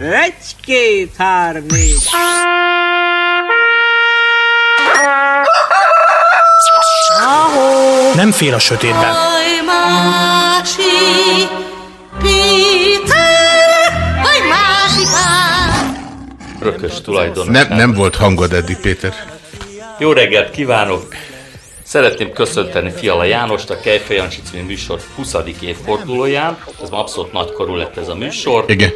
Egy, két, három, négy. Nem fél a sötétben. Rökös tulajdonos. Nem, nem volt hangod eddig, Péter. Jó reggelt kívánok! Szeretném köszönteni Fiala Jánost a Kejfej Jancsi című műsor 20. évfordulóján. Ez ma abszolút nagykorú lett ez a műsor. Igen.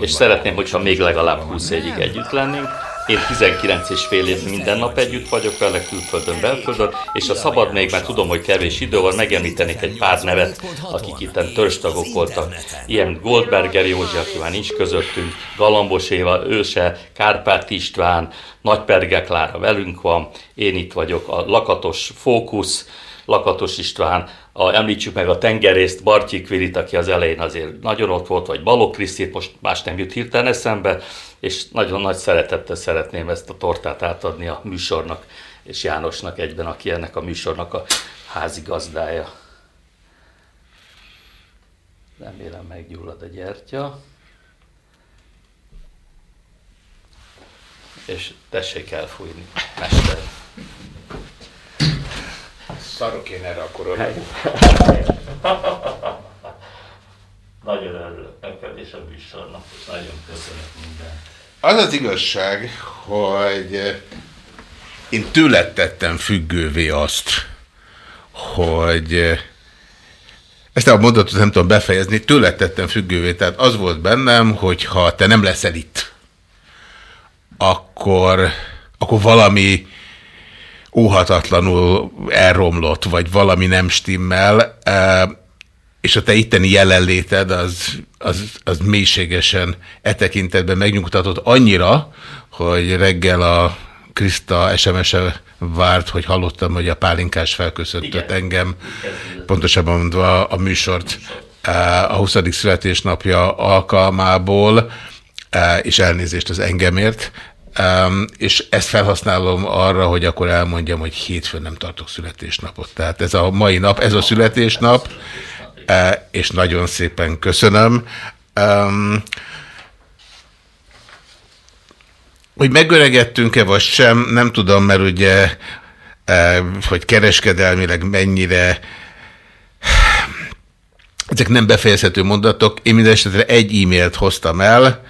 És szeretném, hogyha még legalább 20 évig együtt lennénk. Én 19 és fél év minden nap együtt vagyok vele külföldön, belföldön, és a szabad még, mert tudom, hogy kevés idő van, megemlítenék egy pár nevet, akik itt törstagok voltak. Ilyen Goldberger Józsi, aki már nincs közöttünk, Galambos Éva, őse, Kárpát István, Nagyperge Klára velünk van, én itt vagyok, a Lakatos Fókusz, Lakatos István, a, említsük meg a tengerészt, Bartyik Virit, aki az elején azért nagyon ott volt, vagy Balogh Krisztit, most más nem jut hirtelen eszembe, és nagyon nagy szeretettel szeretném ezt a tortát átadni a műsornak, és Jánosnak egyben, aki ennek a műsornak a házigazdája. Remélem meggyullad a gyertya. És tessék elfújni, mester. Szarok én erre a koronát. Nagyon örülök neked és a műsornak, és nagyon köszönök mindent. Az az igazság, hogy eh, én tőled tettem függővé azt, hogy eh, ezt a mondatot nem tudom befejezni, tőled tettem függővé, tehát az volt bennem, hogy ha te nem leszel itt, akkor, akkor valami óhatatlanul elromlott, vagy valami nem stimmel, eh, és a te itteni jelenléted az, az, az mélységesen e tekintetben megnyugtatott annyira, hogy reggel a Krista SMS-e várt, hogy hallottam, hogy a pálinkás felköszöntött engem, pontosabban mondva a műsort a 20. születésnapja alkalmából, és elnézést az engemért, és ezt felhasználom arra, hogy akkor elmondjam, hogy hétfőn nem tartok születésnapot. Tehát ez a mai nap, ez a születésnap, és nagyon szépen köszönöm. Hogy megöregettünk-e, vagy sem, nem tudom, mert ugye, hogy kereskedelmileg mennyire ezek nem befejezhető mondatok. Én minden esetre egy e-mailt hoztam el,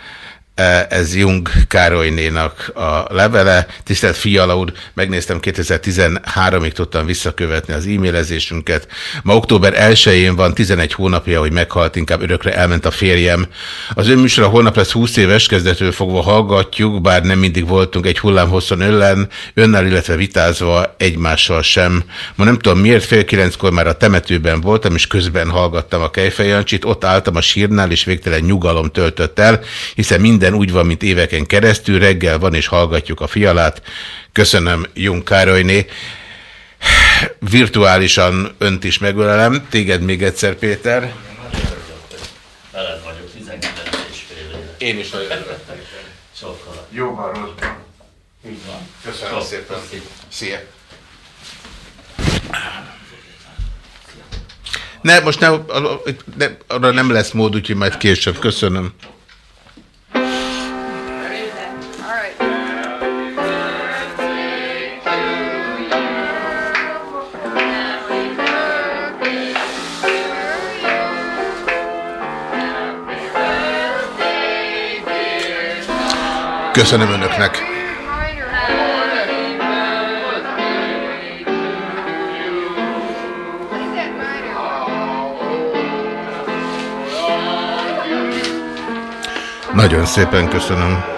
ez Jung Károlynénak a levele. Tisztelt Fiala úr, megnéztem 2013-ig tudtam visszakövetni az e-mailezésünket. Ma október 1-én van 11 hónapja, hogy meghalt, inkább örökre elment a férjem. Az ön műsora holnap lesz 20 éves, kezdetől fogva hallgatjuk, bár nem mindig voltunk egy hullámhosszon önlen, önnel, illetve vitázva egymással sem. Ma nem tudom miért, fél kilenckor már a temetőben voltam, és közben hallgattam a Kejfejancsit, ott álltam a sírnál, és végtelen nyugalom töltött el, hiszen minden minden úgy van, mint éveken keresztül, reggel van és hallgatjuk a fialát. Köszönöm, Jung Károlyné. Virtuálisan önt is megölelem. Téged még egyszer, Péter. Veled vagyok, 19 és fél éve. Én is nagyon örülök. Sokkal. Jó van, rosszban. Így van. Köszönöm Sok, szépen. Szia. Ne, most ne, ne, arra nem lesz mód, úgyhogy majd később. Köszönöm. Köszönöm Önöknek. Nagyon szépen köszönöm.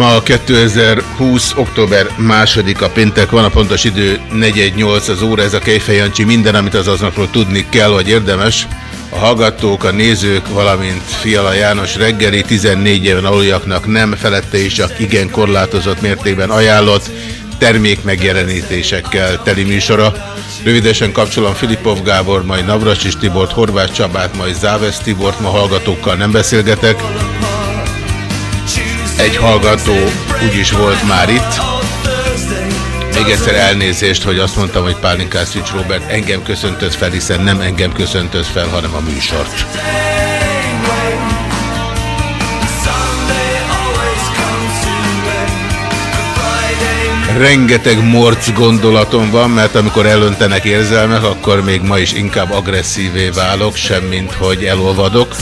Ma 2020. október második a péntek, van a pontos idő 418 az óra, ez a Kejfej Jancsi, minden, amit az aznapról tudni kell, vagy érdemes. a hallgatók, a nézők, valamint Fiala János reggeli 14 éven aluljaknak nem, felette is csak igen korlátozott mértékben ajánlott termékmegjelenítésekkel teli műsora. Rövidesen kapcsolom Filipov Gábor, majd Navracsis Tibort, Horváth Csabát, majd Závesz Tibort, ma hallgatókkal nem beszélgetek. Egy hallgató úgyis volt már itt. Még egyszer elnézést, hogy azt mondtam, hogy Pálinkás Szücs Robert engem köszöntött fel, hiszen nem engem köszöntött fel, hanem a műsort. Rengeteg morc gondolatom van, mert amikor elöntenek érzelmek, akkor még ma is inkább agresszívé válok, semmint hogy elolvadok.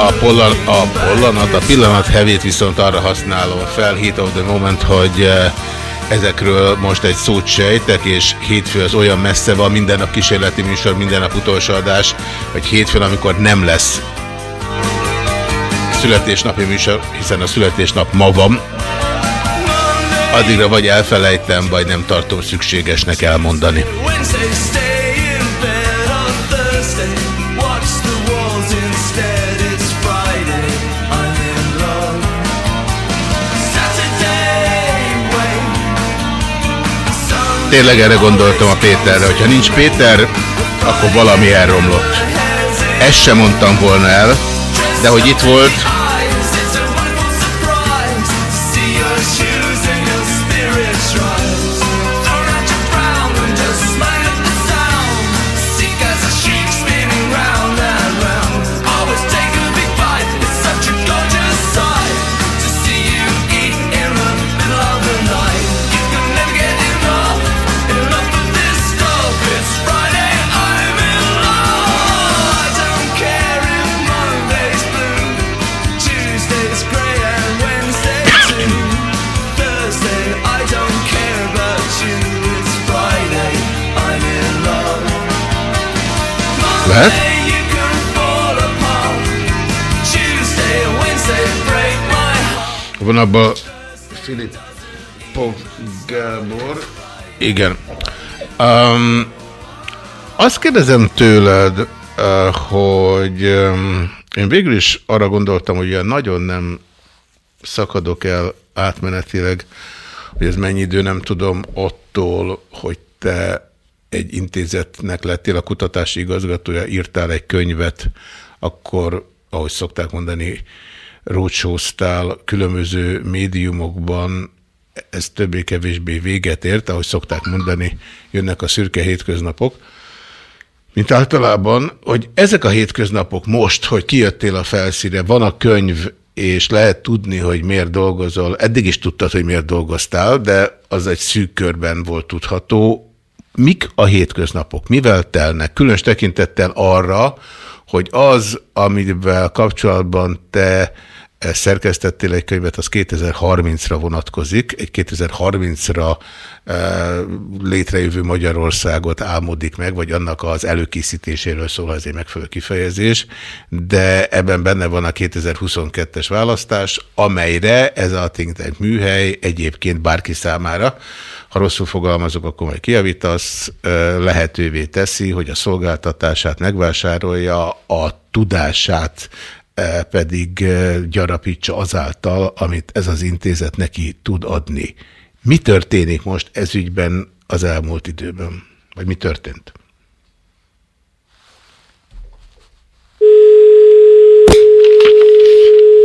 A, pollan, a pollanat, a pillanat hevét viszont arra használom fel, heat of the moment, hogy eh, ezekről most egy szót sejtek, és hétfő az olyan messze van, minden nap kísérleti műsor, minden nap utolsó adás, hogy hétfőn, amikor nem lesz születésnapi műsor, hiszen a születésnap ma van, addigra vagy elfelejtem, vagy nem tartom szükségesnek elmondani. Tényleg erre gondoltam a Péterre, hogyha nincs Péter, akkor valami elromlott. Ezt sem mondtam volna el, de hogy itt volt, Lehet? Van abban Filip Gábor. Igen. Um, azt kérdezem tőled, uh, hogy um, én végül is arra gondoltam, hogy ilyen nagyon nem szakadok el átmenetileg, hogy ez mennyi idő, nem tudom, attól, hogy te egy intézetnek lettél a kutatási igazgatója, írtál egy könyvet, akkor, ahogy szokták mondani, rócsóztál különböző médiumokban, ez többé-kevésbé véget ért, ahogy szokták mondani, jönnek a szürke hétköznapok. Mint általában, hogy ezek a hétköznapok most, hogy kijöttél a felszíre, van a könyv, és lehet tudni, hogy miért dolgozol. Eddig is tudtad, hogy miért dolgoztál, de az egy szűk körben volt tudható mik a hétköznapok, mivel telnek, különös tekintettel arra, hogy az, amivel kapcsolatban te eh, szerkesztettél egy könyvet, az 2030-ra vonatkozik, egy 2030-ra e, létrejövő Magyarországot álmodik meg, vagy annak az előkészítéséről szól az egy megfelelő kifejezés, de ebben benne van a 2022-es választás, amelyre ez a think műhely egyébként bárki számára, ha rosszul fogalmazok, akkor majd kiavítasz, lehetővé teszi, hogy a szolgáltatását megvásárolja, a tudását pedig gyarapítsa azáltal, amit ez az intézet neki tud adni. Mi történik most ezügyben az elmúlt időben? Vagy mi történt?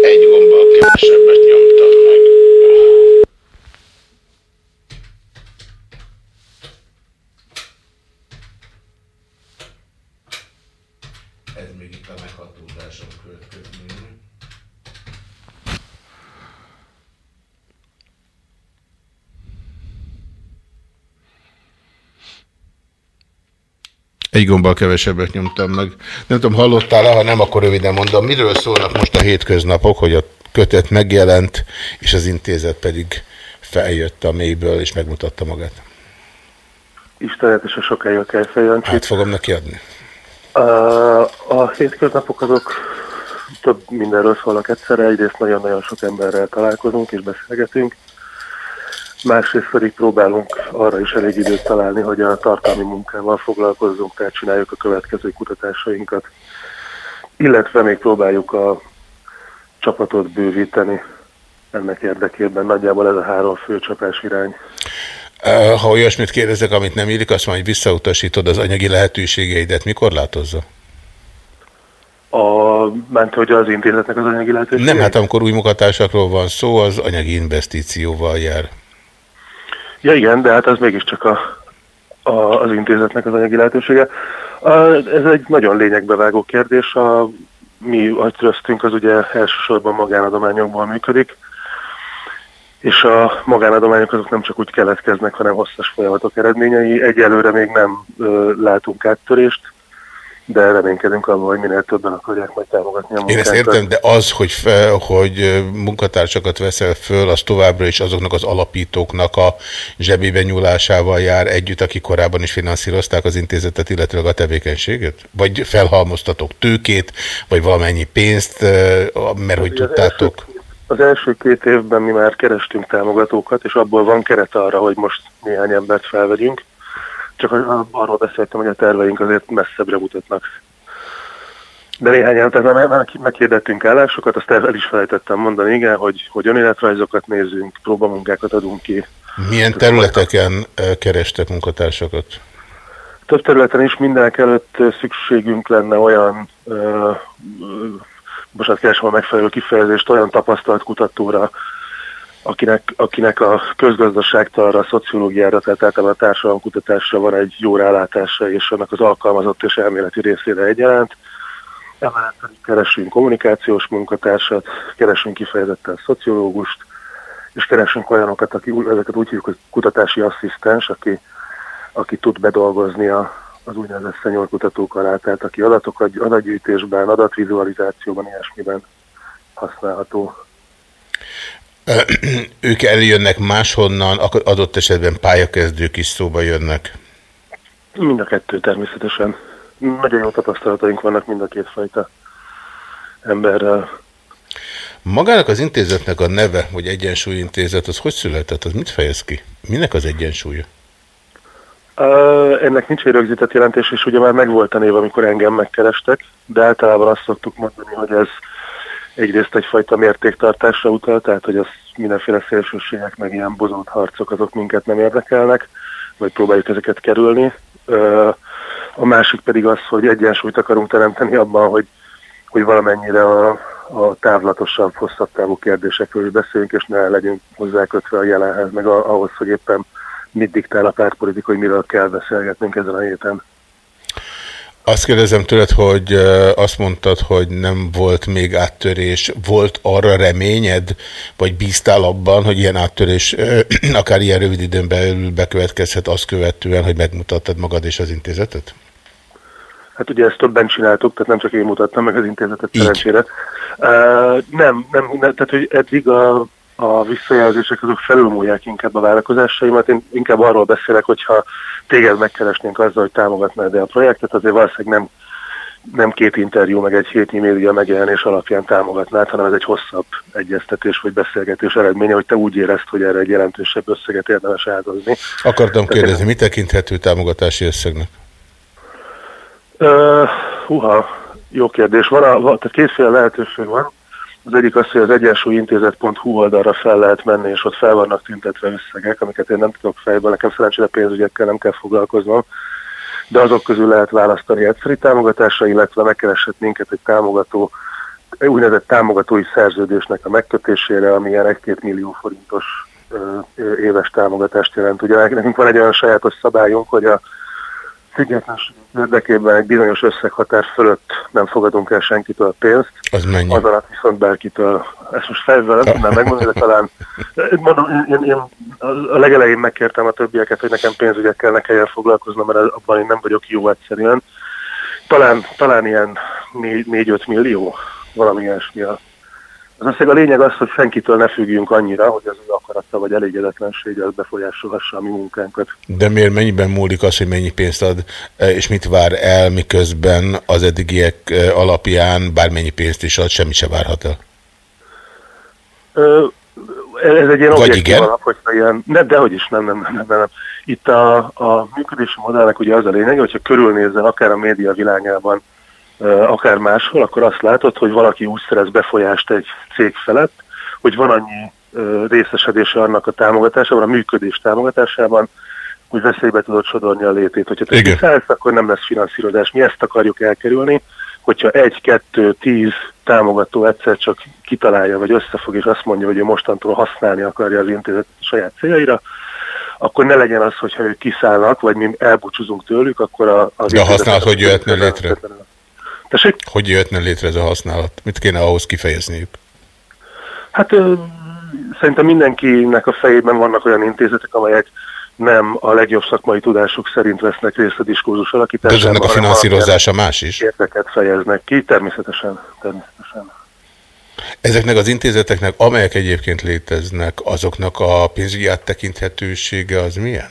Egy gombbal kevesebbet nyomtam meg. Egy gombbal kevesebbet nyomtam meg. Nem tudom, hallottál-e, ha nem, akkor röviden mondom. Miről szólnak most a hétköznapok, hogy a kötet megjelent, és az intézet pedig feljött a mélyből, és megmutatta magát? Istenet és a sokáig kell feljöntni. Hát fogom neki adni. A, a hétköznapok azok több mindenről szólnak egyszerre. Egyrészt nagyon-nagyon sok emberrel találkozunk és beszélgetünk. Másrészt pedig próbálunk arra is elég időt találni, hogy a tartalmi munkával foglalkozzunk, tehát csináljuk a következő kutatásainkat, illetve még próbáljuk a csapatot bővíteni ennek érdekében. Nagyjából ez a három fő csapás irány. Ha olyasmit kérdezek, amit nem írik, azt majd visszautasítod az anyagi lehetőségeidet. Mikor látozza? A, ment, hogy az intézetnek az anyagi lehetőségei? Nem, hát amikor új munkatársakról van szó, az anyagi investícióval jár. Ja igen, de hát az mégiscsak a, a, az intézetnek az anyagi lehetősége. Ez egy nagyon lényegbevágó kérdés. A, mi agytröztünk az ugye elsősorban magánadományokból működik, és a magánadományok azok nem csak úgy keletkeznek, hanem hosszas folyamatok eredményei. Egyelőre még nem ö, látunk áttörést, de reménykedünk abban, hogy minél többen akarják majd támogatni a munkánkat. Én ezt értem, de az, hogy, fe, hogy munkatársakat veszel föl, az továbbra is azoknak az alapítóknak a zsebébe nyúlásával jár együtt, akik korábban is finanszírozták az intézetet, illetve a tevékenységet? Vagy felhalmoztatok tőkét, vagy valamennyi pénzt, mert hogy tudtátok? Az első két évben mi már kerestünk támogatókat, és abból van keret arra, hogy most néhány embert felvegyünk csak arról beszéltem, hogy a terveink azért messzebbre mutatnak. De néhány tehát meghirdettünk állásokat, azt el is felejtettem mondani, igen, hogy, hogy önéletrajzokat nézzünk, próbamunkákat adunk ki. Milyen területeken kerestek munkatársakat? Több területen is mindenek előtt szükségünk lenne olyan, uh, bocsánat, keresem a megfelelő kifejezést, olyan tapasztalt kutatóra, akinek, akinek a közgazdaságtalra, a szociológiára, tehát általában a társadalomkutatásra van egy jó rálátása, és annak az alkalmazott és elméleti részére egyaránt. Emellett pedig keresünk kommunikációs munkatársat, keresünk kifejezetten szociológust, és keresünk olyanokat, aki ezeket úgy hívjuk, hogy kutatási asszisztens, aki, aki tud bedolgozni a, az úgynevezett szenyorkutatók alá, tehát aki adatokat, adatgyűjtésben, adatvizualizációban, ilyesmiben használható ők eljönnek máshonnan, adott esetben pályakezdők is szóba jönnek? Mind a kettő természetesen. Nagyon jó tapasztalataink vannak mind a két fajta emberrel. Magának az intézetnek a neve, hogy Egyensúlyintézet, az hogy született? Az mit fejez ki? Minek az egyensúlya? Uh, ennek nincs egy rögzített jelentés, és ugye már megvolt a név, amikor engem megkerestek, de általában azt szoktuk mondani, hogy ez egyrészt egyfajta mértéktartásra utal, tehát hogy az mindenféle szélsőségek, meg ilyen bozott harcok, azok minket nem érdekelnek, vagy próbáljuk ezeket kerülni. A másik pedig az, hogy egyensúlyt akarunk teremteni abban, hogy, hogy valamennyire a, a távlatosabb, hosszabb távú kérdésekről is beszéljünk, és ne legyünk hozzákötve a jelenhez, meg ahhoz, hogy éppen mit diktál a pártpolitika, hogy miről kell beszélgetnünk ezen a héten. Azt kérdezem tőled, hogy azt mondtad, hogy nem volt még áttörés. Volt arra reményed, vagy bíztál abban, hogy ilyen áttörés akár ilyen rövid időn belül bekövetkezhet azt követően, hogy megmutattad magad és az intézetet? Hát ugye ezt többen csináltuk, tehát nem csak én mutattam meg az intézetet Így. szerencsére. Uh, nem, nem, nem, tehát hogy eddig a, a visszajelzések azok felülmúlják inkább a várakozásaimat. Én inkább arról beszélek, hogyha téged megkeresnénk azzal, hogy támogatnád el a projektet, azért valószínűleg nem, nem két interjú, meg egy hétnyi média megjelenés alapján támogatnád, hanem ez egy hosszabb egyeztetés vagy beszélgetés eredménye, hogy te úgy érezd, hogy erre egy jelentősebb összeget érdemes áldozni. Akartam kérdezni, Tehát, mi tekinthető támogatási összegnek? Uh, huha, jó kérdés. Van a, tehát kétféle lehetőség van. Az egyik az, hogy az egyensúlyintézet.hu oldalra fel lehet menni, és ott fel vannak tüntetve összegek, amiket én nem tudok fejből, nekem szerencsére pénzügyekkel nem kell foglalkoznom, de azok közül lehet választani egyszerű támogatásra, illetve megkereshet minket egy támogató, úgynevezett támogatói szerződésnek a megkötésére, ami ilyen 1-2 millió forintos éves támogatást jelent. Ugye nekünk van egy olyan sajátos szabályunk, hogy a függetlenség érdekében egy bizonyos összeghatár fölött nem fogadunk el senkitől pénzt. Az mennyi? Az alatt viszont bárkitől. Ezt most fejvel nem tudnám megmondani, de talán mondom, én, én a legelején megkértem a többieket, hogy nekem pénzügyekkel ne kelljen foglalkoznom, mert abban én nem vagyok jó egyszerűen. Talán, talán ilyen 4-5 millió, valami ilyesmi a az összeg a lényeg az, hogy senkitől ne függjünk annyira, hogy az ő akarata vagy elégedetlensége befolyásolhassa a mi munkánkat. De miért mennyiben múlik az, hogy mennyi pénzt ad, e, és mit vár el, miközben az eddigiek e, alapján bármennyi pénzt is ad, semmit se várhat el? ez egy ilyen objektív alap, hogyha ilyen, ne, dehogy is, nem, nem, nem, nem, nem. Itt a, a működési modellnek ugye az a lényeg, hogyha körülnézel akár a média világában, akár máshol, akkor azt látod, hogy valaki úgy szerez befolyást egy cég felett, hogy van annyi részesedése annak a támogatásában, a működés támogatásában, hogy veszélybe tudod sodorni a létét. Hogyha te kiszállsz, akkor nem lesz finanszírozás. Mi ezt akarjuk elkerülni, hogyha egy, kettő, tíz támogató egyszer csak kitalálja, vagy összefog, és azt mondja, hogy ő mostantól használni akarja az intézet saját céljaira, akkor ne legyen az, hogyha ők kiszállnak, vagy mi elbúcsúzunk tőlük, akkor a, az... De a használat hogy jöhetne létre? Tessék? Hogy jöhetne létre ez a használat? Mit kéne ahhoz kifejezniük? Hát ö, szerintem mindenkinek a fejében vannak olyan intézetek, amelyek nem a legjobb szakmai tudásuk szerint vesznek részt a diskurzus alakításában. De ennek a finanszírozása más is? Érdeket fejeznek ki, természetesen. természetesen. Ezeknek az intézeteknek, amelyek egyébként léteznek, azoknak a pénzügyi áttekinthetősége az milyen?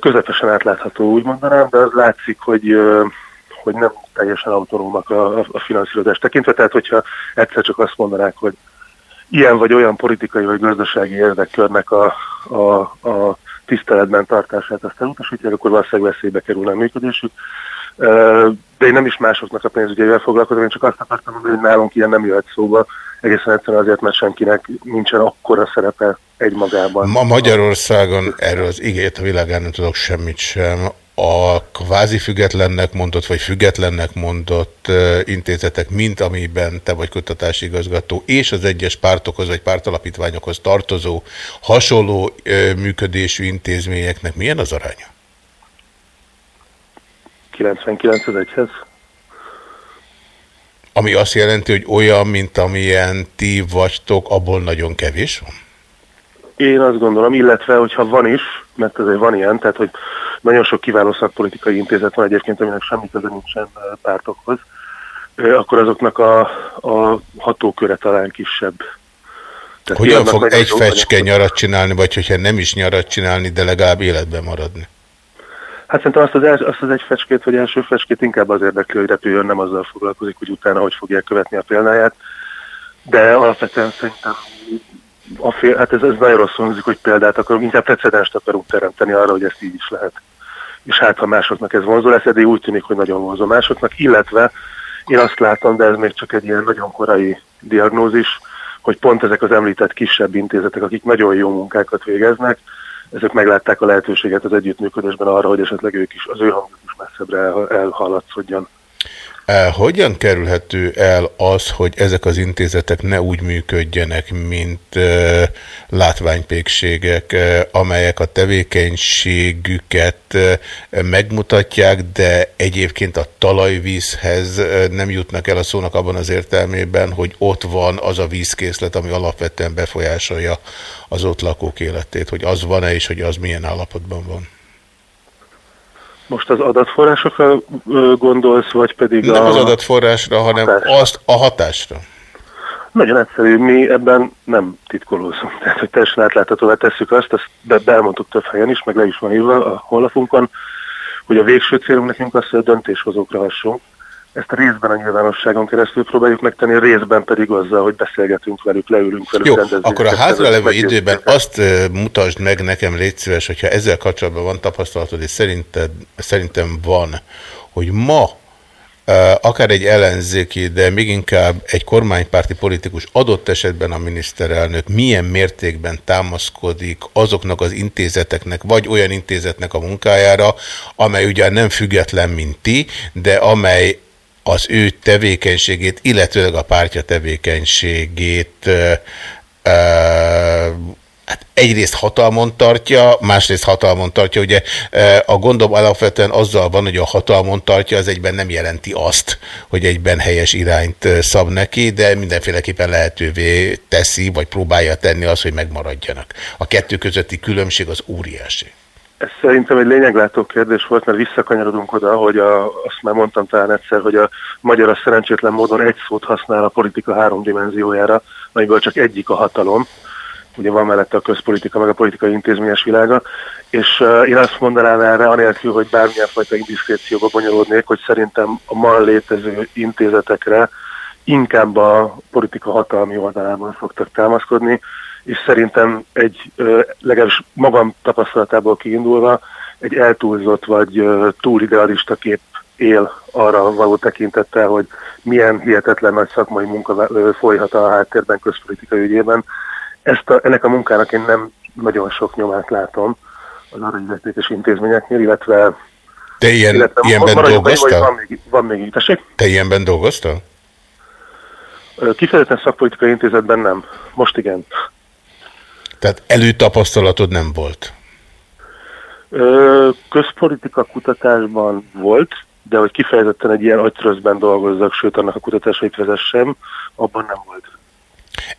Közepesen átlátható, úgy mondanám, de az látszik, hogy, hogy nem teljesen autonómak a, a finanszírozás tekintve, tehát hogyha egyszer csak azt mondanák, hogy ilyen vagy olyan politikai vagy gazdasági érdekkörnek a, a, a tiszteletben tartását azt elutasítják, akkor valószínűleg veszélybe kerülne a működésük. De én nem is másoknak a pénzügyeivel foglalkozom, én csak azt akartam mondani, hogy nálunk ilyen nem jöhet szóba, egészen egyszerűen azért, mert senkinek nincsen akkora szerepe egymagában. Ma Magyarországon erről az igét a világán nem tudok semmit sem a kvázi függetlennek mondott, vagy függetlennek mondott intézetek, mint amiben te vagy kutatási igazgató, és az egyes pártokhoz vagy pártalapítványokhoz tartozó hasonló működésű intézményeknek milyen az aránya? 99 hez Ami azt jelenti, hogy olyan, mint amilyen ti vagytok, abból nagyon kevés van? Én azt gondolom, illetve, hogyha van is, mert azért van ilyen, tehát hogy nagyon sok kiváló szakpolitikai intézet van egyébként, aminek semmi köze nincsen pártokhoz, akkor azoknak a, a hatóköre talán kisebb. Tehát Hogyan fog egy fecske nagyon... nyarat csinálni, vagy hogyha nem is nyarat csinálni, de legalább életben maradni? Hát szerintem azt az, els, azt az egy fecskét, vagy első fecskét inkább az érdekli, hogy repüljön, nem azzal foglalkozik, hogy utána hogy fogják követni a példáját. De alapvetően szerintem a fél, hát ez, ez nagyon rossz hangzik, hogy példát akarunk, inkább precedenst akarunk teremteni arra, hogy ezt így is lehet. És hát, ha másoknak ez vonzó lesz, de úgy tűnik, hogy nagyon vonzó másoknak, illetve én azt látom, de ez még csak egy ilyen nagyon korai diagnózis, hogy pont ezek az említett kisebb intézetek, akik nagyon jó munkákat végeznek, ezek meglátták a lehetőséget az együttműködésben arra, hogy esetleg ők is, az ő hangjuk is messzebbre elhallatszodjon. Hogyan kerülhető el az, hogy ezek az intézetek ne úgy működjenek, mint látványpékségek, amelyek a tevékenységüket megmutatják, de egyébként a talajvízhez nem jutnak el a szónak abban az értelmében, hogy ott van az a vízkészlet, ami alapvetően befolyásolja az ott lakók életét, hogy az van-e és hogy az milyen állapotban van. Most az adatforrásokra gondolsz, vagy pedig Nem a... az adatforrásra, hanem hatásra. azt a hatásra. Nagyon egyszerű, mi ebben nem titkolózunk. Tehát, hogy teljesen átláthatóvá tesszük azt, azt be, beelmondtuk több helyen is, meg le is van írva a honlapunkon, hogy a végső célunk nekünk az, hogy a döntéshozókra hassunk, ezt részben a nyilvánosságon keresztül próbáljuk megtenni, részben pedig azzal, hogy beszélgetünk velük, leülünk velük. Jó, akkor a hátralevő időben azt mutasd meg nekem, légy szíves, hogyha ezzel kapcsolatban van tapasztalatod, és szerinted, szerintem van, hogy ma akár egy ellenzéki, de még inkább egy kormánypárti politikus adott esetben a miniszterelnök milyen mértékben támaszkodik azoknak az intézeteknek, vagy olyan intézetnek a munkájára, amely ugyan nem független, mint ti, de amely az ő tevékenységét, illetőleg a pártja tevékenységét hát egyrészt hatalmon tartja, másrészt hatalmon tartja. Ugye a gondom alapvetően azzal van, hogy a hatalmon tartja, az egyben nem jelenti azt, hogy egyben helyes irányt szab neki, de mindenféleképpen lehetővé teszi, vagy próbálja tenni azt, hogy megmaradjanak. A kettő közötti különbség az óriási. Ez szerintem egy lényeglátó kérdés volt, mert visszakanyarodunk oda, hogy a, azt már mondtam talán egyszer, hogy a magyar a szerencsétlen módon egy szót használ a politika három dimenziójára, amiből csak egyik a hatalom. Ugye van mellette a közpolitika, meg a politikai intézményes világa, és uh, én azt mondanám erre, anélkül, hogy bármilyen fajta indiszkrécióba bonyolódnék, hogy szerintem a ma létező intézetekre inkább a politika hatalmi oldalában szoktak támaszkodni, és szerintem egy, legalábbis magam tapasztalatából kiindulva, egy eltúlzott vagy túl idealista kép él arra való tekintettel, hogy milyen hihetetlen nagy szakmai munka folyhat a háttérben közpolitikai ügyében. Ezt a, ennek a munkának én nem nagyon sok nyomát látom az aranyvezetékes intézményeknél, illetve te ilyen, illetve ilyenben dolgoztál? Van még, van még tessék? Te ilyenben dolgoztál? Kifejezetten szakpolitikai intézetben nem. Most igen. Tehát előtapasztalatod nem volt? Közpolitika kutatásban volt, de hogy kifejezetten egy ilyen agytrözben dolgozzak, sőt annak a kutatásait vezessem, abban nem volt.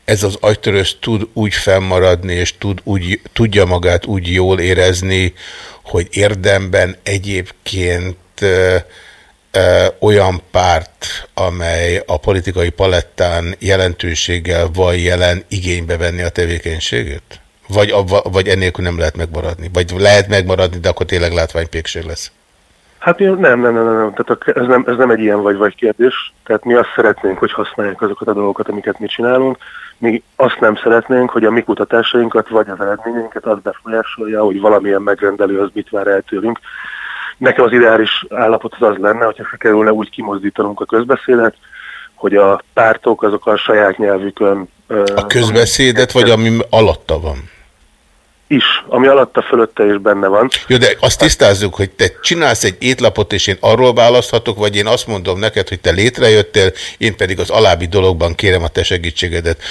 Ez az agytörös tud úgy fennmaradni, és tud úgy, tudja magát úgy jól érezni, hogy érdemben egyébként ö, ö, olyan párt, amely a politikai palettán jelentőséggel van jelen, igénybe venni a tevékenységét? Vagy, vagy ennélkül nem lehet megmaradni? Vagy lehet megmaradni, de akkor tényleg látványpékség lesz? Hát nem, nem, nem, nem, nem. Tehát ez nem, ez nem egy ilyen vagy-vagy kérdés. Tehát mi azt szeretnénk, hogy használják azokat a dolgokat, amiket mi csinálunk. Mi azt nem szeretnénk, hogy a mi kutatásainkat vagy az eredményeinket az befolyásolja, hogy valamilyen megrendelő az mit vár el tőlünk. Nekem az ideális állapot az az lenne, hogyha sikerülne úgy kimozdítanunk a közbeszédet, hogy a pártok azok a saját nyelvükön... A közbeszédet, vagy ami alatta van? is, ami alatta fölötte is benne van. Jó, de azt tisztázzuk, hogy te csinálsz egy étlapot, és én arról választhatok, vagy én azt mondom neked, hogy te létrejöttél, én pedig az alábbi dologban kérem a te segítségedet.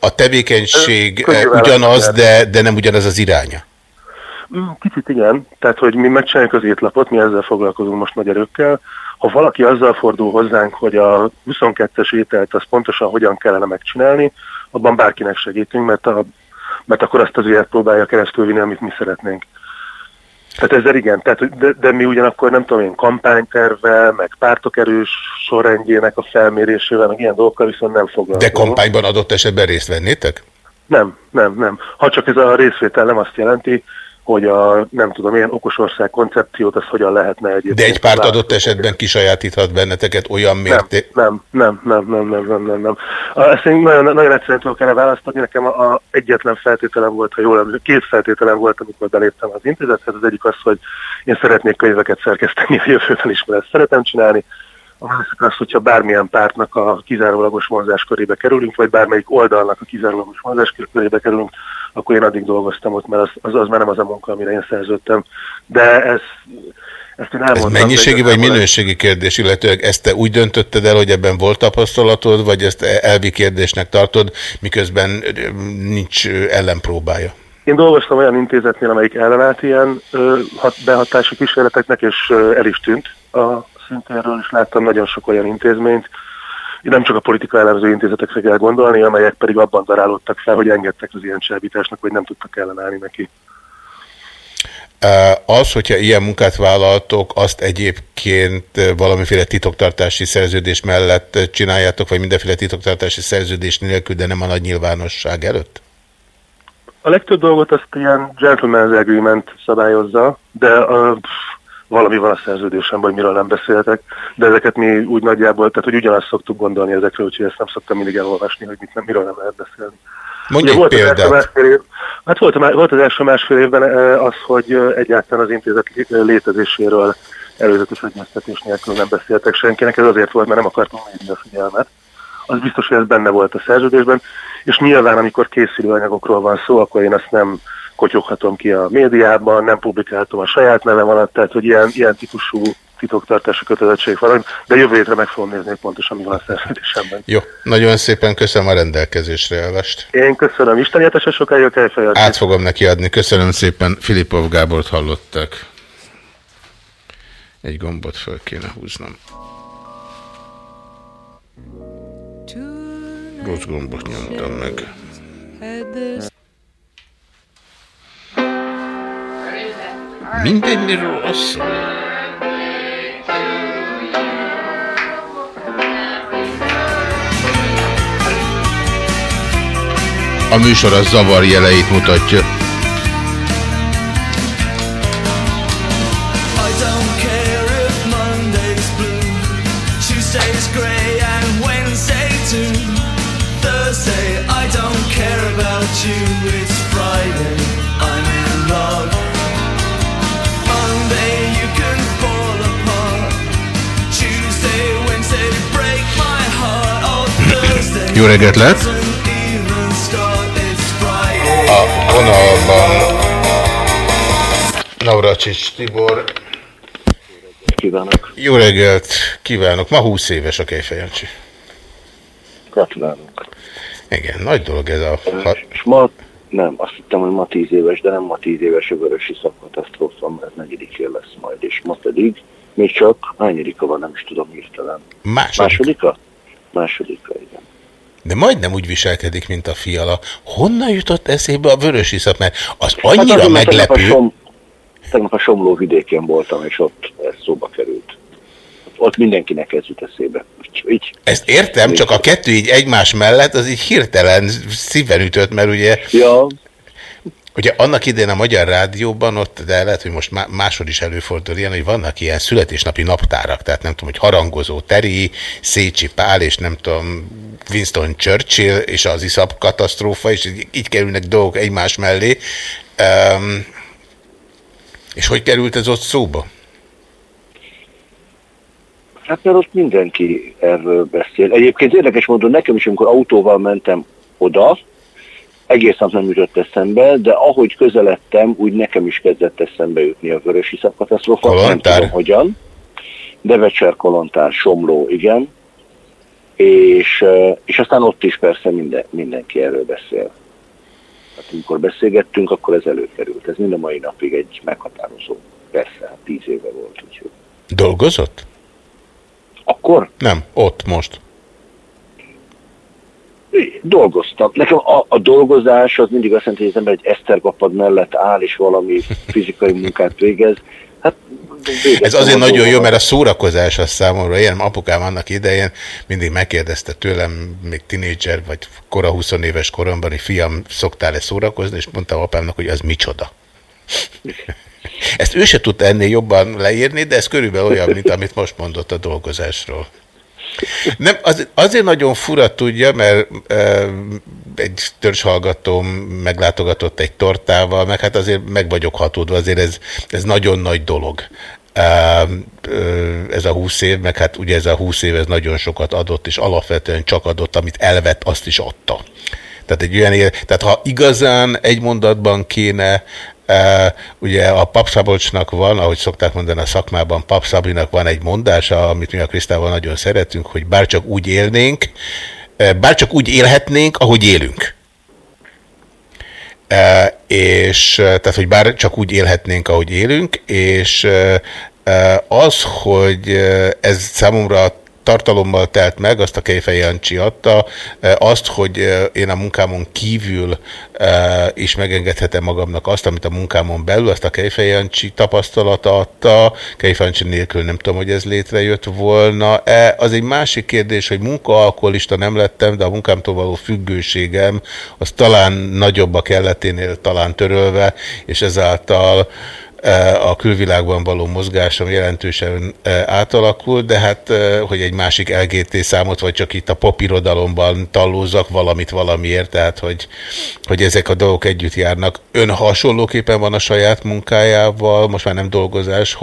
A tevékenység ugyanaz, de, de nem ugyanaz az iránya. Mm, kicsit igen, tehát hogy mi megcsináljuk az étlapot, mi ezzel foglalkozunk most nagy erőkkel. Ha valaki azzal fordul hozzánk, hogy a 22-es ételt az pontosan hogyan kellene megcsinálni, abban bárkinek segítünk, mert a mert akkor azt az ügyet próbálja keresztülvinni, amit mi szeretnénk. Tehát ezzel igen, tehát, de, de mi ugyanakkor nem tudom én kampánytervvel, meg pártok erős sorrendjének a felmérésével, meg ilyen dolgokkal viszont nem foglalkozunk. De kampányban adott esetben részt vennétek? Nem, nem, nem. Ha csak ez a részvétel nem azt jelenti, hogy a nem tudom, ilyen okos ország koncepciót, az hogyan lehetne egyébként. De egy párt adott esetben kisajátíthat benneteket olyan mérték? Nem, nem, nem, nem, nem, nem, nem, nem. Ezt én nagyon, nagyon egyszerűen tudok erre választani. Nekem a, a egyetlen feltételem volt, ha jól emlékszem, két feltételem volt, amikor beléptem az intézethez. Az egyik az, hogy én szeretnék könyveket szerkeszteni a jövőben is, mert ezt szeretem csinálni. A másik az, hogyha bármilyen pártnak a kizárólagos körébe kerülünk, vagy bármelyik oldalnak a kizárólagos körébe kerülünk, akkor én addig dolgoztam ott, mert az, az, az már nem az a munka, amire én szerződtem. De ez, ezt én elmondtam. Ez mennyiségi vagy minőségi kérdés, illetőleg ezt te úgy döntötted el, hogy ebben volt tapasztalatod, vagy ezt elvi kérdésnek tartod, miközben nincs ellenpróbája? Én dolgoztam olyan intézetnél, amelyik ellenállt ilyen behatási kísérleteknek, és el is tűnt a szintéről, és láttam nagyon sok olyan intézményt, nem csak a politika elemző intézetekre kell gondolni, amelyek pedig abban darálódtak fel, hogy engedtek az ilyen csábításnak, vagy nem tudtak ellenállni neki. Az, hogyha ilyen munkát vállaltok, azt egyébként valamiféle titoktartási szerződés mellett csináljátok, vagy mindenféle titoktartási szerződés nélkül, de nem a nagy nyilvánosság előtt? A legtöbb dolgot azt ilyen gentleman's agreement szabályozza, de a, valami van a szerződésemben, hogy miről nem beszéltek, de ezeket mi úgy nagyjából, tehát hogy ugyanazt szoktuk gondolni ezekről, úgyhogy ezt nem szoktam mindig elolvasni, hogy mit nem, miről nem lehet beszélni. Mondj egy példát. Év, hát volt, volt az első másfél évben az, hogy egyáltalán az intézet létezéséről előzetes egyeztetés nélkül nem beszéltek senkinek, ez azért volt, mert nem akartam mérni a figyelmet. Az biztos, hogy ez benne volt a szerződésben, és nyilván, amikor készülő anyagokról van szó, akkor én azt nem kotyoghatom ki a médiában, nem publikáltam a saját nevem alatt, tehát hogy ilyen, ilyen típusú titoktartási kötelezettség van, de jövő hétre meg fogom nézni pontosan, mi van a szerződésemben. Jó, nagyon szépen köszönöm a rendelkezésre állást. Én köszönöm, Isten értese sokáig a fejadni. Át fogom neki adni, köszönöm szépen, Filipov Gábort hallották. Egy gombot föl kéne húznom. Rossz gombot nyomtam meg. Mindegy, miről az. A műsor a zavar jeleit mutatja. Jó reggelt lehet! A vonalban Navracsics Tibor. Kívánok! Jó reggelt kívánok! Ma 20 éves a Kejfejancsi. Gratulálunk! Igen, nagy dolog ez a... És ma nem, azt hittem, hogy ma 10 éves, de nem ma 10 éves a vörösi szakatasztrófa, mert negyedikén lesz majd, és ma pedig még csak hányadika van, nem is tudom hirtelen. Második. Másodika? Másodika, igen. De majdnem úgy viselkedik, mint a fiala. Honnan jutott eszébe a vörös iszap? Mert az annyira hát meglepő... Tegnap a, som, tegnap a Somló vidékén voltam, és ott ez szóba került. Ott mindenkinek ez jut eszébe. Így, Ezt értem, csak a kettő így egymás mellett, az így hirtelen szíven ütött, mert ugye... Ja, Ugye annak idén a Magyar Rádióban ott, de lehet, hogy most máshol is előfordul ilyen, hogy vannak ilyen születésnapi naptárak, tehát nem tudom, hogy harangozó Teri, Szécsi Pál, és nem tudom, Winston Churchill, és az iszap katasztrófa, és így kerülnek dolgok egymás mellé. Um, és hogy került ez ott szóba? Hát mert ott mindenki erről beszél. Egyébként érdekes módon nekem is, amikor autóval mentem oda, egész nap nem jutott eszembe, de ahogy közeledtem, úgy nekem is kezdett eszembe jutni a vörösi szakatasztrófa. Nem tudom hogyan. Devecser Kolontár, Somló, igen. És, és aztán ott is persze minden, mindenki erről beszél. Hát amikor beszélgettünk, akkor ez előkerült. Ez mind a mai napig egy meghatározó. Persze, hát tíz éve volt. Úgyhogy. Dolgozott? Akkor? Nem, ott most. Dolgoztam. Nekem a, a dolgozás az mindig azt jelenti, hogy az ember egy esztergapad mellett áll, és valami fizikai munkát végez. Hát, Ez azért nagyon jó, mert a szórakozás az számomra, ilyen apukám annak idején mindig megkérdezte tőlem, még tinédzser, vagy kora 20 éves koromban, hogy fiam, szoktál-e szórakozni, és mondta apámnak, hogy az micsoda. Ezt ő se tudta ennél jobban leírni, de ez körülbelül olyan, mint amit most mondott a dolgozásról. Nem, az, azért nagyon fura tudja, mert e, egy törzshallgatóm meglátogatott egy tortával, meg hát azért meg vagyok hatódva, azért ez, ez nagyon nagy dolog. E, ez a húsz év, meg hát ugye ez a húsz év ez nagyon sokat adott, és alapvetően csak adott, amit elvett, azt is adta. Tehát egy olyan, tehát ha igazán egy mondatban kéne ugye a papszabolcsnak van, ahogy szokták mondani a szakmában, papszabinak van egy mondása, amit mi a Krisztával nagyon szeretünk, hogy bárcsak úgy élnénk, bárcsak úgy élhetnénk, ahogy élünk. És tehát, hogy bár csak úgy élhetnénk, ahogy élünk, és az, hogy ez számomra tartalommal telt meg, azt a Kejfej Jancsi adta, e, azt, hogy e, én a munkámon kívül e, is megengedhetem magamnak azt, amit a munkámon belül, azt a Kejfej Jancsi tapasztalata adta, Kejfej nélkül nem tudom, hogy ez létrejött volna. Az egy másik kérdés, hogy munkaalkoholista nem lettem, de a munkámtól való függőségem az talán nagyobb a kelleténél talán törölve, és ezáltal a külvilágban való mozgásom jelentősen e, átalakul, de hát, e, hogy egy másik LGT számot, vagy csak itt a popirodalomban tallózzak valamit valamiért, tehát, hogy, hogy ezek a dolgok együtt járnak. Ön hasonlóképpen van a saját munkájával, most már nem dolgozás,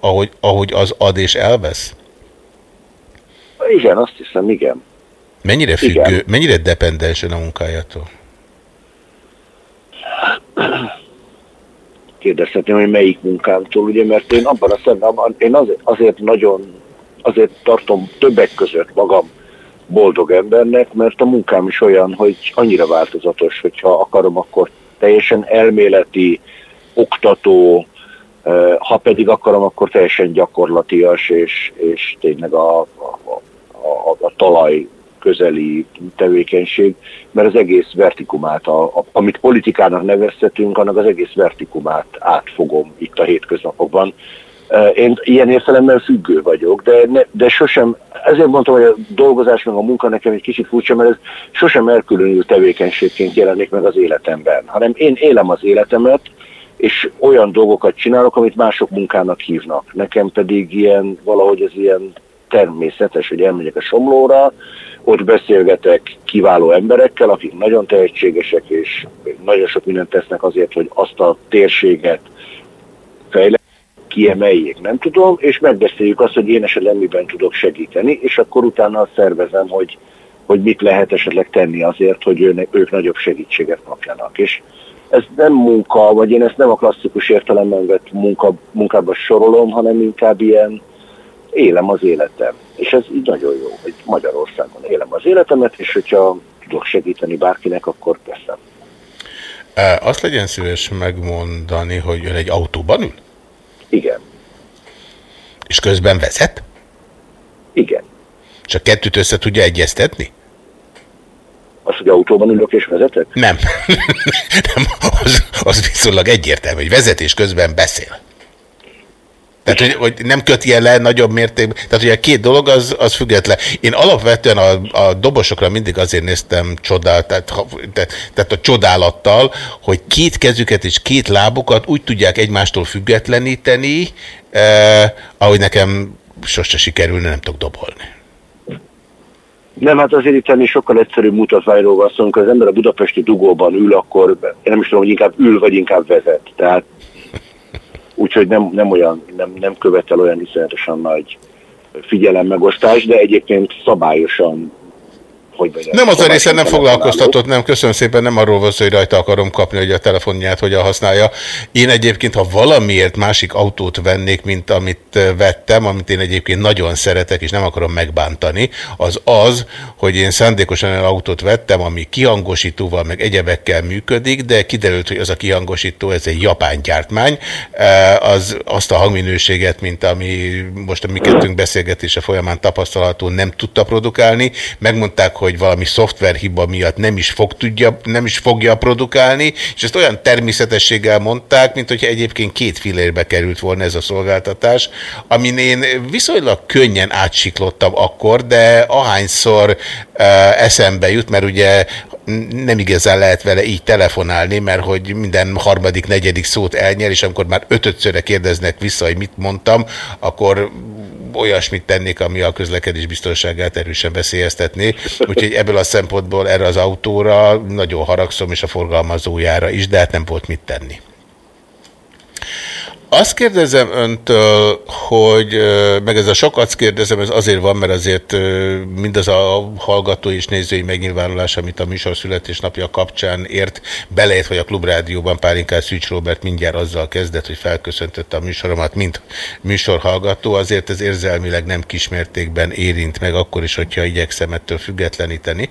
ahogy, ahogy az ad és elvesz? Igen, azt hiszem, igen. Mennyire függő, igen. mennyire dependens ön a munkájától? kérdezhetném, hogy melyik munkámtól, ugye, mert én abban a szemben, én azért, nagyon, azért tartom többek között magam boldog embernek, mert a munkám is olyan, hogy annyira változatos, hogyha akarom, akkor teljesen elméleti, oktató, ha pedig akarom, akkor teljesen gyakorlatias, és, és tényleg a, a, a, a talaj közeli tevékenység, mert az egész vertikumát, a, a, amit politikának nevezhetünk, annak az egész vertikumát átfogom itt a hétköznapokban. Én ilyen értelemben függő vagyok, de, ne, de sosem, ezért mondtam, hogy a dolgozás meg a munka nekem egy kicsit furcsa, mert ez sosem elkülönül tevékenységként jelenik meg az életemben, hanem én élem az életemet, és olyan dolgokat csinálok, amit mások munkának hívnak. Nekem pedig ilyen, valahogy ez ilyen természetes, hogy elmegyek a somlóra, ott beszélgetek kiváló emberekkel, akik nagyon tehetségesek, és nagyon sok mindent tesznek azért, hogy azt a térséget fejleszteni, kiemeljék, nem tudom, és megbeszéljük azt, hogy én esetleg miben tudok segíteni, és akkor utána szervezem, hogy, hogy mit lehet esetleg tenni azért, hogy őnek, ők nagyobb segítséget kapjanak. És ez nem munka, vagy én ezt nem a klasszikus értelemben vett munka, munkába sorolom, hanem inkább ilyen élem az életem. És ez így nagyon jó, hogy Magyarországon élem az életemet, és hogyha tudok segíteni bárkinek, akkor teszem. Azt legyen szíves megmondani, hogy ön egy autóban ül? Igen. És közben vezet? Igen. Csak kettőt össze tudja egyeztetni? Az, hogy autóban ülök és vezetek? Nem. Nem az, az viszonylag egyértelmű, hogy vezetés közben beszél. Tehát, hogy, hogy nem köti le nagyobb mértékben. Tehát, hogy a két dolog az, az független. Én alapvetően a, a dobosokra mindig azért néztem csodál, tehát, tehát, tehát a csodálattal, hogy két kezüket és két lábukat úgy tudják egymástól függetleníteni, eh, ahogy nekem sose sikerülne, nem tudok dobolni. Nem, hát azért itt sokkal egyszerűbb mutatványról van szó, amikor az ember a budapesti dugóban ül, akkor én nem is tudom, hogy inkább ül, vagy inkább vezet. Tehát úgyhogy nem, nem, olyan, nem, nem követel olyan iszonyatosan nagy figyelemmegosztás, de egyébként szabályosan hogy mondjam. Nem az a része nem foglalkoztatott, nem, köszönöm szépen, nem arról van szó, hogy rajta akarom kapni, hogy a telefonját hogyan használja. Én egyébként, ha valamiért másik autót vennék, mint amit vettem, amit én egyébként nagyon szeretek, és nem akarom megbántani, az az, hogy én szándékosan egy autót vettem, ami kihangosítóval, meg egyebekkel működik, de kiderült, hogy az a kihangosító, ez egy japán gyártmány, az azt a hangminőséget, mint ami most a mi kettőnk beszélgetése folyamán tapasztalható, nem tudta produkálni. Megmondták, hogy valami szoftverhiba miatt nem is, fog tudja, nem is fogja produkálni, és ezt olyan természetességgel mondták, mint hogyha egyébként két filérbe került volna ez a szolgáltatás, amin én viszonylag könnyen átsiklottam akkor, de ahányszor uh, eszembe jut, mert ugye nem igazán lehet vele így telefonálni, mert hogy minden harmadik, negyedik szót elnyer, és amikor már ötötszörre kérdeznek vissza, hogy mit mondtam, akkor olyasmit tennék, ami a közlekedés biztonságát erősen veszélyeztetné. Úgyhogy ebből a szempontból erre az autóra nagyon haragszom, és a forgalmazójára is, de hát nem volt mit tenni. Azt kérdezem öntől, hogy meg ez a sokat kérdezem, ez azért van, mert azért mindaz a hallgató és nézői megnyilvánulás, amit a műsor születésnapja kapcsán ért, beleért, hogy a Klubrádióban Pálinkás Szűcs Robert mindjárt azzal kezdett, hogy felköszöntötte a műsoromat, mint műsorhallgató, azért ez érzelmileg nem kismértékben érint meg, akkor is, hogyha igyekszem ettől függetleníteni.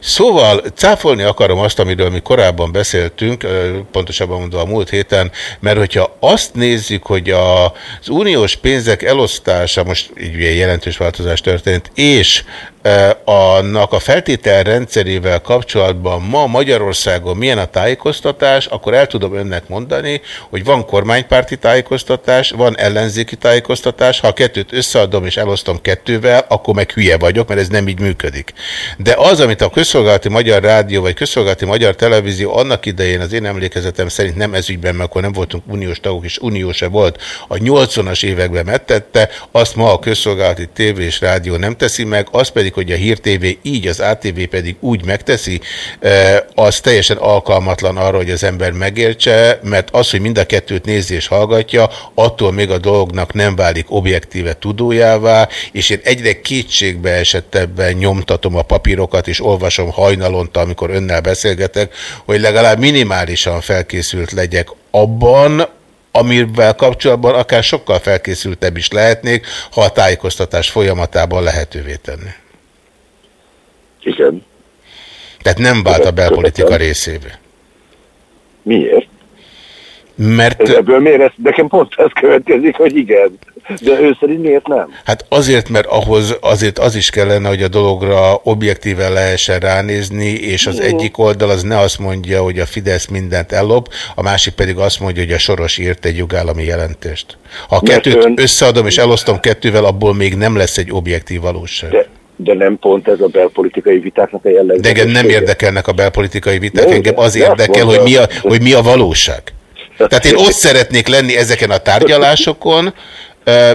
Szóval cáfolni akarom azt, amiről mi korábban beszéltünk, pontosabban mondva a múlt héten, mert hogyha azt néz nézzük, hogy a, az uniós pénzek elosztása, most így jelentős változás történt, és annak a feltétel rendszerével kapcsolatban ma Magyarországon milyen a tájékoztatás, akkor el tudom önnek mondani, hogy van kormánypárti tájékoztatás, van ellenzéki tájékoztatás, ha a kettőt összeadom és elosztom kettővel, akkor meg hülye vagyok, mert ez nem így működik. De az, amit a közszolgálati magyar rádió vagy közszolgálati magyar televízió annak idején az én emlékezetem szerint nem ezügyben, mert akkor nem voltunk uniós tagok, és unió se volt, a 80-as években megtette, azt ma a közszolgálati tévé és rádió nem teszi meg, az pedig látszik, hogy a Hír TV így, az ATV pedig úgy megteszi, az teljesen alkalmatlan arra, hogy az ember megértse, mert az, hogy mind a kettőt nézi és hallgatja, attól még a dolognak nem válik objektíve tudójává, és én egyre kétségbe esettebben nyomtatom a papírokat, és olvasom hajnalonta, amikor önnel beszélgetek, hogy legalább minimálisan felkészült legyek abban, amivel kapcsolatban akár sokkal felkészültebb is lehetnék, ha a tájékoztatás folyamatában lehetővé tenni. Igen. Tehát nem vált a belpolitika részébe. Miért? Mert... Ez ebből miért? Ez, nekem pont ez következik, hogy igen. De ő szerint miért nem? Hát azért, mert ahhoz azért az is kellene, hogy a dologra objektíven lehessen ránézni, és az egyik oldal az ne azt mondja, hogy a Fidesz mindent ellop, a másik pedig azt mondja, hogy a Soros írt egy jogállami jelentést. Ha a kettőt ön... összeadom és elosztom kettővel, abból még nem lesz egy objektív valóság. De de nem pont ez a belpolitikai vitáknak a jellegű. De engem nem érdekelnek a belpolitikai viták, de, engem az érdekel, hogy mi, a, hogy mi a valóság. Tehát én ott szeretnék lenni ezeken a tárgyalásokon,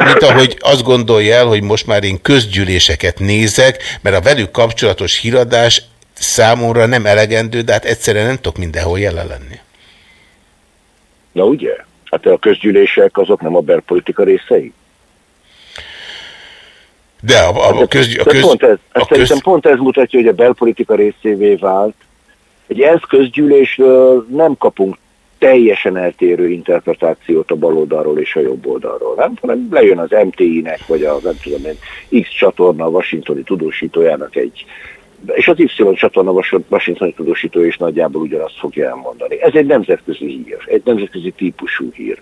mint ahogy azt gondolja el, hogy most már én közgyűléseket nézek, mert a velük kapcsolatos híradás számomra nem elegendő, de hát egyszerűen nem tudok mindenhol jelen lenni. Na ugye? Hát a közgyűlések azok nem a belpolitika részei? De a, a, a, köz, a, köz, pont ez, a köz... Szerintem pont ez mutatja, hogy a belpolitika részévé vált. Egy ENSZ közgyűlésről nem kapunk teljesen eltérő interpretációt a baloldalról és a jobb oldalról. Nem? Hanem lejön az MTI-nek, vagy a nem tudom én, X csatorna washingtoni tudósítójának egy és az Y csatorna washingtoni tudósító is nagyjából ugyanazt fogja elmondani. Ez egy nemzetközi hír, egy nemzetközi típusú hír.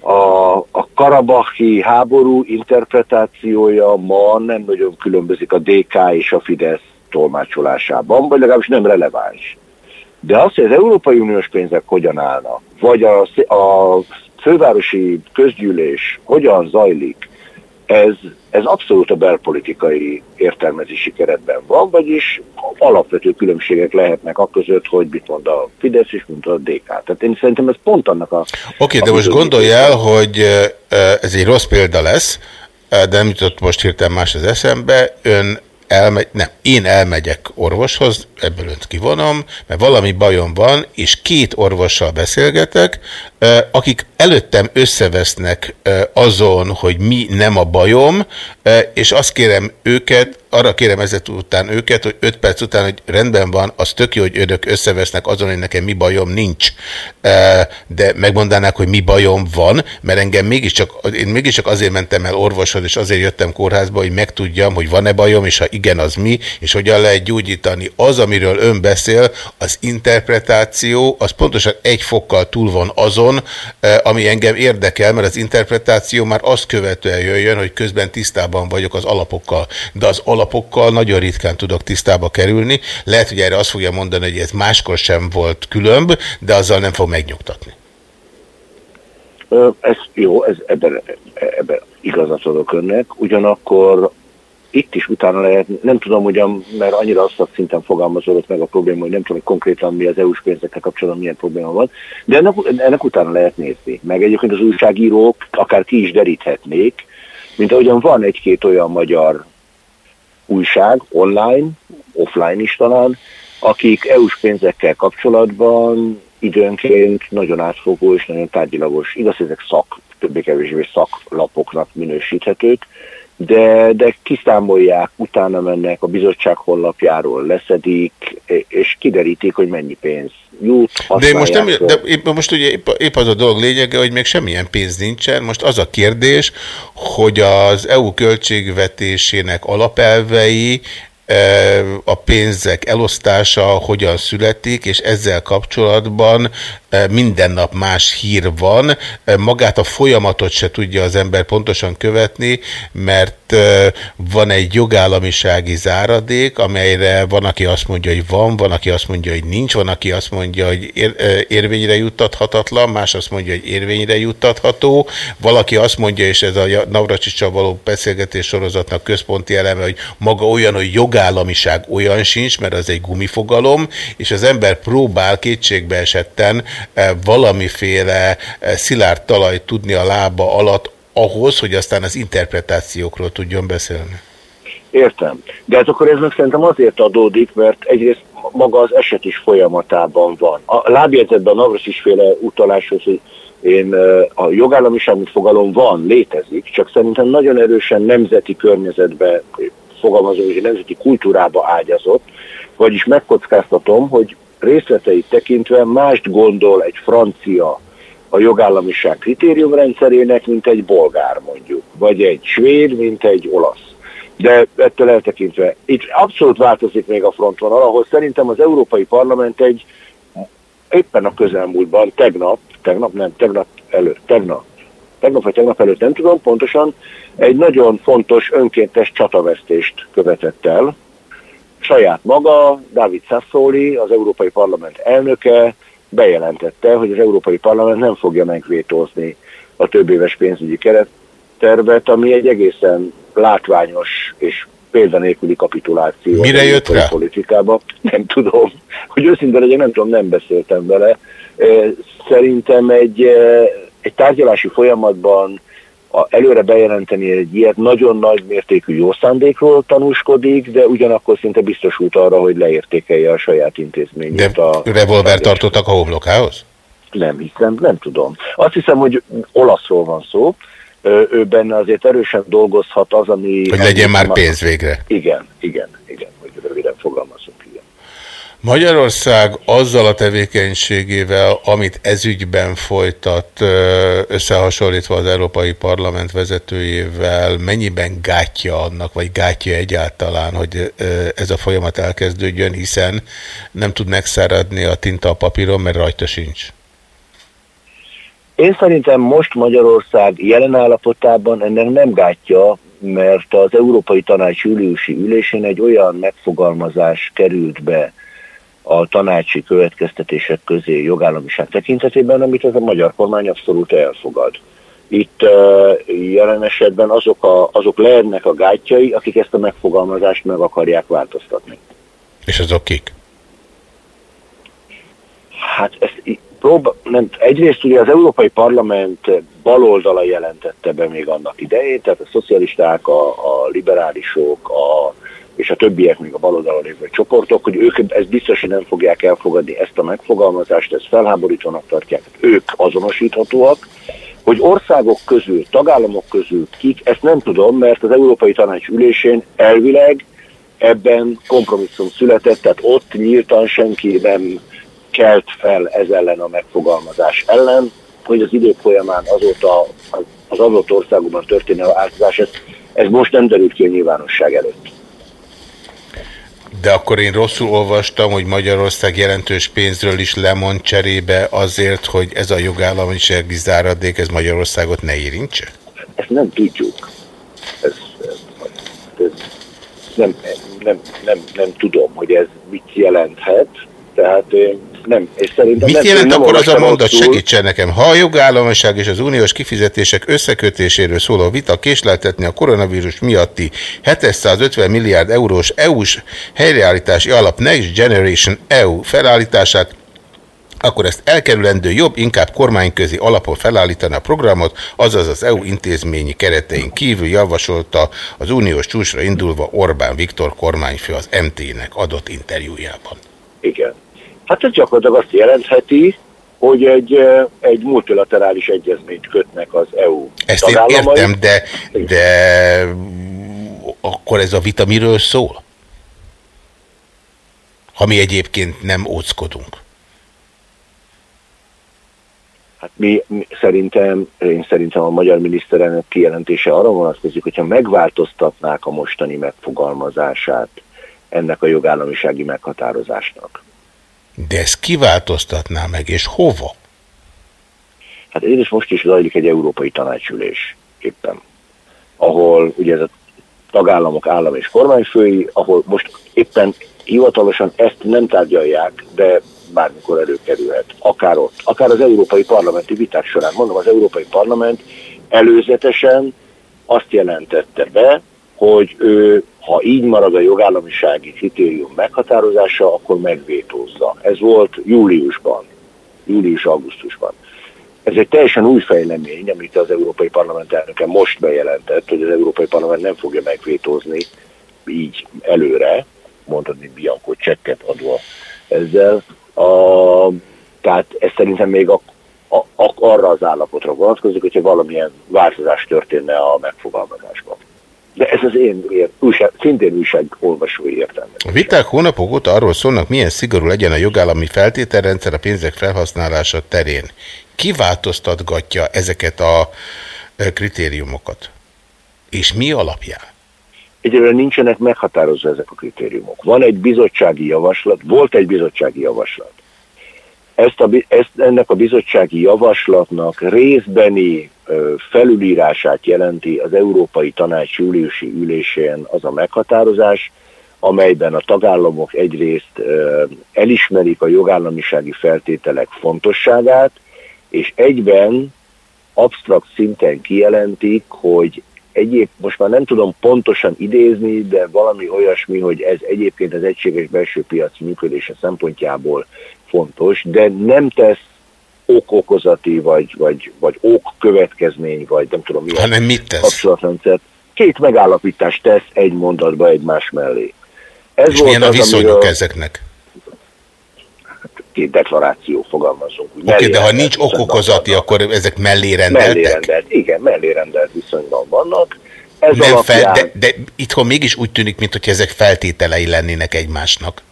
A, a karabahi háború interpretációja ma nem nagyon különbözik a DK és a Fidesz tolmácsolásában, vagy legalábbis nem releváns. De az, hogy az Európai Uniós pénzek hogyan állnak, vagy a, a fővárosi közgyűlés hogyan zajlik, ez, ez abszolút a belpolitikai értelmezési keretben van, vagyis alapvető különbségek lehetnek a között, hogy mit mond a Fidesz és mint a DK. Tehát én szerintem ez pont annak a... Oké, okay, de most gondolj el, hogy ez egy rossz példa lesz, de nem jutott most hirtelen más az eszembe. Ön elmegy, nem, én elmegyek orvoshoz, ebből önt kivonom, mert valami bajom van, és két orvossal beszélgetek, akik előttem összevesznek azon, hogy mi nem a bajom, és azt kérem őket, arra kérem ezek után őket, hogy öt perc után, hogy rendben van, az tök jó, hogy önök összevesznek azon, hogy nekem mi bajom nincs. De megmondanák, hogy mi bajom van, mert engem mégiscsak, én mégiscsak azért mentem el orvoshoz, és azért jöttem kórházba, hogy megtudjam, hogy van-e bajom, és ha igen, az mi, és hogyan lehet gyógyítani. Az, amiről ön beszél, az interpretáció, az pontosan egy fokkal túl van azon, ami engem érdekel, mert az interpretáció már azt követően jöjjön, hogy közben tisztában vagyok az alapokkal. De az alapokkal nagyon ritkán tudok tisztába kerülni. Lehet, hogy erre azt fogja mondani, hogy ez máskor sem volt különb, de azzal nem fog megnyugtatni. Ez jó, ez, ebben, ebben igazat adok önnek. Ugyanakkor itt is utána lehet, nem tudom ugyan, mert annyira azt szinten fogalmazódott meg a probléma, hogy nem tudom, hogy konkrétan mi az EU-s pénzekkel kapcsolatban milyen probléma van, de ennek, ennek utána lehet nézni. Meg egyébként az újságírók akár ki is deríthetnék, mint ahogyan van egy-két olyan magyar újság, online, offline is talán, akik EU-s pénzekkel kapcsolatban időnként nagyon átfogó és nagyon tárgyilagos, igaz, ezek szak, többé-kevésbé szaklapoknak minősíthetők, de, de kiszámolják, utána mennek a bizottság honlapjáról, leszedik, és kiderítik, hogy mennyi pénz jut. De most, nem, de épp, most ugye épp, épp az a dolog lényege, hogy még semmilyen pénz nincsen. Most az a kérdés, hogy az EU költségvetésének alapelvei a pénzek elosztása hogyan születik, és ezzel kapcsolatban minden nap más hír van. Magát a folyamatot se tudja az ember pontosan követni, mert van egy jogállamisági záradék, amelyre van, aki azt mondja, hogy van, van, aki azt mondja, hogy nincs, van, aki azt mondja, hogy ér, érvényre juttathatatlan, más azt mondja, hogy érvényre juttatható, valaki azt mondja, és ez a Navracsicsal való beszélgetés sorozatnak központi eleme, hogy maga olyan, hogy jogállamiság olyan sincs, mert az egy gumifogalom, és az ember próbál kétségbe esetten valamiféle szilárd talaj tudni a lába alatt ahhoz, hogy aztán az interpretációkról tudjon beszélni. Értem. De hát akkor ez meg szerintem azért adódik, mert egyrészt maga az eset is folyamatában van. A lábjegyzetben a Navras féle utaláshoz, hogy én a jogállamiság, mint fogalom van, létezik, csak szerintem nagyon erősen nemzeti környezetbe fogalmazom, hogy nemzeti kultúrába ágyazott, vagyis megkockáztatom, hogy részleteit tekintve mást gondol egy francia a jogállamiság kritériumrendszerének, mint egy bolgár mondjuk, vagy egy svéd, mint egy olasz. De ettől eltekintve, itt abszolút változik még a frontvonal, ahol szerintem az Európai Parlament egy éppen a közelmúltban, tegnap, tegnap nem, tegnap előtt, tegnap, tegnap vagy tegnap előtt nem tudom pontosan, egy nagyon fontos önkéntes csatavesztést követett el. Saját maga, David Sassoli, az Európai Parlament elnöke, bejelentette, hogy az Európai Parlament nem fogja megvétózni a több éves pénzügyi kerettervet, ami egy egészen látványos és példanélküli kapituláció. Mire jött rá? Politikába. Nem tudom. Hogy őszintén legyek, nem tudom, nem beszéltem vele. Szerintem egy, egy tárgyalási folyamatban a, előre bejelenteni egy ilyet nagyon nagy mértékű jó szándékról tanúskodik, de ugyanakkor szinte biztosult arra, hogy leértékelje a saját intézményét. De a revolver tartottak a homlokához? Nem hiszem, nem tudom. Azt hiszem, hogy olaszról van szó, ő benne azért erősen dolgozhat az, ami... Hogy legyen már pénz végre. Igen, igen, igen, hogy röviden fogalmazunk. Magyarország azzal a tevékenységével, amit ezügyben folytat, összehasonlítva az Európai Parlament vezetőjével, mennyiben gátja annak, vagy gátja egyáltalán, hogy ez a folyamat elkezdődjön, hiszen nem tud megszáradni a tinta a papíron, mert rajta sincs. Én szerintem most Magyarország jelen állapotában ennek nem gátja, mert az Európai Tanács júliusi ülésén egy olyan megfogalmazás került be, a tanácsi következtetések közé jogállamiság tekintetében, amit ez a magyar kormány abszolút elfogad. Itt jelen esetben azok, a, azok lehetnek a gátjai, akik ezt a megfogalmazást meg akarják változtatni. És azok kik? Hát ezt próba, nem, egyrészt ugye az Európai Parlament baloldala jelentette be még annak idején, tehát a szocialisták, a, a liberálisok, a és a többiek, még a baloldalon lévő csoportok, hogy ők ezt biztos, hogy nem fogják elfogadni ezt a megfogalmazást, ezt felháborítónak tartják, ők azonosíthatóak, hogy országok közül, tagállamok közül kik, ezt nem tudom, mert az Európai Tanács ülésén elvileg ebben kompromisszum született, tehát ott nyíltan senki nem kelt fel ez ellen a megfogalmazás ellen, hogy az idők folyamán azóta az adott országokban történő változás, ez, ez most nem derült ki a nyilvánosság előtt. De akkor én rosszul olvastam, hogy Magyarország jelentős pénzről is lemond cserébe azért, hogy ez a jogállamisági záradék, ez Magyarországot ne érintse? Ezt nem tudjuk. Ez, ez, nem, nem, nem, nem tudom, hogy ez mit jelenthet. Tehát nem, és szerintem Mit nem, jelent akkor az a mondat, segítsen nekem, ha a jogállamiság és az uniós kifizetések összekötéséről szóló vita késleltetni a koronavírus miatti 750 milliárd eurós EU-s helyreállítási alap Next Generation EU felállítását, akkor ezt elkerülendő jobb, inkább kormányközi alapon felállítani a programot, azaz az EU intézményi keretein kívül javasolta az uniós csúcsra indulva Orbán Viktor kormányfő az MT-nek adott interjújában. Igen. Hát ez gyakorlatilag azt jelentheti, hogy egy, egy multilaterális egyezményt kötnek az EU Ezt én értem, de, de akkor ez a vita miről szól? Ha mi egyébként nem óckodunk. Hát mi, mi szerintem, én szerintem a magyar miniszterelnök kijelentése arra vonatkozik, hogyha megváltoztatnák a mostani megfogalmazását ennek a jogállamisági meghatározásnak, de ezt kiváltoztatná meg, és hova? Hát én is most is zajlik egy európai tanácsülés éppen, ahol ugye ez a tagállamok állam és kormányfői, ahol most éppen hivatalosan ezt nem tárgyalják, de bármikor előkerülhet, akár ott, akár az európai parlamenti viták során. Mondom, az európai parlament előzetesen azt jelentette be, hogy ő ha így marad a jogállamisági kritérium meghatározása, akkor megvétózza. Ez volt júliusban, július-augusztusban. Ez egy teljesen új fejlemény, amit az Európai Parlament elnöke most bejelentett, hogy az Európai Parlament nem fogja megvétózni így előre, mondhatni Bianco csekket adva ezzel. A, tehát ez szerintem még a, a, a, arra az állapotra vonatkozik, hogyha valamilyen változás történne a megfogalmazásban. De ez az én újság, szintén újságolvasói értelme. A viták hónapok óta arról szólnak, milyen szigorú legyen a jogállami feltételrendszer a pénzek felhasználása terén. Ki változtatgatja ezeket a kritériumokat? És mi alapján? Egyelőre nincsenek meghatározva ezek a kritériumok. Van egy bizottsági javaslat, volt egy bizottsági javaslat. Ezt a, ezt, ennek a bizottsági javaslatnak részbeni felülírását jelenti az Európai Tanács júliusi ülésén az a meghatározás, amelyben a tagállamok egyrészt elismerik a jogállamisági feltételek fontosságát, és egyben absztrakt szinten kijelentik, hogy egyéb, most már nem tudom pontosan idézni, de valami olyasmi, hogy ez egyébként az egységes belső piac működése szempontjából fontos, de nem tesz ok-okozati, vagy, vagy, vagy ok-következmény, vagy nem tudom milyen Hanem mit tesz? kapcsolatrendszert. Két megállapítást tesz egy mondatba egymás mellé. Ez És volt milyen a viszonyuk amiről... ezeknek? Hát, két deklaráció fogalmazunk. Oké, okay, de ha nincs okokozati, akkor ezek mellé rendeltek? Mellé rendelt, igen, mellé rendelt viszonyban vannak. Ez Nem alapján... fel, de, de itthon mégis úgy tűnik, mintha ezek feltételei lennének egymásnak.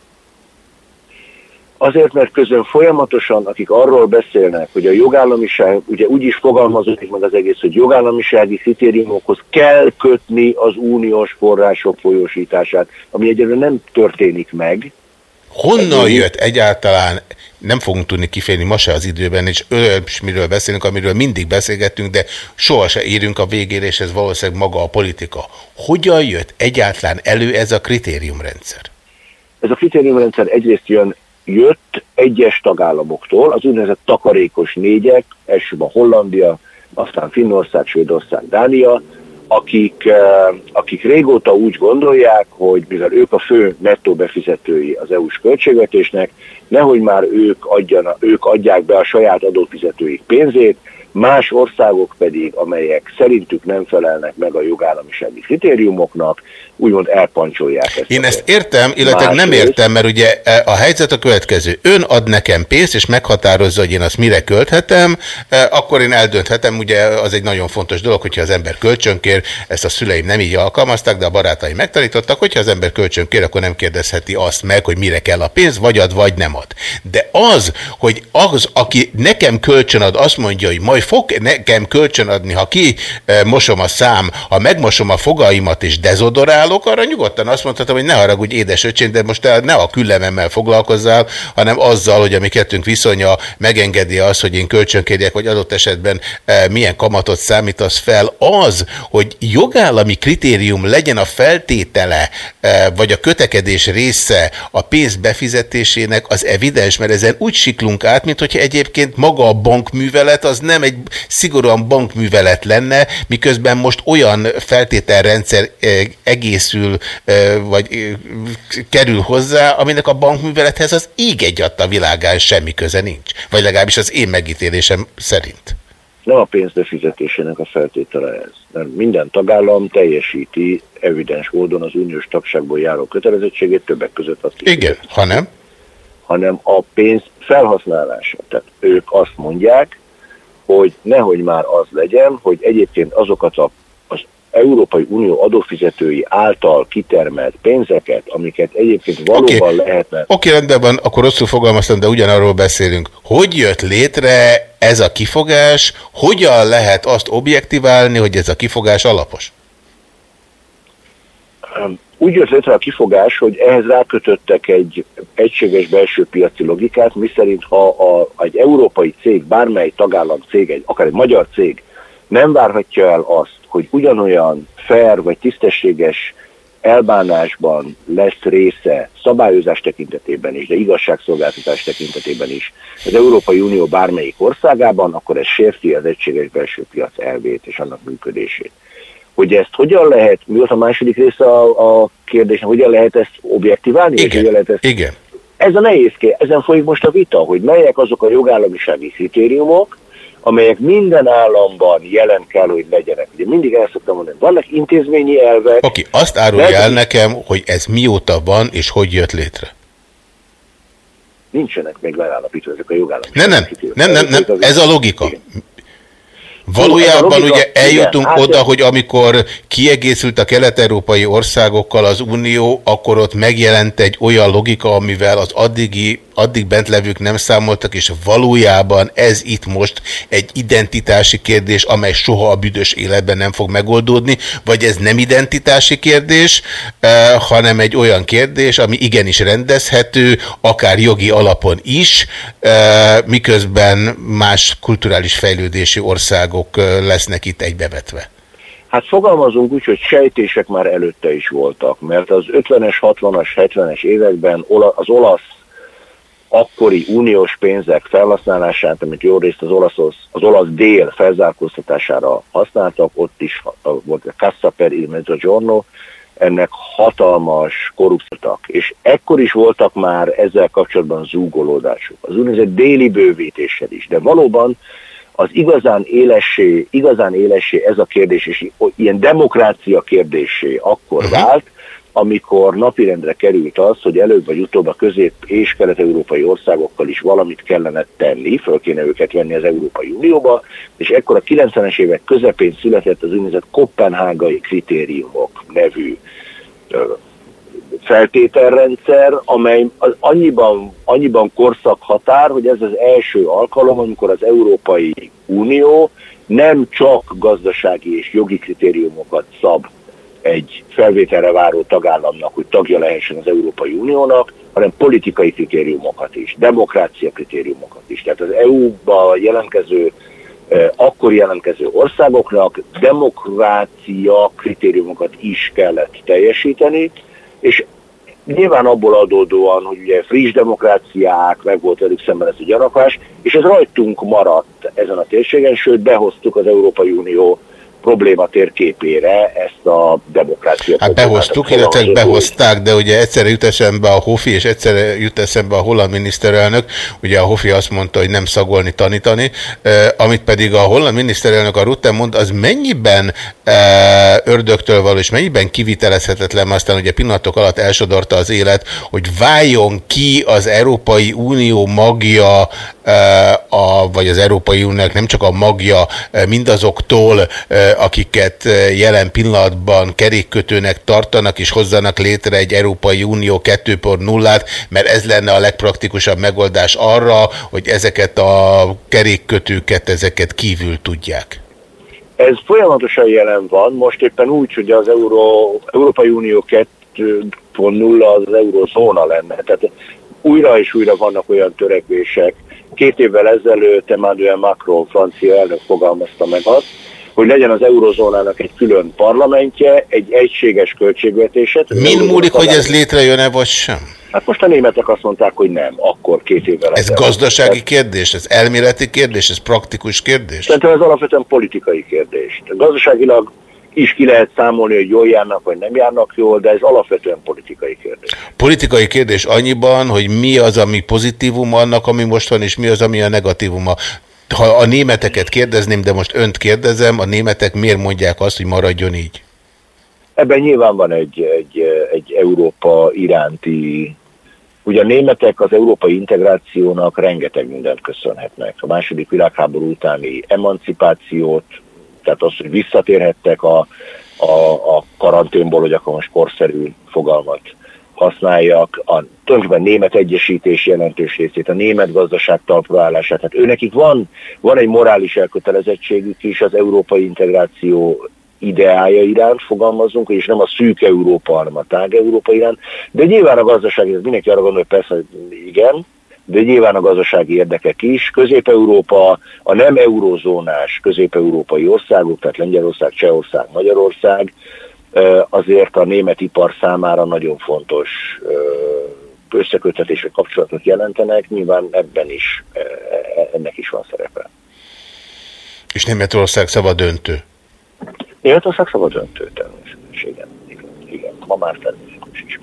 Azért, mert közön folyamatosan, akik arról beszélnek, hogy a jogállamiság, ugye úgy is fogalmazódik meg az egész, hogy jogállamisági kritériumokhoz kell kötni az uniós források folyósítását, ami egyébként nem történik meg. Honnan jött egyáltalán, nem fogunk tudni kifejni ma se az időben, és miről beszélünk, amiről mindig beszélgettünk, de soha se a végére, és ez valószínűleg maga a politika. Hogyan jött egyáltalán elő ez a kritériumrendszer? Ez a kritériumrendszer egyrészt jön jött egyes tagállamoktól, az úgynevezett takarékos négyek, elsősorban Hollandia, aztán Finnország, Svédország, Dánia, akik, eh, akik régóta úgy gondolják, hogy mivel ők a fő nettó befizetői az EU-s költségvetésnek, nehogy már ők, adjanak, ők adják be a saját adófizetőik pénzét, más országok pedig, amelyek szerintük nem felelnek meg a jogállamisági kritériumoknak, úgymond elpancsolják ezt. Én ezt értem, illetve nem értem, mert ugye e, a helyzet a következő. Ön ad nekem pénzt, és meghatározza, hogy én azt mire költhetem, e, akkor én eldönthetem, ugye az egy nagyon fontos dolog, hogyha az ember kölcsönkér, ezt a szüleim nem így alkalmazták, de a barátaim megtanítottak, hogyha az ember kölcsönkér, akkor nem kérdezheti azt meg, hogy mire kell a pénz, vagy ad, vagy nem ad. De az, hogy az, aki nekem kölcsön ad, azt mondja, hogy majd fog nekem kölcsön adni, ha ki mosom a szám, ha megmosom a fogaimat és dezodorál, állok, arra nyugodtan azt mondhatom, hogy ne haragudj édes öcsén, de most ne a küllememmel foglalkozzál, hanem azzal, hogy a mi kettőnk viszonya megengedi azt, hogy én kölcsönkérjek, vagy adott esetben milyen kamatot számítasz fel. Az, hogy jogállami kritérium legyen a feltétele, vagy a kötekedés része a pénz befizetésének, az evidens, mert ezen úgy siklunk át, mint hogyha egyébként maga a bankművelet az nem egy szigorúan bankművelet lenne, miközben most olyan feltételrendszer e, egész készül, vagy kerül hozzá, aminek a bankművelethez az íg egyadt a világán semmi köze nincs. Vagy legalábbis az én megítélésem szerint. Nem a pénzbefizetésének a feltétele ez. Mert minden tagállam teljesíti evidens módon az uniós tagságból járó kötelezettségét, többek között azt Igen, ha nem? Hanem a pénz felhasználása. Tehát ők azt mondják, hogy nehogy már az legyen, hogy egyébként azokat a Európai Unió adófizetői által kitermelt pénzeket, amiket egyébként valóban okay. lehetne... Oké, okay, rendben van, akkor rosszul fogalmaztam, de ugyanarról beszélünk. Hogy jött létre ez a kifogás? Hogyan lehet azt objektiválni, hogy ez a kifogás alapos? Úgy jött létre a kifogás, hogy ehhez rákötöttek egy egységes belső piaci logikát, miszerint ha a, egy európai cég, bármely tagállam cég, egy, akár egy magyar cég nem várhatja el azt, hogy ugyanolyan fair vagy tisztességes elbánásban lesz része szabályozás tekintetében is, de igazságszolgáltatás tekintetében is az Európai Unió bármelyik országában, akkor ez sérti az egységes belső piac elvét és annak működését. Hogy ezt hogyan lehet, mi volt a második része a, a kérdésnek, hogyan lehet ezt objektiválni? Igen, hogyan lehet ezt... igen. Ez a nehéz kérdés, ezen folyik most a vita, hogy melyek azok a jogállamisági kritériumok, amelyek minden államban jelen kell, hogy legyenek. Ugye mindig el szoktam mondani, vannak intézményi elvek. Oké, okay, azt árulja el nekem, hogy ez mióta van, és hogy jött létre. Nincsenek még megállapítva ezek a jogállamok. Nem, nem, nem, nem, nem, ez a logika. Igen. Valójában ugye eljutunk igen, oda, hát, hogy amikor kiegészült a kelet-európai országokkal az Unió, akkor ott megjelent egy olyan logika, amivel az addigi addig bent levők nem számoltak, és valójában ez itt most egy identitási kérdés, amely soha a büdös életben nem fog megoldódni, vagy ez nem identitási kérdés, eh, hanem egy olyan kérdés, ami igenis rendezhető, akár jogi alapon is, eh, miközben más kulturális fejlődési országok eh, lesznek itt egybevetve. Hát fogalmazunk úgy, hogy sejtések már előtte is voltak, mert az 50-es, 60-as, 70-es években az olasz akkori uniós pénzek felhasználását, amit jó részt az olasz, az olasz dél felzárkóztatására használtak, ott is volt a Cassa per il Mezzogiorno, ennek hatalmas korruptak, és ekkor is voltak már ezzel kapcsolatban zúgolódások. Az úgynevezett déli bővítéssel is, de valóban az igazán élessé, igazán élessé ez a kérdés, és ilyen demokrácia kérdésé akkor uh-huh. vált, amikor napirendre került az, hogy előbb vagy utóbb a közép- és kelet-európai országokkal is valamit kellene tenni, föl kéne őket venni az Európai Unióba, és ekkor a 90-es évek közepén született az úgynevezett Kopenhágai kritériumok nevű feltételrendszer, amely az annyiban, annyiban korszakhatár, hogy ez az első alkalom, amikor az Európai Unió nem csak gazdasági és jogi kritériumokat szab egy felvételre váró tagállamnak, hogy tagja lehessen az Európai Uniónak, hanem politikai kritériumokat is, demokrácia kritériumokat is. Tehát az EU-ba jelentkező, eh, akkor jelentkező országoknak demokrácia kritériumokat is kellett teljesíteni, és nyilván abból adódóan, hogy ugye friss demokráciák, meg volt velük szemben ez a gyanakvás, és ez rajtunk maradt ezen a térségen, sőt behoztuk az Európai Unió probléma térképére ezt a demokrácia. Hát behoztuk, illetve behozták, de ugye egyszerre jut eszembe a Hofi, és egyszerre jut eszembe a holland miniszterelnök. Ugye a Hofi azt mondta, hogy nem szagolni, tanítani, amit pedig a holland miniszterelnök a Rutte mond, az mennyiben ördögtől való, és mennyiben kivitelezhetetlen, aztán ugye pillanatok alatt elsodorta az élet, hogy váljon ki az Európai Unió magja, a, vagy az Európai Uniónak nem csak a magja mindazoktól, akiket jelen pillanatban kerékkötőnek tartanak, és hozzanak létre egy Európai Unió 2.0-át, mert ez lenne a legpraktikusabb megoldás arra, hogy ezeket a kerékkötőket, ezeket kívül tudják. Ez folyamatosan jelen van, most éppen úgy, hogy az Euró, Európai Unió 2.0 az eurozóna lenne. Tehát újra és újra vannak olyan törekvések. Két évvel ezelőtt Emmanuel Macron, francia elnök fogalmazta meg azt, hogy legyen az eurozónának egy külön parlamentje, egy egységes költségvetése. Min múlik, hogy ez létrejön-e, vagy sem? Hát most a németek azt mondták, hogy nem, akkor két évvel Ez gazdasági kérdés, ez elméleti kérdés, ez praktikus kérdés? Szerintem ez alapvetően politikai kérdés. Gazdaságilag is ki lehet számolni, hogy jól járnak, vagy nem járnak jól, de ez alapvetően politikai kérdés. Politikai kérdés annyiban, hogy mi az, ami pozitívum annak, ami most van, és mi az, ami a negatívuma ha a németeket kérdezném, de most önt kérdezem, a németek miért mondják azt, hogy maradjon így? Ebben nyilván van egy, egy, egy Európa iránti Ugye a németek az európai integrációnak rengeteg mindent köszönhetnek. A második világháború utáni emancipációt, tehát az, hogy visszatérhettek a, a, a karanténból, hogy akkor most korszerű fogalmat használjak, a tulajdonképpen német egyesítés jelentős részét, a német gazdaság talpraállását. Tehát őnekik van, van egy morális elkötelezettségük is az európai integráció ideája iránt fogalmazunk, és nem a szűk Európa, hanem a tág Európa iránt. De nyilván a gazdaság, ez mindenki arra gondol, hogy persze igen, de nyilván a gazdasági érdekek is. Közép-Európa, a nem eurózónás közép-európai országok, tehát Lengyelország, Csehország, Magyarország, azért a német ipar számára nagyon fontos összeköttetésre kapcsolatot jelentenek, nyilván ebben is, ennek is van szerepe. És Németország szabad döntő? Németország szabad döntő, természetesen. Igen, igen. Ma már természetes is.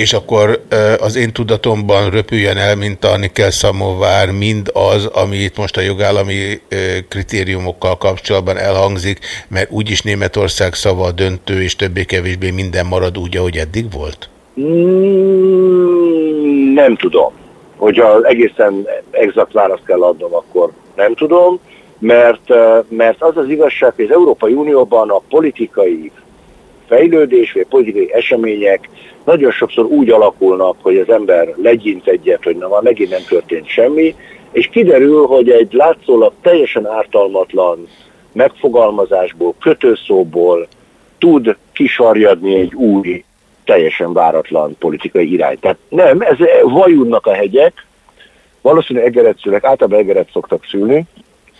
És akkor az én tudatomban röpüljön el, mint a Nikel Szamovár, mind az, ami itt most a jogállami kritériumokkal kapcsolatban elhangzik, mert úgyis Németország szava a döntő, és többé-kevésbé minden marad úgy, ahogy eddig volt? Mm, nem tudom. Hogyha egészen exakt választ kell adnom, akkor nem tudom, mert, mert az az igazság, hogy az Európai Unióban a politikai fejlődés, vagy politikai események nagyon sokszor úgy alakulnak, hogy az ember legyint egyet, hogy na már megint nem történt semmi, és kiderül, hogy egy látszólag teljesen ártalmatlan megfogalmazásból, kötőszóból tud kisarjadni egy új, teljesen váratlan politikai irány. Tehát nem, ez vajudnak a hegyek, valószínűleg egeret szülek, általában egeret szoktak szülni,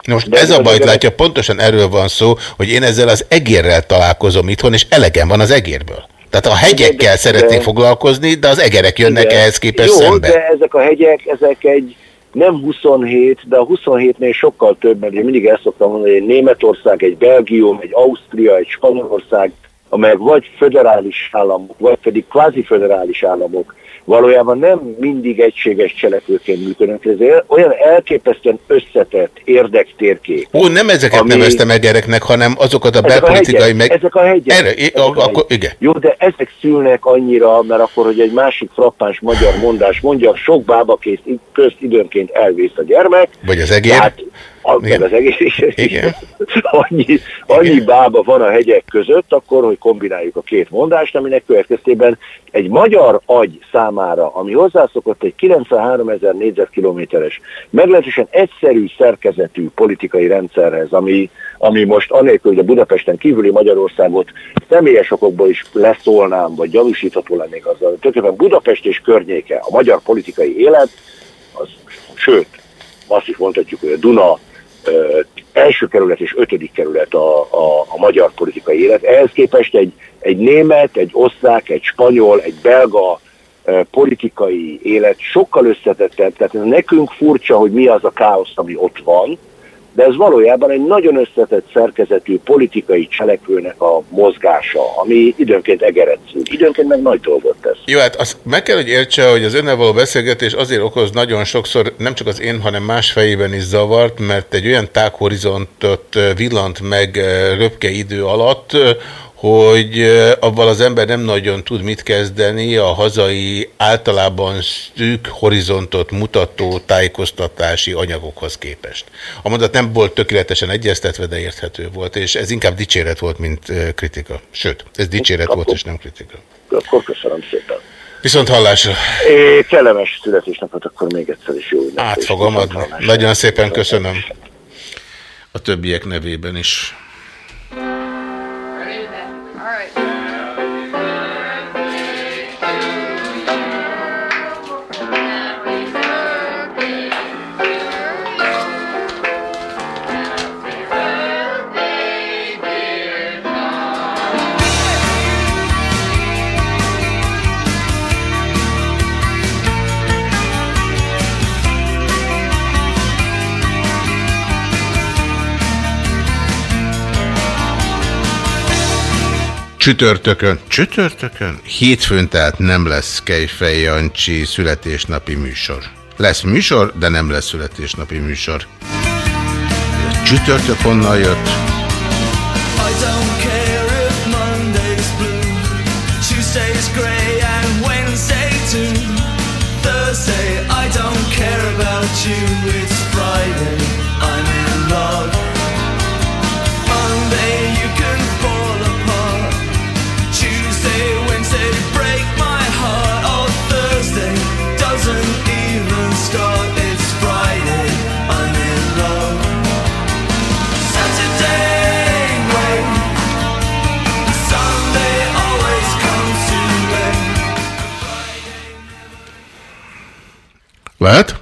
most De ez a bajt látja, pontosan erről van szó, hogy én ezzel az egérrel találkozom itthon, és elegem van az egérből. Tehát a hegyekkel de, szeretnék de, foglalkozni, de az egerek jönnek igen. ehhez képest Jó, szembe. de ezek a hegyek, ezek egy nem 27, de a 27-nél sokkal több, mert én mindig el szoktam mondani, hogy egy Németország, egy Belgium, egy Ausztria, egy Spanyolország, amelyek vagy föderális államok, vagy pedig kvázi föderális államok, valójában nem mindig egységes cselekvőként működnek. Ez olyan elképesztően összetett érdektérkép. Ó, nem ezeket ami... nevezte meg gyereknek, hanem azokat a belpolitikai meg... Ezek a hegyek. Erre, ezek a, a, akkor, igen. Jó, de ezek szülnek annyira, mert akkor, hogy egy másik frappáns magyar mondás mondja, sok bába közt időnként elvész a gyermek. Vagy az egér. Tehát meg az egész Igen. annyi, annyi Igen. bába van a hegyek között, akkor, hogy kombináljuk a két mondást, aminek következtében egy magyar agy számára, ami hozzászokott egy 93 ezer négyzetkilométeres, meglehetősen egyszerű szerkezetű politikai rendszerhez, ami, ami most anélkül, hogy a Budapesten kívüli Magyarországot személyes okokból is leszólnám, vagy gyanúsítható lennék azzal. Tulajdonképpen Budapest és környéke, a magyar politikai élet, az, sőt, azt is mondhatjuk, hogy a Duna első kerület és ötödik kerület a, a, a magyar politikai élet. Ehhez képest egy, egy német, egy osztrák, egy spanyol, egy belga politikai élet sokkal összetettebb. Tehát nekünk furcsa, hogy mi az a káosz, ami ott van, de ez valójában egy nagyon összetett szerkezetű politikai cselekvőnek a mozgása, ami időnként egeret időnként meg nagy dolgot tesz. Jó, hát azt meg kell, hogy értse, hogy az önnel való beszélgetés azért okoz nagyon sokszor, nem csak az én, hanem más fejében is zavart, mert egy olyan tághorizontot villant meg röpke idő alatt, hogy abban az ember nem nagyon tud mit kezdeni a hazai általában szűk horizontot mutató tájékoztatási anyagokhoz képest. A mondat nem volt tökéletesen egyeztetve, de érthető volt, és ez inkább dicséret volt, mint kritika. Sőt, ez dicséret akkor, volt, és nem kritika. Akkor köszönöm szépen. Viszont hallásra. É, kellemes születésnapot, akkor még egyszer is jó Át fogom adni. Nagyon szépen köszönöm. A többiek nevében is. Csütörtökön, csütörtökön? Hétfőn tehát nem lesz Kejfej Jancsi születésnapi műsor. Lesz műsor, de nem lesz születésnapi műsor. A csütörtök honnan jött? you, Lehet?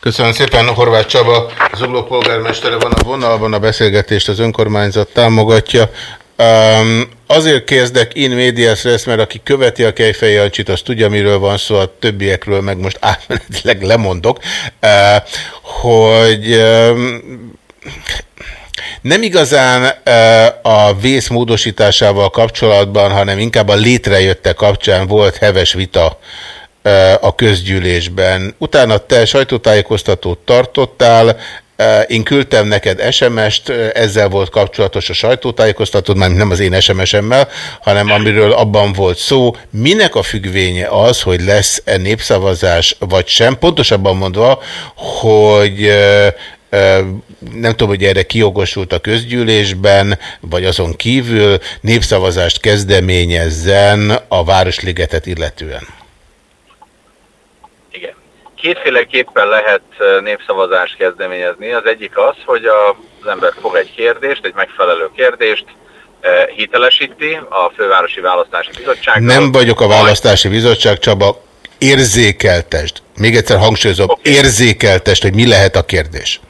Köszönöm szépen, Horváth Csaba, Zugló polgármestere van a vonalban, a beszélgetést az önkormányzat támogatja. Um, azért kérdek in médias res, mert aki követi a Kejfej Jancsit, az tudja, miről van szó, a többiekről meg most átmenetileg lemondok, uh, hogy um, nem igazán a vész módosításával kapcsolatban, hanem inkább a létrejötte kapcsán volt heves vita a közgyűlésben. Utána te sajtótájékoztatót tartottál, én küldtem neked SMS-t, ezzel volt kapcsolatos a sajtótájékoztatód, már nem az én SMS-emmel, hanem amiről abban volt szó. Minek a függvénye az, hogy lesz-e népszavazás, vagy sem? Pontosabban mondva, hogy nem tudom, hogy erre kiogosult a közgyűlésben, vagy azon kívül népszavazást kezdeményezzen a Városligetet illetően kétféleképpen lehet népszavazást kezdeményezni. Az egyik az, hogy az ember fog egy kérdést, egy megfelelő kérdést, hitelesíti a Fővárosi Választási Bizottság. Nem vagyok a Választási Bizottság, Csaba, érzékeltest. Még egyszer hangsúlyozom, okay. érzékeltest, hogy mi lehet a kérdés.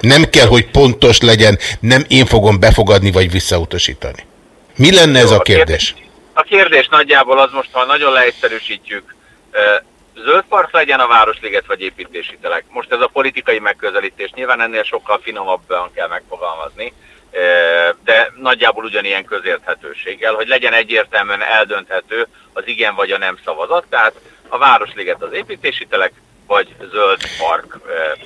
Nem kell, hogy pontos legyen, nem én fogom befogadni vagy visszautasítani. Mi lenne Jó, ez a kérdés? A kérdés nagyjából az most, ha nagyon leegyszerűsítjük, zöld park legyen a Városliget vagy építési telek. Most ez a politikai megközelítés, nyilván ennél sokkal finomabban kell megfogalmazni. de nagyjából ugyanilyen közérthetőséggel, hogy legyen egyértelműen eldönthető az igen vagy a nem szavazat, tehát a Városliget az építési telek, vagy zöld park.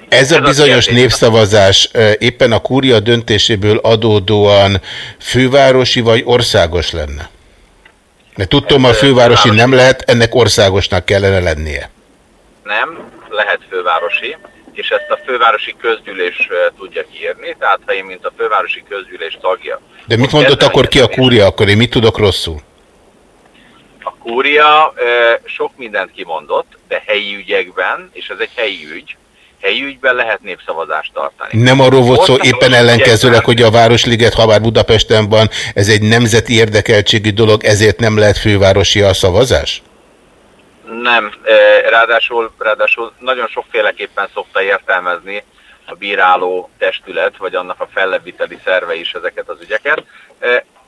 Ez, Ez a bizonyos a népszavazás éppen a kúria döntéséből adódóan fővárosi vagy országos lenne? Mert tudtom, a fővárosi nem lehet, ennek országosnak kellene lennie. Nem, lehet fővárosi, és ezt a fővárosi közgyűlés tudja kiírni, tehát ha én, mint a fővárosi közgyűlés tagja... De mit mondott akkor ki a kúria, akkor én mit tudok rosszul? A kúria sok mindent kimondott, de helyi ügyekben, és ez egy helyi ügy, helyi ügyben lehet népszavazást tartani. Nem arról volt szó éppen ellenkezőleg, hogy a Városliget, ha bár Budapesten van, ez egy nemzeti érdekeltségi dolog, ezért nem lehet fővárosi a szavazás? Nem, ráadásul, ráadásul nagyon sokféleképpen szokta értelmezni a bíráló testület, vagy annak a fellebbviteli szerve is ezeket az ügyeket.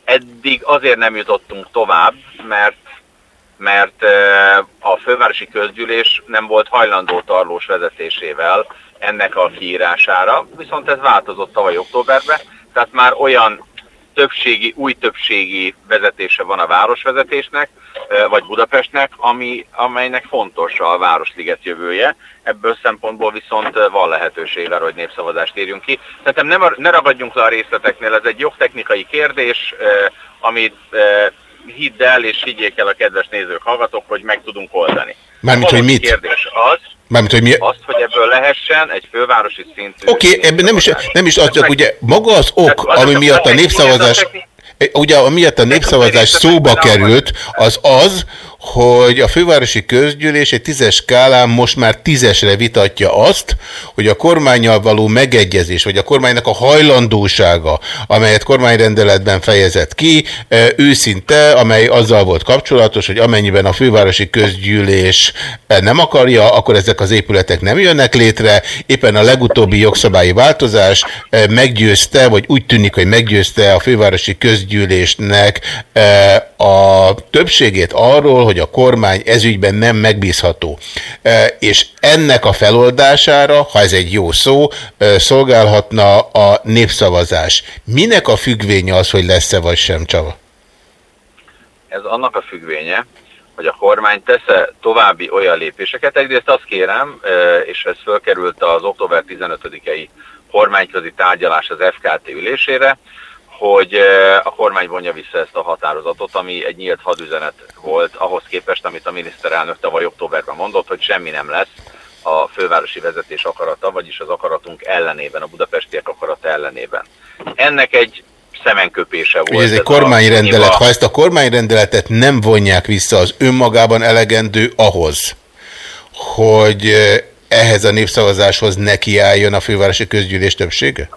Eddig azért nem jutottunk tovább, mert mert a fővárosi közgyűlés nem volt hajlandó tarlós vezetésével ennek a kiírására, viszont ez változott tavaly októberben, tehát már olyan többségi, új többségi vezetése van a városvezetésnek, vagy Budapestnek, ami, amelynek fontos a Városliget jövője. Ebből szempontból viszont van lehetőség arra, hogy népszavazást érjünk ki. Szerintem nem, ne ragadjunk le a részleteknél, ez egy jogtechnikai kérdés, amit hidd el és higgyék el a kedves nézők, hallgatók, hogy meg tudunk oldani. Mármint, hogy mit? kérdés az, Mármint, hogy mi... Azt, hogy ebből lehessen egy fővárosi szintű... Oké, okay, ebben nem is, nem is az, csak ugye maga az ok, ami miatt a népszavazás... Ugye, amiatt a népszavazás szóba került, az az, hogy a fővárosi közgyűlés egy tízes skálán most már tízesre vitatja azt, hogy a kormányjal való megegyezés, vagy a kormánynak a hajlandósága, amelyet kormányrendeletben fejezett ki, őszinte, amely azzal volt kapcsolatos, hogy amennyiben a fővárosi közgyűlés nem akarja, akkor ezek az épületek nem jönnek létre. Éppen a legutóbbi jogszabályi változás meggyőzte, vagy úgy tűnik, hogy meggyőzte a fővárosi közgyűlésnek a többségét arról, hogy a kormány ezügyben nem megbízható. És ennek a feloldására, ha ez egy jó szó, szolgálhatna a népszavazás. Minek a függvénye az, hogy lesz-e vagy sem, Csava? Ez annak a függvénye, hogy a kormány tesz-e további olyan lépéseket. Egyrészt azt kérem, és ez fölkerült az október 15-i kormányközi tárgyalás az FKT ülésére, hogy a kormány vonja vissza ezt a határozatot, ami egy nyílt hadüzenet volt ahhoz képest, amit a miniszterelnök tavaly októberben mondott, hogy semmi nem lesz a fővárosi vezetés akarata, vagyis az akaratunk ellenében, a budapestiek akarata ellenében. Ennek egy szemenköpése volt. ez egy kormányrendelet. A... Ha ezt a kormányrendeletet nem vonják vissza, az önmagában elegendő ahhoz, hogy ehhez a népszavazáshoz nekiálljon a fővárosi közgyűlés többsége?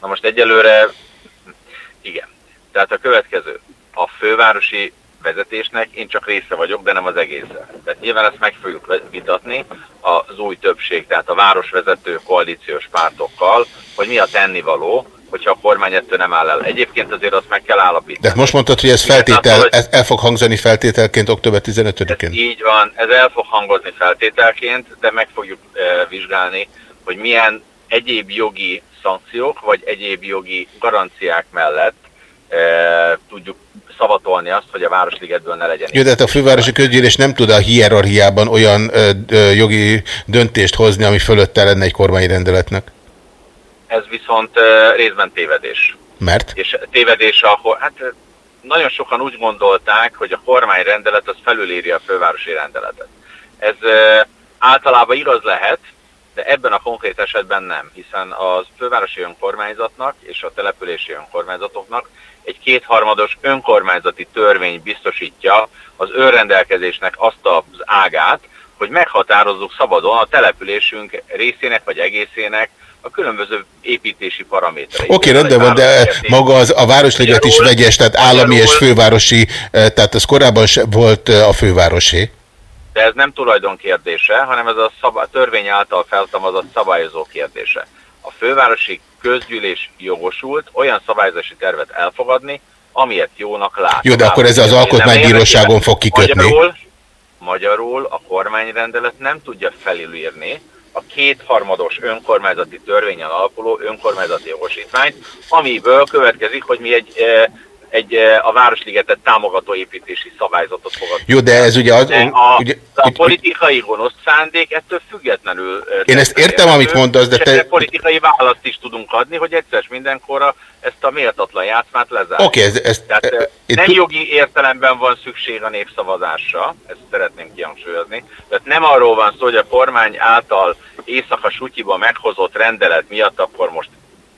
Na most egyelőre. Tehát a következő. A fővárosi vezetésnek én csak része vagyok, de nem az egészen. Tehát nyilván ezt meg fogjuk vitatni az új többség, tehát a városvezető koalíciós pártokkal, hogy mi a tennivaló, hogyha a kormány ettől nem áll el. Egyébként azért azt meg kell állapítani. De most mondtad, hogy ez feltétel, ez el fog hangzani feltételként október 15-én? Így van, ez el fog hangozni feltételként, de meg fogjuk e, vizsgálni, hogy milyen egyéb jogi szankciók, vagy egyéb jogi garanciák mellett tudjuk szavatolni azt, hogy a Városligetből ne legyen. Jó, de hát a fővárosi közgyűlés nem tud a hierarchiában olyan ö, ö, jogi döntést hozni, ami fölötte lenne egy kormányrendeletnek. Ez viszont ö, részben tévedés. Mert? És tévedés, ahol, hát nagyon sokan úgy gondolták, hogy a kormányrendelet az felülírja a fővárosi rendeletet. Ez ö, általában igaz lehet, de ebben a konkrét esetben nem, hiszen az fővárosi önkormányzatnak és a települési önkormányzatoknak egy kétharmados önkormányzati törvény biztosítja az önrendelkezésnek azt az ágát, hogy meghatározzuk szabadon a településünk részének vagy egészének a különböző építési paramétereit. Oké, okay, rendben van, de maga az, a Városliget is vegyes, tehát állami és fővárosi, eh, tehát ez korábban volt eh, a fővárosi de ez nem tulajdon kérdése, hanem ez a szabály, törvény által feltámazott szabályozó kérdése. A fővárosi közgyűlés jogosult olyan szabályozási tervet elfogadni, amilyet jónak lát. Jó, de akkor ez az alkotmánybíróságon fog kikötni. Magyarul, magyarul a kormányrendelet nem tudja felülírni a kétharmados önkormányzati törvényen alapuló önkormányzati jogosítványt, amiből következik, hogy mi egy egy a Városligetet támogató építési szabályzatot fogadtunk. Jó, de ez ugye az... De a, ugye, a politikai gonosz szándék ettől függetlenül... Én ezt értem, amit mondasz, de te... politikai választ is tudunk adni, hogy egyszer mindenkorra ezt a méltatlan játszmát lezárjuk. Oké, okay, ez, ez, Tehát, e, nem jogi értelemben van szükség a népszavazásra, ezt szeretném kihangsúlyozni. Tehát nem arról van szó, hogy a kormány által éjszaka sutyiba meghozott rendelet miatt akkor most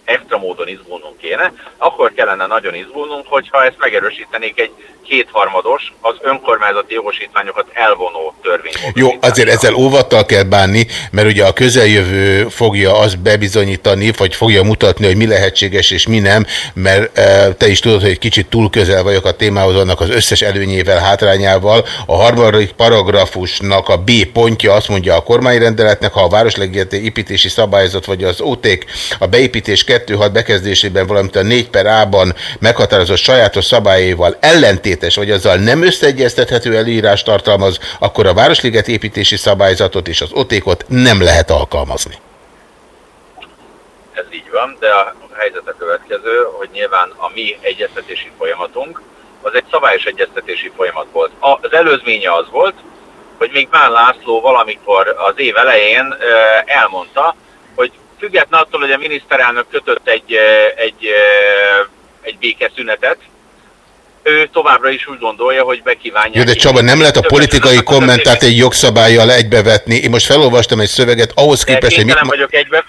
extra módon izgulnunk kéne, akkor kellene nagyon izgulnunk, hogyha ezt megerősítenék egy kétharmados, az önkormányzati jogosítványokat elvonó törvény. Jó, azért ezzel óvattal kell bánni, mert ugye a közeljövő fogja azt bebizonyítani, vagy fogja mutatni, hogy mi lehetséges és mi nem, mert e, te is tudod, hogy egy kicsit túl közel vagyok a témához, annak az összes előnyével, hátrányával. A harmadik paragrafusnak a B pontja azt mondja a kormányrendeletnek, ha a Városlegéti építési szabályzat vagy az OTÉK a beépítés 2.6 bekezdésében, valamint a 4 per A-ban meghatározott sajátos szabályaival ellentétes, vagy azzal nem összeegyeztethető előírás tartalmaz, akkor a Városliget építési szabályzatot és az otékot nem lehet alkalmazni. Ez így van, de a helyzet a következő, hogy nyilván a mi egyeztetési folyamatunk az egy szabályos egyeztetési folyamat volt. Az előzménye az volt, hogy még Bán László valamikor az év elején elmondta, független attól, hogy a miniszterelnök kötött egy, egy, egy békeszünetet, ő továbbra is úgy gondolja, hogy bekívánja. Jó, de Csaba, nem lehet a politikai kommentát egy jogszabályjal egybevetni. Én most felolvastam egy szöveget, ahhoz képest, hogy mit... Nem vagyok egybe,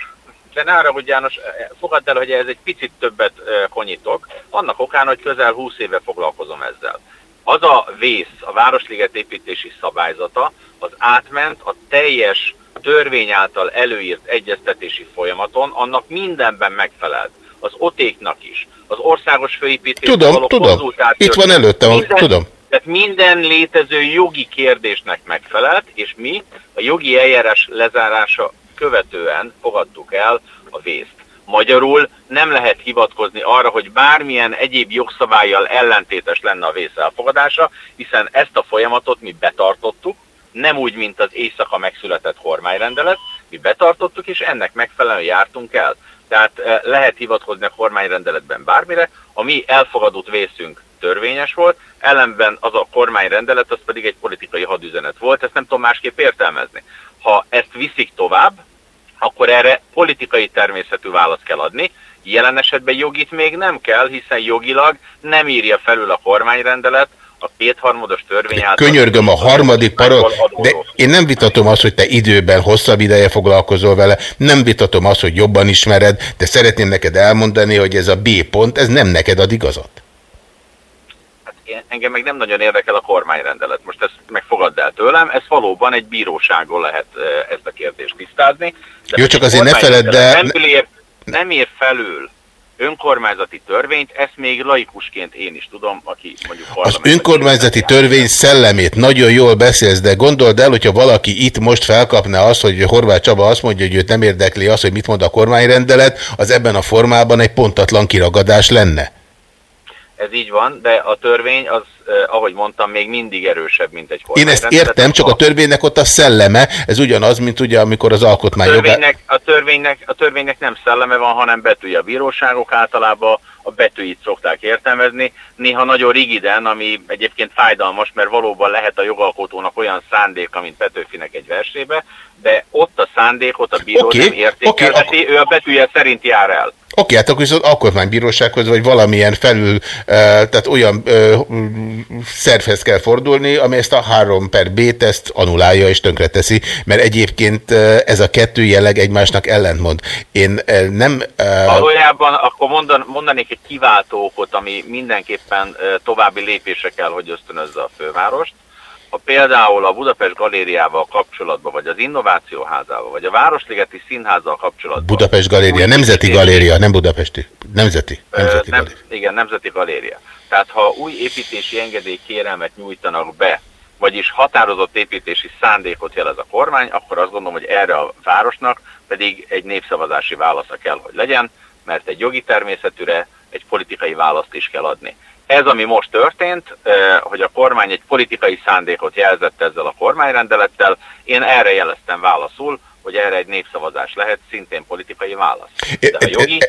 de ne arra, hogy János, fogadd el, hogy ez egy picit többet konyítok. Annak okán, hogy közel 20 éve foglalkozom ezzel. Az a vész, a Városliget építési szabályzata, az átment a teljes törvény által előírt egyeztetési folyamaton, annak mindenben megfelelt. Az otéknak is, az országos főépítés Tudom, tudom. Itt van előttem, minden, tudom. Tehát minden létező jogi kérdésnek megfelelt, és mi a jogi eljárás lezárása követően fogadtuk el a vészt. Magyarul nem lehet hivatkozni arra, hogy bármilyen egyéb jogszabályjal ellentétes lenne a vész elfogadása, hiszen ezt a folyamatot mi betartottuk, nem úgy, mint az éjszaka megszületett kormányrendelet, mi betartottuk, és ennek megfelelően jártunk el. Tehát eh, lehet hivatkozni a kormányrendeletben bármire, a mi elfogadott vészünk törvényes volt, ellenben az a kormányrendelet, az pedig egy politikai hadüzenet volt, ezt nem tudom másképp értelmezni. Ha ezt viszik tovább, akkor erre politikai természetű választ kell adni, jelen esetben jogit még nem kell, hiszen jogilag nem írja felül a kormányrendelet a kétharmados törvény által... Könyörgöm a harmadik parol, de én nem vitatom azt, hogy te időben hosszabb ideje foglalkozol vele, nem vitatom azt, hogy jobban ismered, de szeretném neked elmondani, hogy ez a B pont, ez nem neked ad igazat. Hát én, engem meg nem nagyon érdekel a kormányrendelet, most ezt megfogadd el tőlem, ez valóban egy bíróságon lehet ezt a kérdést tisztázni. Jó, csak azért ne feledd el... Nem, nem ér felül önkormányzati törvényt, ezt még laikusként én is tudom, aki mondjuk... Az önkormányzati törvény szellemét nagyon jól beszélsz, de gondold el, hogyha valaki itt most felkapna azt, hogy Horváth Csaba azt mondja, hogy őt nem érdekli az, hogy mit mond a kormányrendelet, az ebben a formában egy pontatlan kiragadás lenne. Ez így van, de a törvény az, eh, ahogy mondtam, még mindig erősebb, mint egy kormány. Én ezt értem, csak a törvénynek ott a szelleme, ez ugyanaz, mint ugye, amikor az alkotmány a törvénynek, a törvénynek, a törvénynek nem szelleme van, hanem betűje a bíróságok általában, a betűit szokták értelmezni, néha nagyon rigiden, ami egyébként fájdalmas, mert valóban lehet a jogalkotónak olyan szándék, mint Petőfinek egy versébe, de ott a szándékot a bíró okay, nem értékelheti, okay, ő a betűje szerint jár el. Oké, hát akkor viszont alkotmánybírósághoz, vagy valamilyen felül, tehát olyan szervhez kell fordulni, ami ezt a 3 per B teszt anulálja és tönkreteszi, mert egyébként ez a kettő jelleg egymásnak ellentmond. Én nem... Valójában akkor mondan, mondanék egy kiváltó ami mindenképpen további lépésre kell, hogy ösztönözze a fővárost ha például a Budapest galériával kapcsolatban, vagy az Innovációházával, vagy a Városligeti Színházzal kapcsolatban... Budapest galéria, nemzeti galéria, nem budapesti, nemzeti, nemzeti nem, galéria. Igen, nemzeti galéria. Tehát ha új építési engedély kérelmet nyújtanak be, vagyis határozott építési szándékot jelez a kormány, akkor azt gondolom, hogy erre a városnak pedig egy népszavazási válasza kell, hogy legyen, mert egy jogi természetűre egy politikai választ is kell adni. Ez, ami most történt, hogy a kormány egy politikai szándékot jelzett ezzel a kormányrendelettel, én erre jeleztem válaszul, hogy erre egy népszavazás lehet, szintén politikai válasz. De ha jogi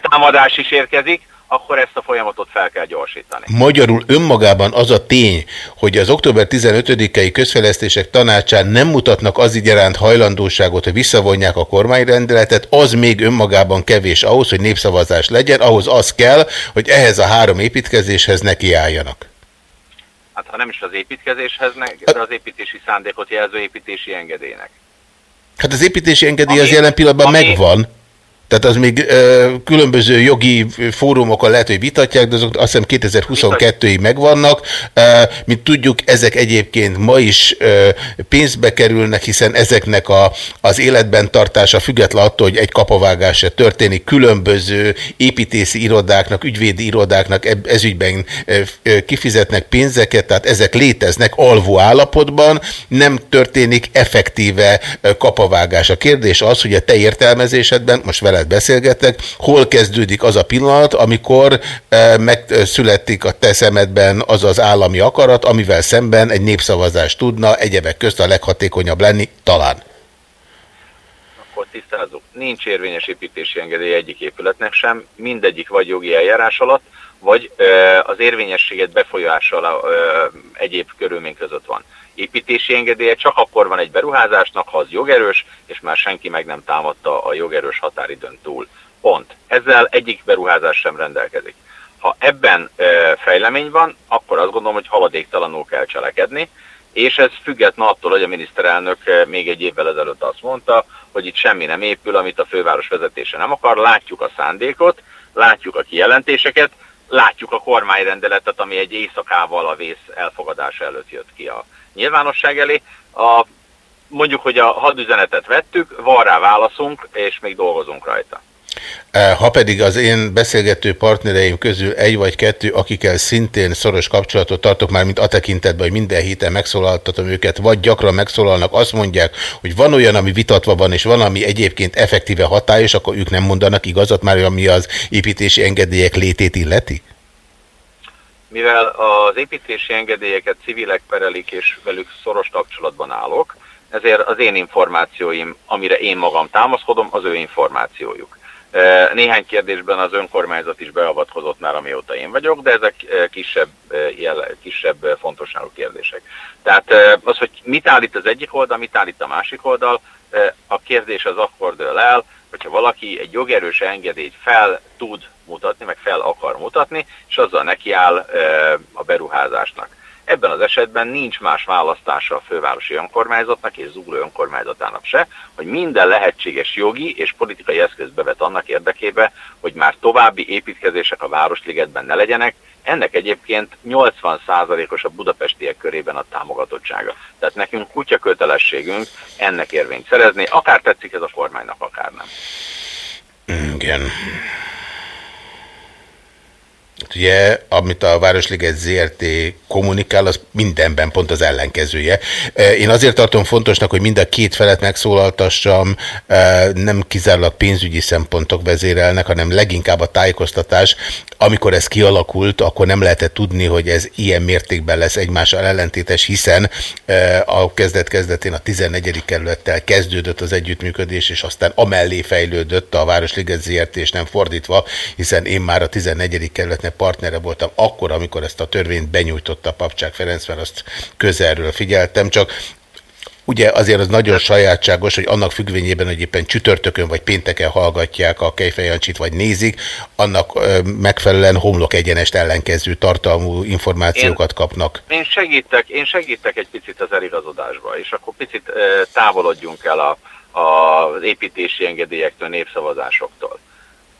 támadás is érkezik, akkor ezt a folyamatot fel kell gyorsítani. Magyarul önmagában az a tény, hogy az október 15-i közfejlesztések tanácsán nem mutatnak az igyaránt hajlandóságot, hogy visszavonják a kormányrendeletet, az még önmagában kevés ahhoz, hogy népszavazás legyen, ahhoz az kell, hogy ehhez a három építkezéshez nekiálljanak. Hát ha nem is az építkezéshez, de az építési szándékot jelző építési engedélynek. Hát az építési engedély ami, az jelen pillanatban ami, megvan. Tehát az még ö, különböző jogi fórumokon lehet, hogy vitatják, de azok azt hiszem 2022-ig megvannak. Ö, mint tudjuk, ezek egyébként ma is ö, pénzbe kerülnek, hiszen ezeknek a, az életben tartása független attól, hogy egy kapavágás se történik. Különböző építészi irodáknak, ügyvédi irodáknak ezügyben kifizetnek pénzeket, tehát ezek léteznek alvó állapotban, nem történik effektíve kapavágás. A kérdés az, hogy a te értelmezésedben, most vele veled beszélgetek, hol kezdődik az a pillanat, amikor e, megszületik a te szemedben az az állami akarat, amivel szemben egy népszavazás tudna egyebek közt a leghatékonyabb lenni, talán. Akkor tisztázunk. Nincs érvényes építési engedély egyik épületnek sem, mindegyik vagy jogi eljárás alatt, vagy e, az érvényességet befolyással ö, e, egyéb körülmény között van építési engedélye csak akkor van egy beruházásnak, ha az jogerős, és már senki meg nem támadta a jogerős határidőn túl. Pont. Ezzel egyik beruházás sem rendelkezik. Ha ebben e, fejlemény van, akkor azt gondolom, hogy haladéktalanul kell cselekedni, és ez független attól, hogy a miniszterelnök még egy évvel ezelőtt azt mondta, hogy itt semmi nem épül, amit a főváros vezetése nem akar, látjuk a szándékot, látjuk a kijelentéseket, látjuk a kormányrendeletet, ami egy éjszakával a vész elfogadása előtt jött ki a nyilvánosság elé. A, mondjuk, hogy a hadüzenetet vettük, van rá válaszunk, és még dolgozunk rajta. Eh, ha pedig az én beszélgető partnereim közül egy vagy kettő, akikkel szintén szoros kapcsolatot tartok már, mint a tekintetben, hogy minden héten megszólaltatom őket, vagy gyakran megszólalnak, azt mondják, hogy van olyan, ami vitatva van, és van, ami egyébként effektíve hatályos, akkor ők nem mondanak igazat már, ami az építési engedélyek létét illeti? Mivel az építési engedélyeket civilek perelik, és velük szoros kapcsolatban állok, ezért az én információim, amire én magam támaszkodom, az ő információjuk. E, néhány kérdésben az önkormányzat is beavatkozott már, amióta én vagyok, de ezek e, kisebb, e, kisebb fontosságú kérdések. Tehát az, hogy mit állít az egyik oldal, mit állít a másik oldal, a kérdés az akkor dől el, hogyha valaki egy jogerős engedélyt fel tud mutatni, meg fel akar mutatni, és azzal nekiáll a beruházásnak. Ebben az esetben nincs más választása a fővárosi önkormányzatnak és Zugló önkormányzatának se, hogy minden lehetséges jogi és politikai eszköz bevet annak érdekébe, hogy már további építkezések a Városligetben ne legyenek, ennek egyébként 80%-os a budapestiek körében a támogatottsága. Tehát nekünk kutya kötelességünk ennek érvényt szerezni, akár tetszik ez a kormánynak, akár nem. Igen. Ugye, amit a Városliget ZRT kommunikál, az mindenben pont az ellenkezője. Én azért tartom fontosnak, hogy mind a két felet megszólaltassam, nem kizárólag pénzügyi szempontok vezérelnek, hanem leginkább a tájékoztatás. Amikor ez kialakult, akkor nem lehetett tudni, hogy ez ilyen mértékben lesz egymással ellentétes, hiszen a kezdet-kezdetén a 14. kerülettel kezdődött az együttműködés, és aztán amellé fejlődött a Városliget ZRT, és nem fordítva, hiszen én már a 14. kerületnek partnere voltam akkor, amikor ezt a törvényt benyújtotta Papcsák Ferenc, mert azt közelről figyeltem, csak Ugye azért az nagyon sajátságos, hogy annak függvényében, hogy éppen csütörtökön vagy pénteken hallgatják a Kejfejancsit, vagy nézik, annak megfelelően homlok egyenest ellenkező tartalmú információkat kapnak. Én segítek, én segítek egy picit az eligazodásba, és akkor picit távolodjunk el a, a, az építési engedélyektől, népszavazásoktól.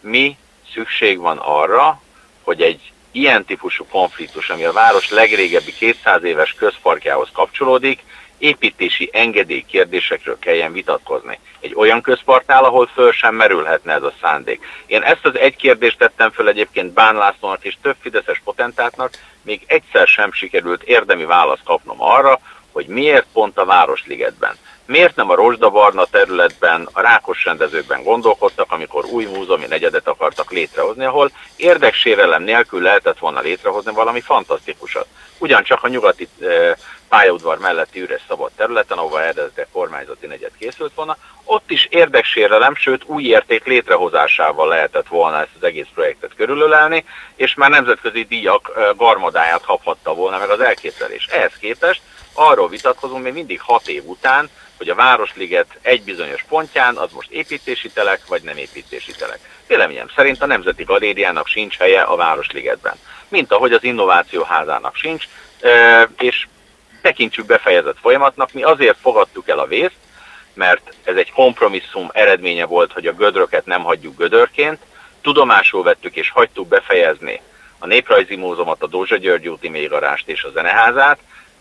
Mi szükség van arra, hogy egy ilyen típusú konfliktus, ami a város legrégebbi 200 éves közparkjához kapcsolódik, építési engedély kérdésekről kelljen vitatkozni. Egy olyan közparknál, ahol föl sem merülhetne ez a szándék. Én ezt az egy kérdést tettem föl egyébként Bán Lászlónak és több fideszes potentátnak, még egyszer sem sikerült érdemi választ kapnom arra, hogy miért pont a Városligetben. Miért nem a Rosdabarna területben, a Rákos rendezőkben gondolkodtak, amikor új múzeumi negyedet akartak létrehozni, ahol érdeksérelem nélkül lehetett volna létrehozni valami fantasztikusat. Ugyancsak a nyugati e, pályaudvar melletti üres szabad területen, ahova eredetileg kormányzati negyed készült volna, ott is érdeksérelem, sőt új érték létrehozásával lehetett volna ezt az egész projektet körülölelni, és már nemzetközi díjak e, garmadáját kaphatta volna meg az elképzelés. Ehhez képest arról vitatkozunk még mindig hat év után, hogy a Városliget egy bizonyos pontján az most építési telek, vagy nem építési telek. Véleményem szerint a Nemzeti Galériának sincs helye a Városligetben, mint ahogy az Innováció Házának sincs, és tekintsük befejezett folyamatnak, mi azért fogadtuk el a vészt, mert ez egy kompromisszum eredménye volt, hogy a gödröket nem hagyjuk gödörként, tudomásul vettük és hagytuk befejezni a Néprajzi Múzeumot, a Dózsa György úti mélygarást és a Zeneházát,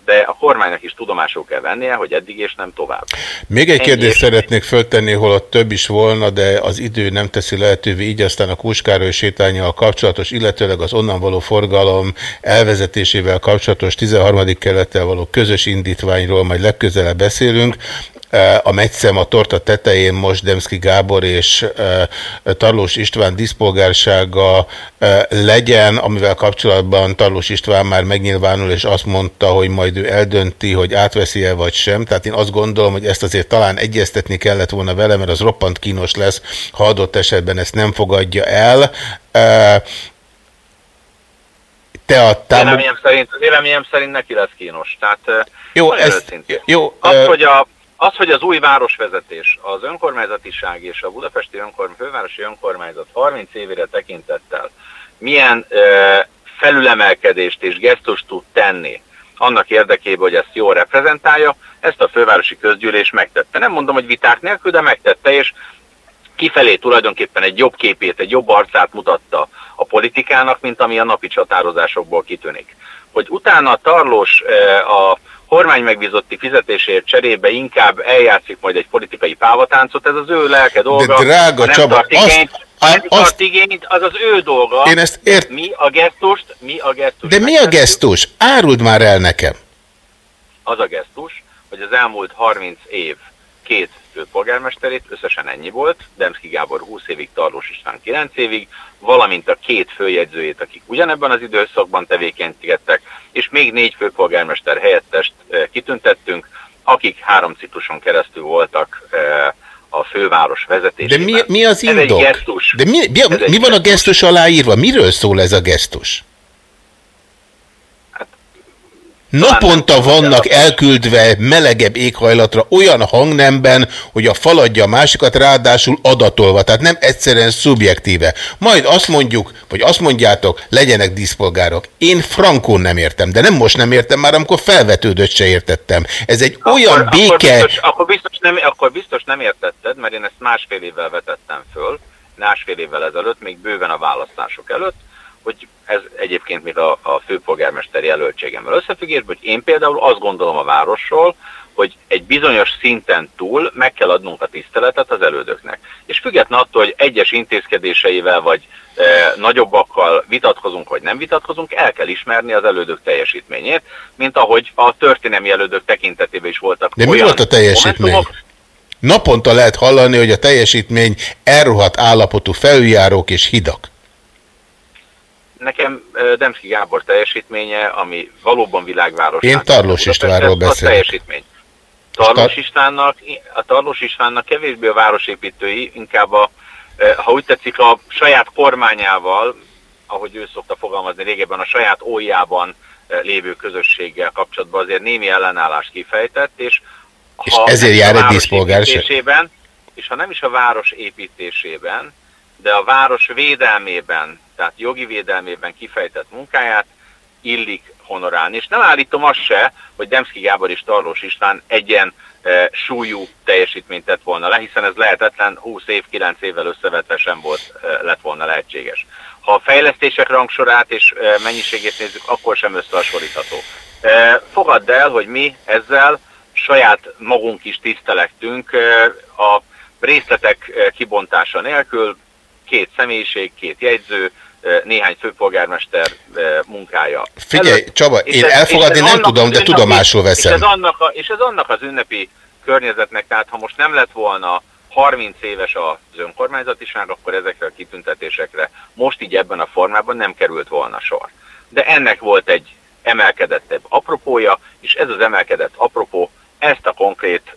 de a kormánynak is tudomásul kell vennie, hogy eddig és nem tovább. Még egy kérdést szeretnék föltenni, holott több is volna, de az idő nem teszi lehetővé, így aztán a Kuskároly sétányjal kapcsolatos, illetőleg az onnan való forgalom elvezetésével kapcsolatos 13. kelettel való közös indítványról majd legközelebb beszélünk. A megyszem a torta tetején most Demszki Gábor és Tarlós István diszpolgársága legyen, amivel kapcsolatban Tarlós István már megnyilvánul, és azt mondta, hogy majd ő eldönti, hogy átveszi-e vagy sem. Tehát én azt gondolom, hogy ezt azért talán egyeztetni kellett volna vele, mert az roppant kínos lesz, ha adott esetben ezt nem fogadja el. Te a támog... véleményem, szerint, véleményem szerint neki lesz kínos. Tehát, jó, ez, jó, az, hogy a az, hogy az új városvezetés, az önkormányzatiság és a budapesti önkorm, fővárosi önkormányzat 30 évére tekintettel milyen ö, felülemelkedést és gesztust tud tenni annak érdekében, hogy ezt jól reprezentálja, ezt a fővárosi közgyűlés megtette. Nem mondom, hogy viták nélkül, de megtette, és kifelé tulajdonképpen egy jobb képét, egy jobb arcát mutatta a politikának, mint ami a napi csatározásokból kitűnik. Hogy utána Tarlós a kormány megbízotti fizetésért cserébe inkább eljátszik majd egy politikai pávatáncot, ez az ő lelke dolga. De drága nem Csaba, tart igényt, azt, nem azt, tart igényt, az az ő dolga. Én ezt ért... Mi a gesztust, mi a gesztus. De mi a gesztus? Áruld már el nekem. Az a gesztus, hogy az elmúlt 30 év két főpolgármesterét, összesen ennyi volt, Demszki Gábor 20 évig, Tarlós István 9 évig, valamint a két főjegyzőjét, akik ugyanebben az időszakban tevékenykedtek, és még négy főpolgármester helyettest eh, kitüntettünk, akik három cikluson keresztül voltak eh, a főváros vezetésében. De mi, mi az indok? De mi, mi, mi van a gesztus aláírva? Miről szól ez a gesztus? Naponta vannak elküldve melegebb éghajlatra olyan hangnemben, hogy a faladja a másikat ráadásul adatolva, tehát nem egyszerűen szubjektíve. Majd azt mondjuk, vagy azt mondjátok, legyenek díszpolgárok. Én frankon nem értem, de nem most nem értem, már amikor felvetődött se értettem. Ez egy akkor, olyan béke... Akkor biztos, akkor, biztos nem, akkor biztos nem értetted, mert én ezt másfél évvel vetettem föl, másfél évvel ezelőtt, még bőven a választások előtt, hogy ez egyébként még a, a főpolgármester jelöltségemmel összefüggésben, hogy én például azt gondolom a városról, hogy egy bizonyos szinten túl meg kell adnunk a tiszteletet az elődöknek. És független attól, hogy egyes intézkedéseivel vagy e, nagyobbakkal vitatkozunk vagy nem vitatkozunk, el kell ismerni az elődök teljesítményét, mint ahogy a történelmi elődök tekintetében is voltak De mi volt a teljesítmény? Naponta lehet hallani, hogy a teljesítmény elrohadt állapotú felüljárók és hidak. Nekem Demszki Gábor teljesítménye, ami valóban világváros. Én Tarlós Istvánról beszélek. A teljesítmény. Tarlós Istvánnak, a Tarlós Istvánnak kevésbé a városépítői, inkább a, ha úgy tetszik, a saját kormányával, ahogy ő szokta fogalmazni régebben, a saját ójában lévő közösséggel kapcsolatban azért némi ellenállást kifejtett, és, és ha ezért jár egy díszpolgárság? És ha nem is a város építésében, de a város védelmében tehát jogi védelmében kifejtett munkáját illik honorálni. És nem állítom azt se, hogy Demszki Gábor és Tarlós István egyen e, súlyú teljesítményt tett volna le, hiszen ez lehetetlen 20 év, 9 évvel összevetve sem volt, e, lett volna lehetséges. Ha a fejlesztések rangsorát és e, mennyiségét nézzük, akkor sem összehasonlítható. E, fogadd el, hogy mi ezzel saját magunk is tisztelektünk e, a részletek e, kibontása nélkül, két személyiség, két jegyző, néhány főpolgármester munkája. Figyelj, előtt, Csaba, én ez, elfogadni nem tudom, de tudomásul veszem. És ez, annak a, és ez annak az ünnepi környezetnek, tehát ha most nem lett volna 30 éves az önkormányzatiság, akkor ezekre a kitüntetésekre most így ebben a formában nem került volna sor. De ennek volt egy emelkedettebb apropója, és ez az emelkedett apropó ezt a konkrét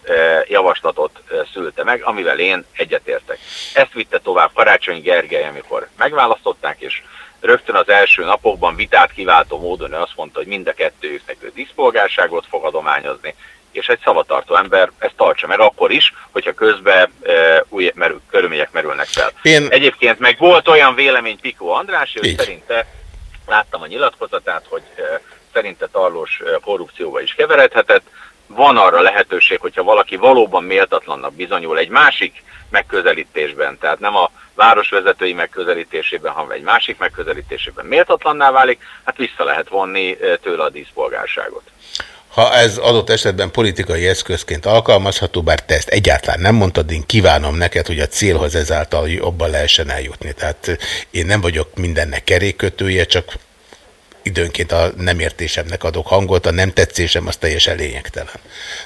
javaslatot szülte meg, amivel én egyetértek. Ezt vitte tovább Karácsony Gergely, amikor megválasztották, és rögtön az első napokban vitát kiváltó módon ő azt mondta, hogy mind a kettőjüknek ő diszpolgárságot fog adományozni, és egy szavatartó ember ezt tartsa meg akkor is, hogyha közben e, új merül, körülmények merülnek fel. Én... Egyébként meg volt olyan vélemény Pikó András, hogy szerinte, láttam a nyilatkozatát, hogy e, szerinte Tarlós korrupcióba is keveredhetett, van arra lehetőség, hogyha valaki valóban méltatlannak bizonyul egy másik megközelítésben, tehát nem a városvezetői megközelítésében, hanem egy másik megközelítésében méltatlanná válik, hát vissza lehet vonni tőle a díszpolgárságot. Ha ez adott esetben politikai eszközként alkalmazható, bár te ezt egyáltalán nem mondtad, én kívánom neked, hogy a célhoz ezáltal jobban lehessen eljutni. Tehát én nem vagyok mindennek kerékötője, csak időnként a nem értésemnek adok hangot, a nem tetszésem az teljesen lényegtelen.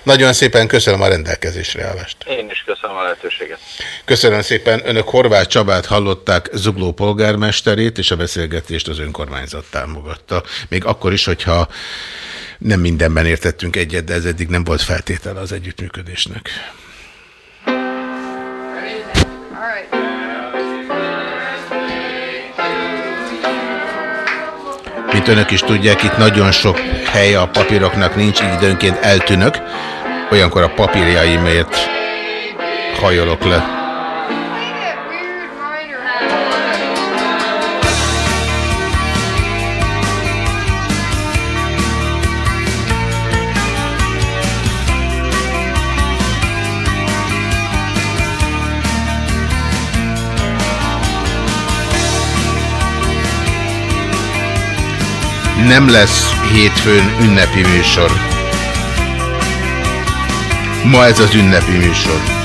Nagyon szépen köszönöm a rendelkezésre állást. Én is köszönöm a lehetőséget. Köszönöm szépen. Önök Horváth Csabát hallották, Zugló polgármesterét, és a beszélgetést az önkormányzat támogatta. Még akkor is, hogyha nem mindenben értettünk egyet, de ez eddig nem volt feltétele az együttműködésnek. Mint önök is tudják, itt nagyon sok hely a papíroknak nincs, így időnként eltűnök. Olyankor a papírjaimért hajolok le. Nem lesz hétfőn ünnepi műsor. Ma ez az ünnepi műsor.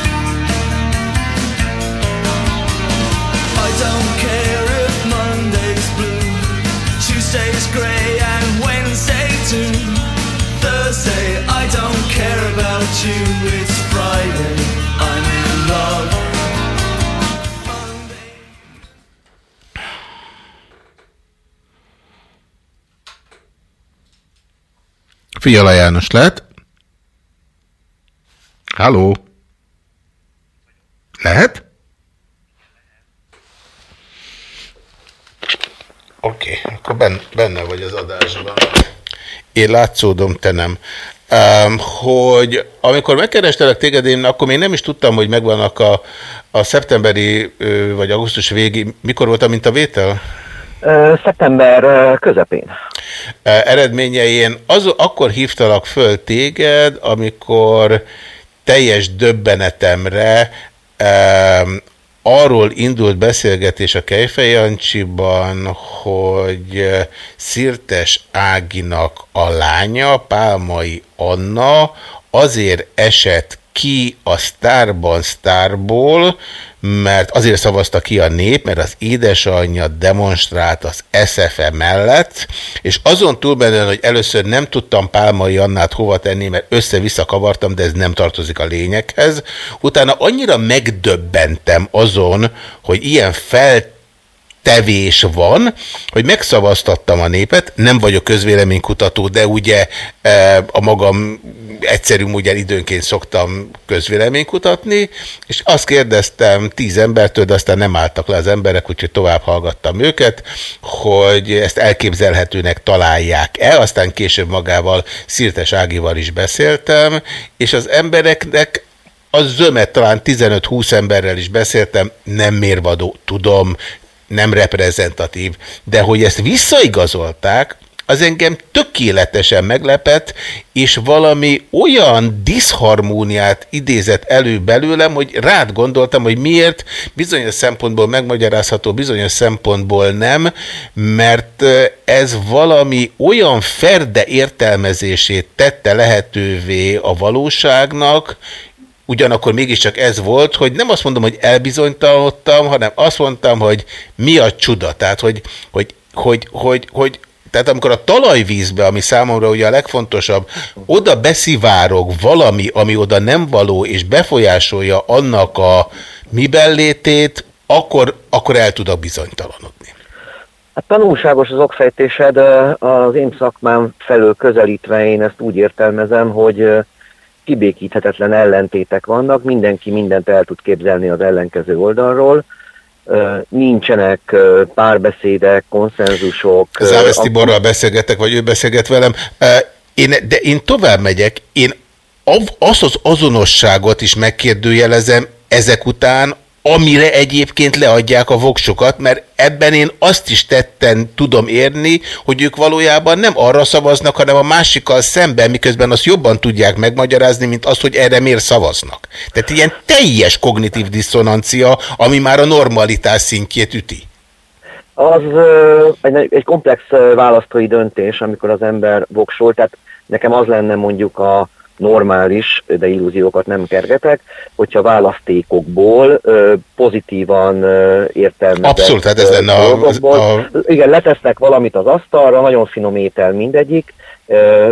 Fiala János lehet? Halló? Lehet? Oké, okay, akkor benne, benne vagy az adásban. Én látszódom, te nem. Um, hogy amikor megkerestelek téged, én akkor még nem is tudtam, hogy megvannak a, a szeptemberi vagy augusztus végi, mikor volt a mintavétel? Szeptember közepén. Eredményein az, akkor hívtalak föl téged, amikor teljes döbbenetemre arról indult beszélgetés a Kejfejancsiban, hogy Szirtes Áginak a lánya, Pálmai Anna azért esett ki a sztárban sztárból, mert azért szavazta ki a nép, mert az édesanyja demonstrált az SFE mellett, és azon túlmenően, hogy először nem tudtam Pálmai Annát hova tenni, mert össze-vissza kavartam, de ez nem tartozik a lényeghez. Utána annyira megdöbbentem azon, hogy ilyen felt tevés van, hogy megszavaztattam a népet, nem vagyok közvéleménykutató, de ugye e, a magam egyszerű módján időnként szoktam közvéleménykutatni, és azt kérdeztem tíz embertől, de aztán nem álltak le az emberek, úgyhogy tovább hallgattam őket, hogy ezt elképzelhetőnek találják-e, aztán később magával Szirtes Ágival is beszéltem, és az embereknek az zömet talán 15-20 emberrel is beszéltem, nem mérvadó, tudom, nem reprezentatív, de hogy ezt visszaigazolták, az engem tökéletesen meglepett, és valami olyan diszharmóniát idézett elő belőlem, hogy rád gondoltam, hogy miért bizonyos szempontból megmagyarázható, bizonyos szempontból nem, mert ez valami olyan ferde értelmezését tette lehetővé a valóságnak, ugyanakkor mégiscsak ez volt, hogy nem azt mondom, hogy elbizonytalanodtam, hanem azt mondtam, hogy mi a csuda. Tehát, hogy, hogy, hogy, hogy, hogy tehát amikor a talajvízbe, ami számomra ugye a legfontosabb, oda beszivárog valami, ami oda nem való, és befolyásolja annak a miben létét, akkor, akkor el tudok bizonytalanodni. Hát tanulságos az okfejtésed, az én szakmám felől közelítve én ezt úgy értelmezem, hogy kibékíthetetlen ellentétek vannak, mindenki mindent el tud képzelni az ellenkező oldalról, nincsenek párbeszédek, konszenzusok. Záves Tiborral beszélgetek, vagy ő beszélget velem. Én, de én tovább megyek, én azt az azonosságot is megkérdőjelezem ezek után, amire egyébként leadják a voksokat, mert ebben én azt is tetten tudom érni, hogy ők valójában nem arra szavaznak, hanem a másikkal szemben, miközben azt jobban tudják megmagyarázni, mint azt, hogy erre miért szavaznak. Tehát ilyen teljes kognitív diszonancia, ami már a normalitás szintjét üti. Az egy, egy komplex választói döntés, amikor az ember voksol, tehát nekem az lenne mondjuk a, normális, de illúziókat nem kergetek, hogyha választékokból pozitívan értelmezett Abszolút, hát ez lenne a, a... Igen, letesznek valamit az asztalra, nagyon finom étel mindegyik,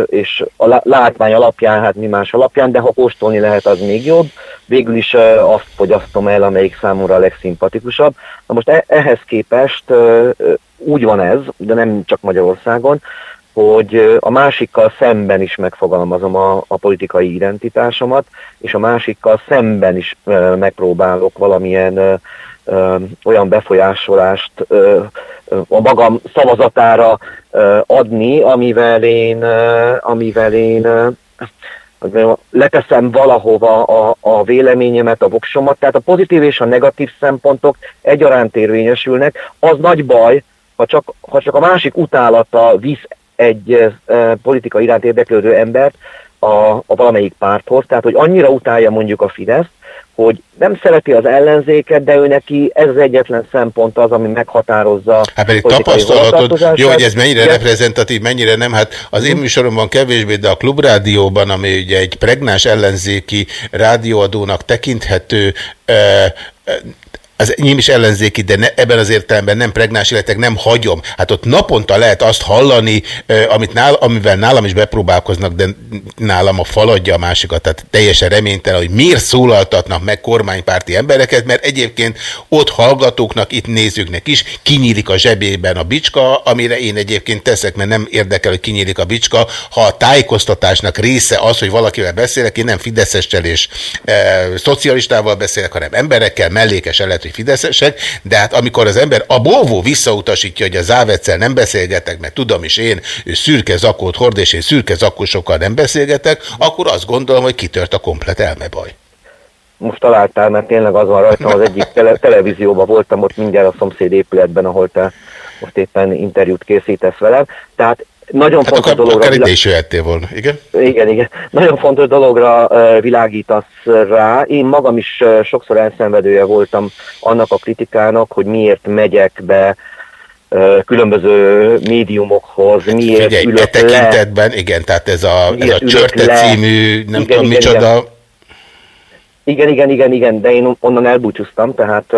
és a látvány alapján, hát mi más alapján, de ha kóstolni lehet, az még jobb. Végül is azt fogyasztom el, amelyik számomra a legszimpatikusabb. Na most e-, ehhez képest úgy van ez, de nem csak Magyarországon, hogy a másikkal szemben is megfogalmazom a, a politikai identitásomat, és a másikkal szemben is megpróbálok valamilyen olyan befolyásolást a magam szavazatára adni, amivel én, amivel én ö, leteszem valahova a, a véleményemet, a voksomat, tehát a pozitív és a negatív szempontok egyaránt érvényesülnek. Az nagy baj, ha csak, ha csak a másik utálata visz egy politika iránt érdeklődő embert a, a valamelyik párthoz, tehát hogy annyira utálja mondjuk a Fidesz, hogy nem szereti az ellenzéket, de ő neki ez az egyetlen szempont az, ami meghatározza. Hát pedig tapasztalatod, jó, hogy ez mennyire Igen. reprezentatív, mennyire nem, hát az én mhm. műsoromban kevésbé, de a Klubrádióban, ami ugye egy pregnás ellenzéki rádióadónak tekinthető, az enyém is ellenzéki, de ne, ebben az értelemben nem pregnás életek, nem hagyom. Hát ott naponta lehet azt hallani, amit nál, amivel nálam is bepróbálkoznak, de nálam a faladja a másikat, tehát teljesen reménytelen, hogy miért szólaltatnak meg kormánypárti embereket, mert egyébként ott hallgatóknak, itt nézőknek is kinyílik a zsebében a bicska, amire én egyébként teszek, mert nem érdekel, hogy kinyílik a bicska. Ha a tájékoztatásnak része az, hogy valakivel beszélek, én nem fideszessel és e, szocialistával beszélek, hanem emberekkel, mellékes lehet, hogy fideszesek, de hát amikor az ember a Volvo visszautasítja, hogy a Závetszel nem beszélgetek, mert tudom is én, ő szürke zakót hord, és én szürke zakósokkal nem beszélgetek, akkor azt gondolom, hogy kitört a komplet elmebaj. Most találtál, mert tényleg az van rajtam, az egyik tele televízióban voltam ott mindjárt a szomszéd épületben, ahol te most éppen interjút készítesz velem. Tehát nagyon hát fontos akár, dologra... Akár ide is jöhettél volna, igen? Igen, igen. Nagyon fontos dologra világítasz rá. Én magam is sokszor elszenvedője voltam annak a kritikának, hogy miért megyek be különböző médiumokhoz, miért Figyelj, ülök e tekintetben, le, igen, tehát ez a, ez a Csörte le. című, nem igen, tudom igen, micsoda... Igen igen, igen, igen, igen, de én onnan elbúcsúztam, tehát,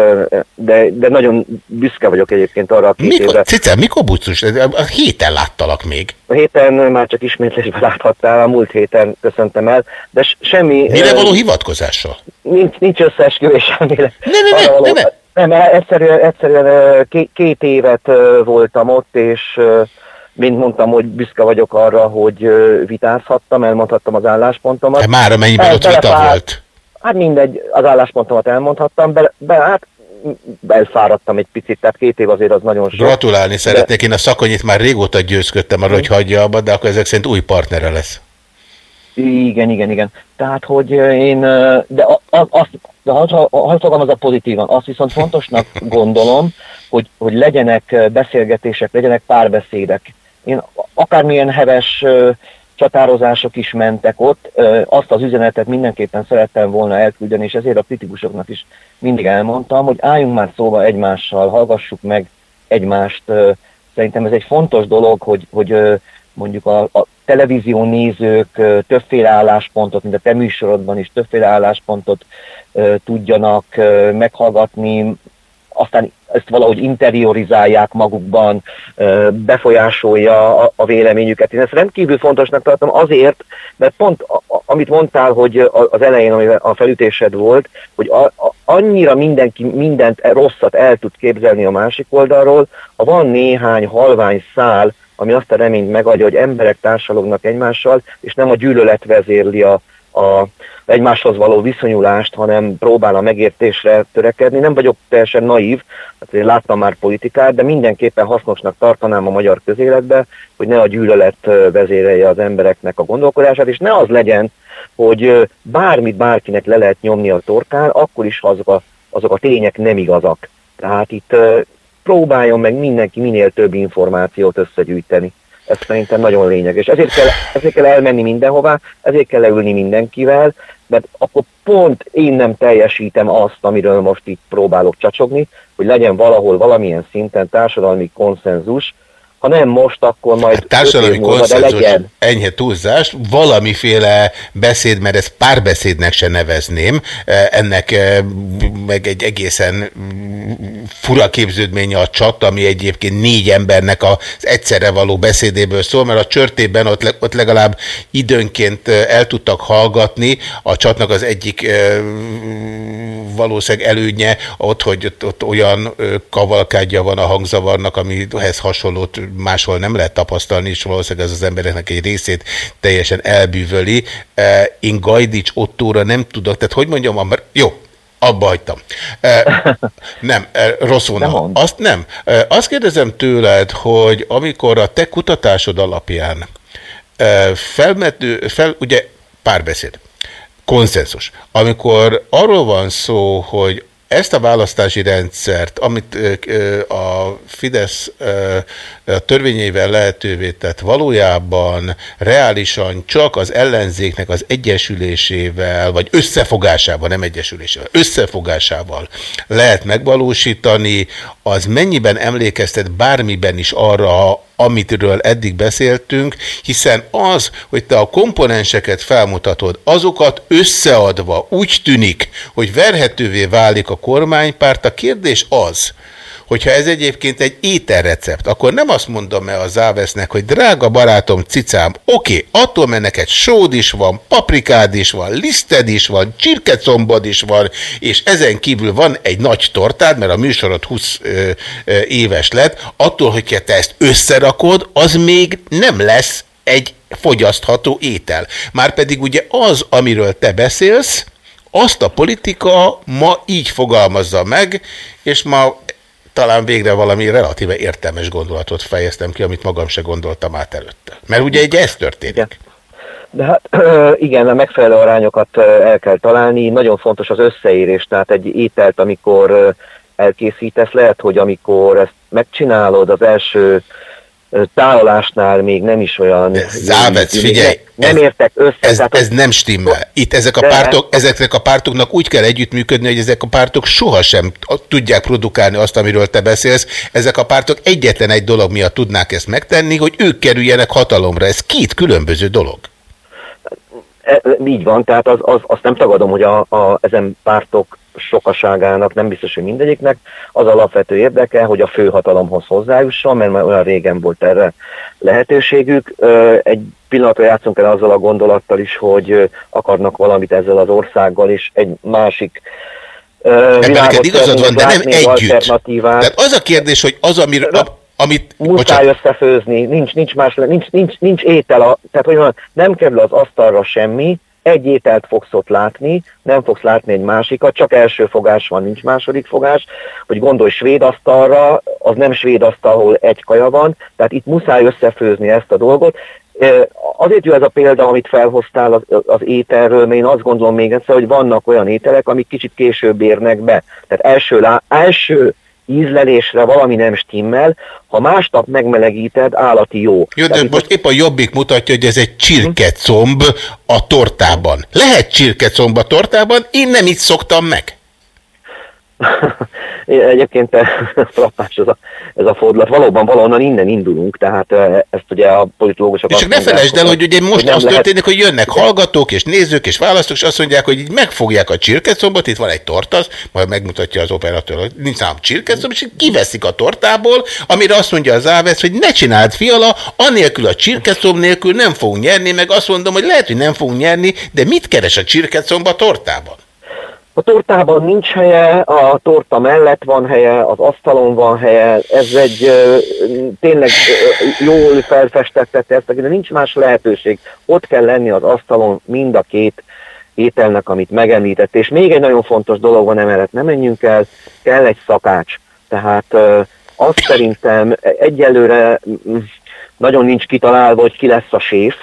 de, de nagyon büszke vagyok egyébként arra a két mikor, évre. Cica, mikor búcsús? A héten láttalak még. A héten már csak ismétlésben láthattál, a múlt héten köszöntem el, de semmi... Mire való hivatkozással? Nincs, nincs összeesküvés elmélet. Nem, nem, nem, nem, nem. Nem, egyszerűen, egyszerűen két, évet voltam ott, és mint mondtam, hogy büszke vagyok arra, hogy vitázhattam, elmondhattam az álláspontomat. Hát már amennyiben ott vita volt. Hát mindegy, az álláspontomat elmondhattam, be, be hát elfáradtam egy picit, tehát két év azért az nagyon sok. Gratulálni de... szeretnék, én a szakonyit már régóta győzködtem arra, hogy hagyja abba, de akkor ezek szerint új partnere lesz. Igen, igen, igen. Tehát, hogy én, de azt, de ha, ha az a pozitívan, azt viszont fontosnak gondolom, hogy, hogy legyenek beszélgetések, legyenek párbeszédek. Én akármilyen heves csatározások is mentek ott, azt az üzenetet mindenképpen szerettem volna elküldeni, és ezért a kritikusoknak is mindig elmondtam, hogy álljunk már szóba egymással, hallgassuk meg egymást. Szerintem ez egy fontos dolog, hogy, hogy mondjuk a, a televízió nézők többféle álláspontot, mint a te műsorodban is többféle álláspontot tudjanak meghallgatni, aztán ezt valahogy interiorizálják magukban, befolyásolja a véleményüket. Én ezt rendkívül fontosnak tartom azért, mert pont amit mondtál, hogy az elején, ami a felütésed volt, hogy annyira mindenki mindent rosszat el tud képzelni a másik oldalról, ha van néhány halvány szál, ami azt a reményt megadja, hogy emberek társalognak egymással, és nem a gyűlölet vezérli a, a egymáshoz való viszonyulást, hanem próbál a megértésre törekedni. Nem vagyok teljesen naív, hát én láttam már politikát, de mindenképpen hasznosnak tartanám a magyar közéletbe, hogy ne a gyűlölet vezérelje az embereknek a gondolkodását, és ne az legyen, hogy bármit bárkinek le lehet nyomni a torkán, akkor is azok a, azok a tények nem igazak. Tehát itt próbáljon meg mindenki minél több információt összegyűjteni. Ez szerintem nagyon lényeges. Ezért kell, ezért kell elmenni mindenhová, ezért kell leülni mindenkivel, mert akkor pont én nem teljesítem azt, amiről most itt próbálok csacsogni, hogy legyen valahol valamilyen szinten társadalmi konszenzus, ha nem most, akkor majd... Hát társadalmi konszenzus, enyhe túlzás, valamiféle beszéd, mert ezt párbeszédnek se nevezném, e, ennek e, meg egy egészen fura képződménye a csat, ami egyébként négy embernek az egyszerre való beszédéből szól, mert a csörtében ott, ott legalább időnként e, el tudtak hallgatni, a csatnak az egyik valószínűleg elődnye ott, hogy ott, ott olyan kavalkádja van a hangzavarnak, amihez hasonlót máshol nem lehet tapasztalni, és valószínűleg ez az embereknek egy részét teljesen elbűvöli. Én Gajdics Ottóra nem tudok, tehát hogy mondjam, jó, abba hagytam. Nem, rossz volna. Azt nem. Azt kérdezem tőled, hogy amikor a te kutatásod alapján felmető, fel, ugye párbeszéd, konszenzus. Amikor arról van szó, hogy ezt a választási rendszert, amit a Fidesz törvényeivel lehetővé tett, valójában reálisan csak az ellenzéknek az egyesülésével, vagy összefogásával, nem egyesülésével, összefogásával lehet megvalósítani, az mennyiben emlékeztet bármiben is arra, amitről eddig beszéltünk, hiszen az, hogy te a komponenseket felmutatod, azokat összeadva úgy tűnik, hogy verhetővé válik a kormánypárt, a kérdés az, hogyha ez egyébként egy ételrecept, akkor nem azt mondom el a Závesznek, hogy drága barátom, cicám, oké, attól mert neked sód is van, paprikád is van, liszted is van, csirkecombod is van, és ezen kívül van egy nagy tortád, mert a műsorod 20 ö, ö, éves lett, attól, hogy te ezt összerakod, az még nem lesz egy fogyasztható étel. Márpedig ugye az, amiről te beszélsz, azt a politika ma így fogalmazza meg, és ma talán végre valami relatíve értelmes gondolatot fejeztem ki, amit magam se gondoltam át előtte. Mert ugye egy ez történik. De hát igen, a megfelelő arányokat el kell találni. Nagyon fontos az összeérés, tehát egy ételt, amikor elkészítesz, lehet, hogy amikor ezt megcsinálod, az első tálalásnál még nem is olyan... Závec, figyelj! Nem ez, értek össze. Ez, tehát, ez nem stimmel. Itt ezek a pártok, ezeknek a pártoknak úgy kell együttműködni, hogy ezek a pártok sohasem tudják produkálni azt, amiről te beszélsz. Ezek a pártok egyetlen egy dolog miatt tudnák ezt megtenni, hogy ők kerüljenek hatalomra. Ez két különböző dolog. E, így van, tehát az, az, azt nem tagadom, hogy a, a, ezen pártok sokaságának, nem biztos, hogy mindegyiknek, az alapvető érdeke, hogy a főhatalomhoz hozzájusson, mert már olyan régen volt erre lehetőségük. Egy pillanatra játszunk el azzal a gondolattal is, hogy akarnak valamit ezzel az országgal, és egy másik Ebben neked igazad van, de nem együtt. Tehát az a kérdés, hogy az, amiről... Amit, muszáj bocsánat. összefőzni, nincs, nincs más, nincs, nincs, nincs étel, a, tehát hogy mondjam, nem kerül az asztalra semmi, egy ételt fogsz ott látni, nem fogsz látni egy másikat, csak első fogás van, nincs második fogás, hogy gondolj svéd asztalra, az nem svéd asztal, ahol egy kaja van, tehát itt muszáj összefőzni ezt a dolgot. Azért jó ez a példa, amit felhoztál az, az ételről, mert én azt gondolom még egyszer, hogy vannak olyan ételek, amik kicsit később érnek be. Tehát első, első ízlelésre valami nem stimmel, ha másnap megmelegíted, állati jó. Jó, de most épp a jobbik mutatja, hogy ez egy csirkecomb a tortában. Lehet csirkecomb a tortában, én nem így szoktam meg. Egyébként frappás ez a, ez a fordulat. Valóban valahonnan innen indulunk, tehát ezt ugye a politológusok... És csak ne felejtsd el, hogy ugye most az lehet... történik, hogy jönnek hallgatók és nézők és választók, és azt mondják, hogy így megfogják a csirkecombot, itt van egy tortasz, majd megmutatja az operatőr, hogy nincs nálam csirkecomb, és kiveszik a tortából, amire azt mondja az Ávesz, hogy ne csináld fiala, anélkül a csirkecomb nélkül nem fogunk nyerni, meg azt mondom, hogy lehet, hogy nem fogunk nyerni, de mit keres a csirkecomb a tortában? A tortában nincs helye, a torta mellett van helye, az asztalon van helye, ez egy tényleg jól felfestett tesztek, de nincs más lehetőség. Ott kell lenni az asztalon mind a két ételnek, amit megemlített. És még egy nagyon fontos dolog van emellett, nem menjünk el, kell egy szakács. Tehát azt szerintem egyelőre nagyon nincs kitalálva, hogy ki lesz a séf,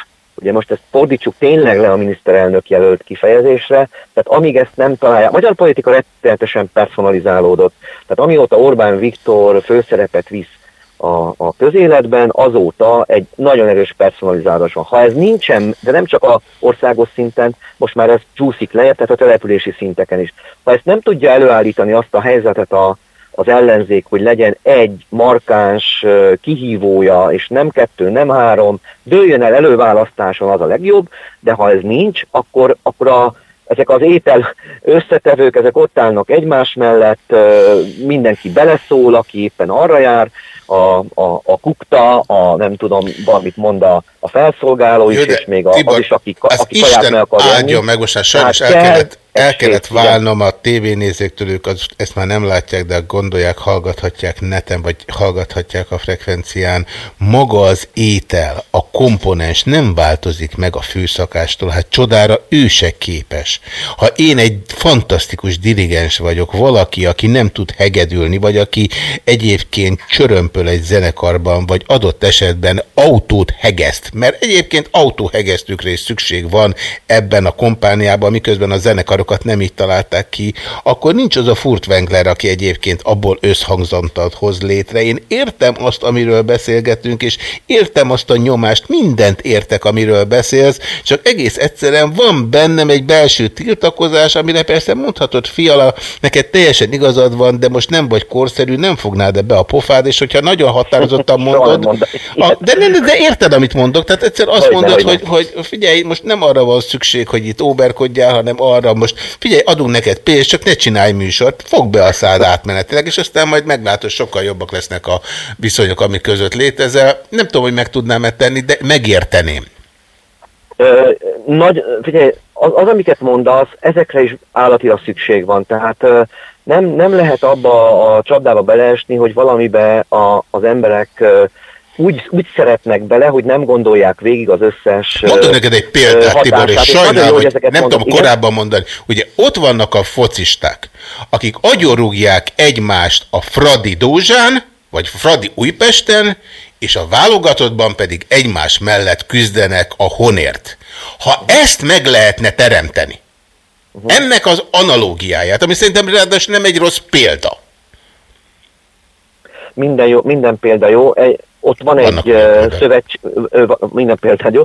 Ugye most ezt fordítsuk tényleg le a miniszterelnök jelölt kifejezésre, tehát amíg ezt nem találják, magyar politika rettenetesen personalizálódott, tehát amióta Orbán Viktor főszerepet visz a, a közéletben, azóta egy nagyon erős personalizálás van. Ha ez nincsen, de nem csak a országos szinten, most már ez csúszik le, tehát a települési szinteken is. Ha ezt nem tudja előállítani azt a helyzetet a, az ellenzék, hogy legyen egy markáns kihívója, és nem kettő, nem három, dőljön el előválasztáson, az a legjobb, de ha ez nincs, akkor, akkor a, ezek az étel összetevők, ezek ott állnak egymás mellett, mindenki beleszól, aki éppen arra jár, a, a, a kukta, a nem tudom, valamit mond a, a felszolgáló is, Jó, és még a, Tibor, az is, aki, aki kaját meg akar áldjon meg, most már sajnos el kellett, el kellett válnom a tévénézőktől, ők az, ezt már nem látják, de gondolják, hallgathatják neten, vagy hallgathatják a frekvencián. Maga az étel, a komponens nem változik meg a főszakástól, hát csodára ő se képes. Ha én egy fantasztikus dirigens vagyok, valaki, aki nem tud hegedülni, vagy aki egyébként csörömpöl egy zenekarban, vagy adott esetben autót hegeszt, mert egyébként autóhegesztőkre is szükség van ebben a kompániában, miközben a zenekarok számokat nem így találták ki, akkor nincs az a Furtwängler, aki egyébként abból összhangzantat hoz létre. Én értem azt, amiről beszélgetünk, és értem azt a nyomást, mindent értek, amiről beszélsz, csak egész egyszerűen van bennem egy belső tiltakozás, amire persze mondhatod, fiala, neked teljesen igazad van, de most nem vagy korszerű, nem fognád ebbe a pofád, és hogyha nagyon határozottan mondod, a, de, de, de érted, amit mondok, tehát egyszer azt mondod, hogy, hogy figyelj, most nem arra van szükség, hogy itt óberkodjál, hanem arra most figyelj, adunk neked pénzt, csak ne csinálj műsort, fog be a szád átmenetileg, és aztán majd meglátod, sokkal jobbak lesznek a viszonyok, amik között létezel. Nem tudom, hogy meg tudnám-e tenni, de megérteném. Ö, nagy, figyelj, az, az, amiket mondasz, ezekre is állatilag szükség van, tehát ö, nem, nem lehet abba a csapdába beleesni, hogy valamibe a, az emberek ö, úgy, úgy szeretnek bele, hogy nem gondolják végig az összes Mondok neked egy példát, Tibor, és sajnálom, hogy nem mondom, tudom igen? korábban mondani. Ugye ott vannak a focisták, akik agyorúgják egymást a Fradi Dózsán, vagy Fradi Újpesten, és a válogatottban pedig egymás mellett küzdenek a honért. Ha ezt meg lehetne teremteni, uh -huh. ennek az analógiáját, ami szerintem ráadásul nem egy rossz példa. Minden, jó, minden példa jó. Egy, ott van egy szövetség, minden példán jó,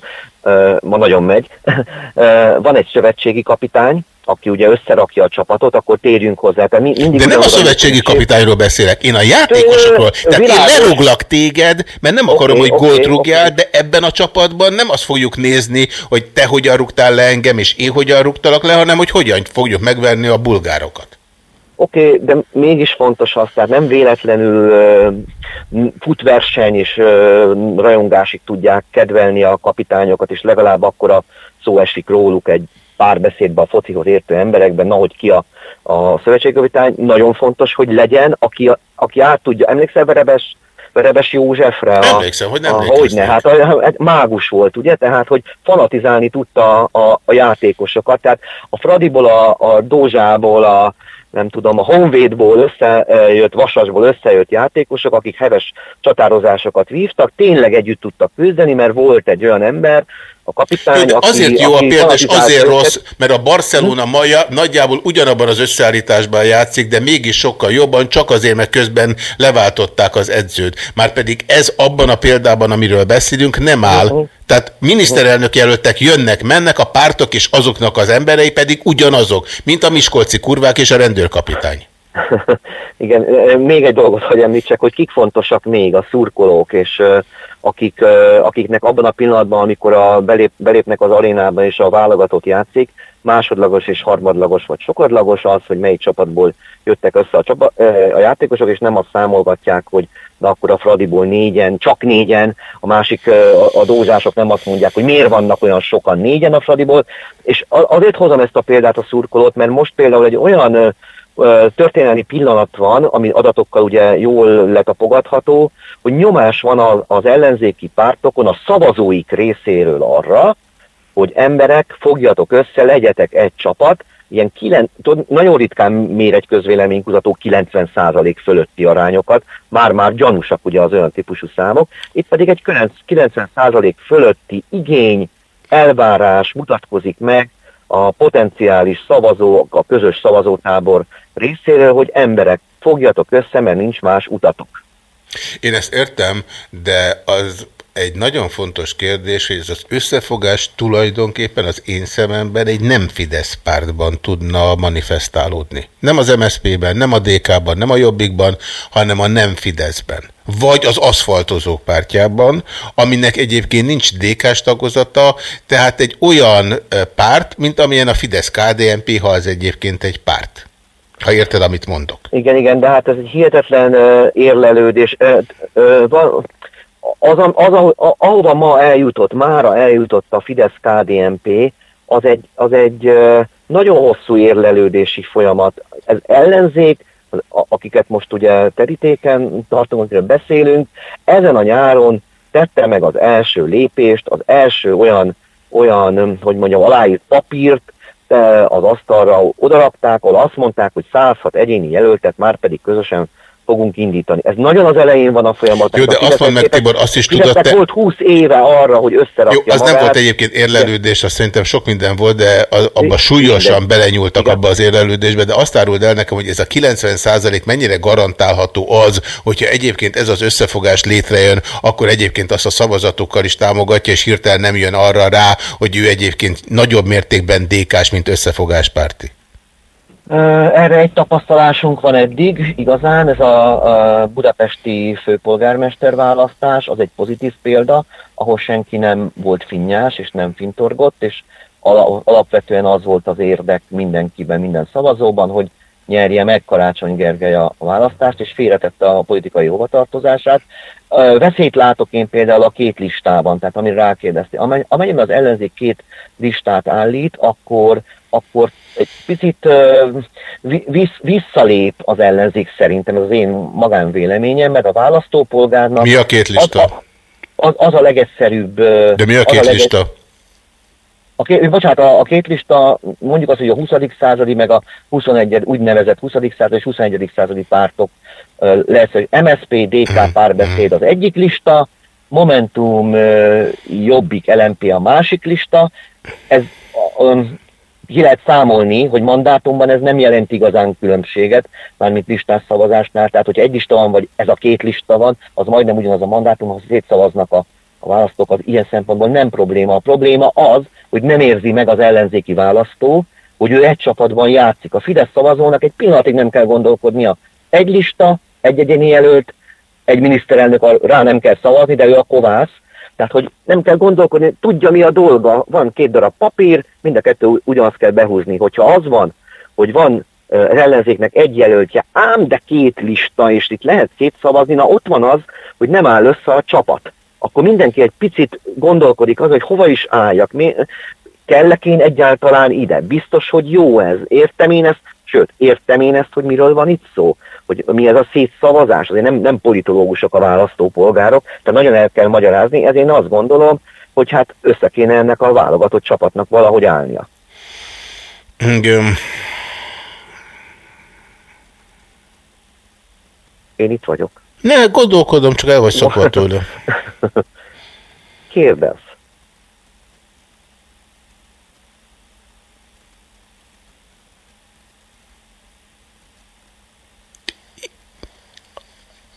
ma nagyon megy, van egy szövetségi kapitány, aki ugye összerakja a csapatot, akkor térjünk hozzá. Tehát mindig De nem a szövetségi kapitányról beszélek, én a játékosokról. Tehát világos. én lerúglak téged, mert nem akarom, okay, hogy gólt okay, rúgjál, okay. de ebben a csapatban nem azt fogjuk nézni, hogy te hogyan rúgtál le engem, és én hogyan rúgtalak le, hanem hogy hogyan fogjuk megverni a bulgárokat. Oké, okay, de mégis fontos az, tehát nem véletlenül uh, futverseny és uh, rajongásig tudják kedvelni a kapitányokat, és legalább akkor a szó esik róluk egy párbeszédbe a focihoz értő emberekben, na, hogy ki a, a szövetségkapitány, nagyon fontos, hogy legyen, aki, aki át tudja, emlékszel Verebes, Verebes Józsefre? A, Emlékszem, hogy nem a, ne, hát a, a, mágus volt, ugye, tehát, hogy fanatizálni tudta a, a, a játékosokat, tehát a Fradiból, a, a Dózsából, a, nem tudom, a Honvédból összejött, Vasasból összejött játékosok, akik heves csatározásokat vívtak, tényleg együtt tudtak küzdeni, mert volt egy olyan ember, a kapitány, jó, azért jó aki a példa, és azért rossz, mert a Barcelona maja nagyjából ugyanabban az összeállításban játszik, de mégis sokkal jobban, csak azért, mert közben leváltották az edzőt. Márpedig ez abban a példában, amiről beszélünk, nem áll. Uh -huh. Tehát miniszterelnök jelöltek jönnek, mennek, a pártok és azoknak az emberei pedig ugyanazok, mint a miskolci kurvák és a rendőrkapitány. Igen, még egy dolgot, hogy említsek, hogy kik fontosak még a szurkolók, és akik, akiknek abban a pillanatban, amikor a belép, belépnek az arénába és a válogatott játszik, másodlagos és harmadlagos vagy sokodlagos az, hogy melyik csapatból jöttek össze a, csapat, a játékosok, és nem azt számolgatják, hogy de akkor a Fradiból négyen, csak négyen, a másik a dózsások nem azt mondják, hogy miért vannak olyan sokan négyen a Fradiból, és azért hozom ezt a példát a szurkolót, mert most például egy olyan történelmi pillanat van, ami adatokkal ugye jól letapogatható, hogy nyomás van az ellenzéki pártokon a szavazóik részéről arra, hogy emberek, fogjatok össze, legyetek egy csapat, ilyen kilen, nagyon ritkán mér egy közvéleménykutató 90% fölötti arányokat, már-már gyanúsak ugye az olyan típusú számok, itt pedig egy 90% fölötti igény, elvárás mutatkozik meg a potenciális szavazók, a közös szavazótábor részéről, hogy emberek, fogjatok össze, mert nincs más utatok. Én ezt értem, de az egy nagyon fontos kérdés, hogy ez az összefogás tulajdonképpen az én szememben egy nem Fidesz pártban tudna manifestálódni. Nem az MSZP-ben, nem a DK-ban, nem a Jobbikban, hanem a nem Fideszben. Vagy az aszfaltozók pártjában, aminek egyébként nincs DK-s tagozata, tehát egy olyan párt, mint amilyen a Fidesz-KDNP, ha az egyébként egy párt. Ha érted, amit mondok. Igen, igen, de hát ez egy hihetetlen uh, érlelődés. Uh, uh, van, az, az, ahova ma eljutott, mára eljutott a Fidesz-KDNP, az egy, az egy nagyon hosszú érlelődési folyamat. Ez ellenzék, akiket most ugye terítéken tartunk, akiről beszélünk, ezen a nyáron tette meg az első lépést, az első olyan, olyan hogy mondjam, aláírt papírt, az asztalra odarakták, ahol azt mondták, hogy 106 egyéni jelöltet már pedig közösen fogunk indítani. Ez nagyon az elején van a folyamat. Jó, de azt van meg, Tibor, azt is tudod, te... volt 20 éve arra, hogy összerakja Jó, az magát. nem volt egyébként érlelődés, azt szerintem sok minden volt, de abban súlyosan Igen. belenyúltak Igen. abba az érlelődésbe, de azt áruld el nekem, hogy ez a 90 százalék mennyire garantálható az, hogyha egyébként ez az összefogás létrejön, akkor egyébként azt a szavazatokkal is támogatja, és hirtelen nem jön arra rá, hogy ő egyébként nagyobb mértékben dékás, mint összefogáspárti. Erre egy tapasztalásunk van eddig, igazán, ez a budapesti főpolgármester választás, az egy pozitív példa, ahol senki nem volt finnyás és nem fintorgott, és alapvetően az volt az érdek mindenkiben, minden szavazóban, hogy nyerje meg Karácsony Gergely a választást, és félretette a politikai hovatartozását. Veszélyt látok én például a két listában, tehát amire rákérdezte. Amennyiben az ellenzék két listát állít, akkor akkor egy picit vissz, visszalép az ellenzék szerintem, ez az én magánvéleményem, mert a választópolgárnak... Mi a két lista? Az, az, az a legegyszerűbb... De mi a két a lista? A két, bocsánat, a, a két lista, mondjuk az, hogy a 20. századi, meg a 21. úgynevezett 20. századi és 21. századi pártok lesz, hogy MSP, DK hmm. párbeszéd az egyik lista, Momentum, Jobbik, LMP a másik lista. Ez ki lehet számolni, hogy mandátumban ez nem jelent igazán különbséget, mármint listás szavazásnál, tehát hogyha egy lista van, vagy ez a két lista van, az majdnem ugyanaz a mandátum, ha szétszavaznak a, a választókat, ilyen szempontból nem probléma. A probléma az, hogy nem érzi meg az ellenzéki választó, hogy ő egy csapatban játszik. A Fidesz szavazónak egy pillanatig nem kell gondolkodnia. Egy lista, egy egyéni jelölt, egy miniszterelnök rá nem kell szavazni, de ő a kovász, tehát, hogy nem kell gondolkodni, tudja mi a dolga, van két darab papír, mind a kettő ugyanazt kell behúzni. Hogyha az van, hogy van ellenzéknek egy jelöltje, ám de két lista, és itt lehet szétszavazni, na ott van az, hogy nem áll össze a csapat. Akkor mindenki egy picit gondolkodik az, hogy hova is álljak, mi, kellek én egyáltalán ide, biztos, hogy jó ez, értem én ezt, sőt, értem én ezt, hogy miről van itt szó hogy mi ez a szétszavazás, azért nem, nem politológusok a választópolgárok, tehát nagyon el kell magyarázni, ezért én azt gondolom, hogy hát össze kéne ennek a válogatott csapatnak valahogy állnia. Igen. Én itt vagyok. Ne, gondolkodom, csak el vagy szokva tőle. Kérdez.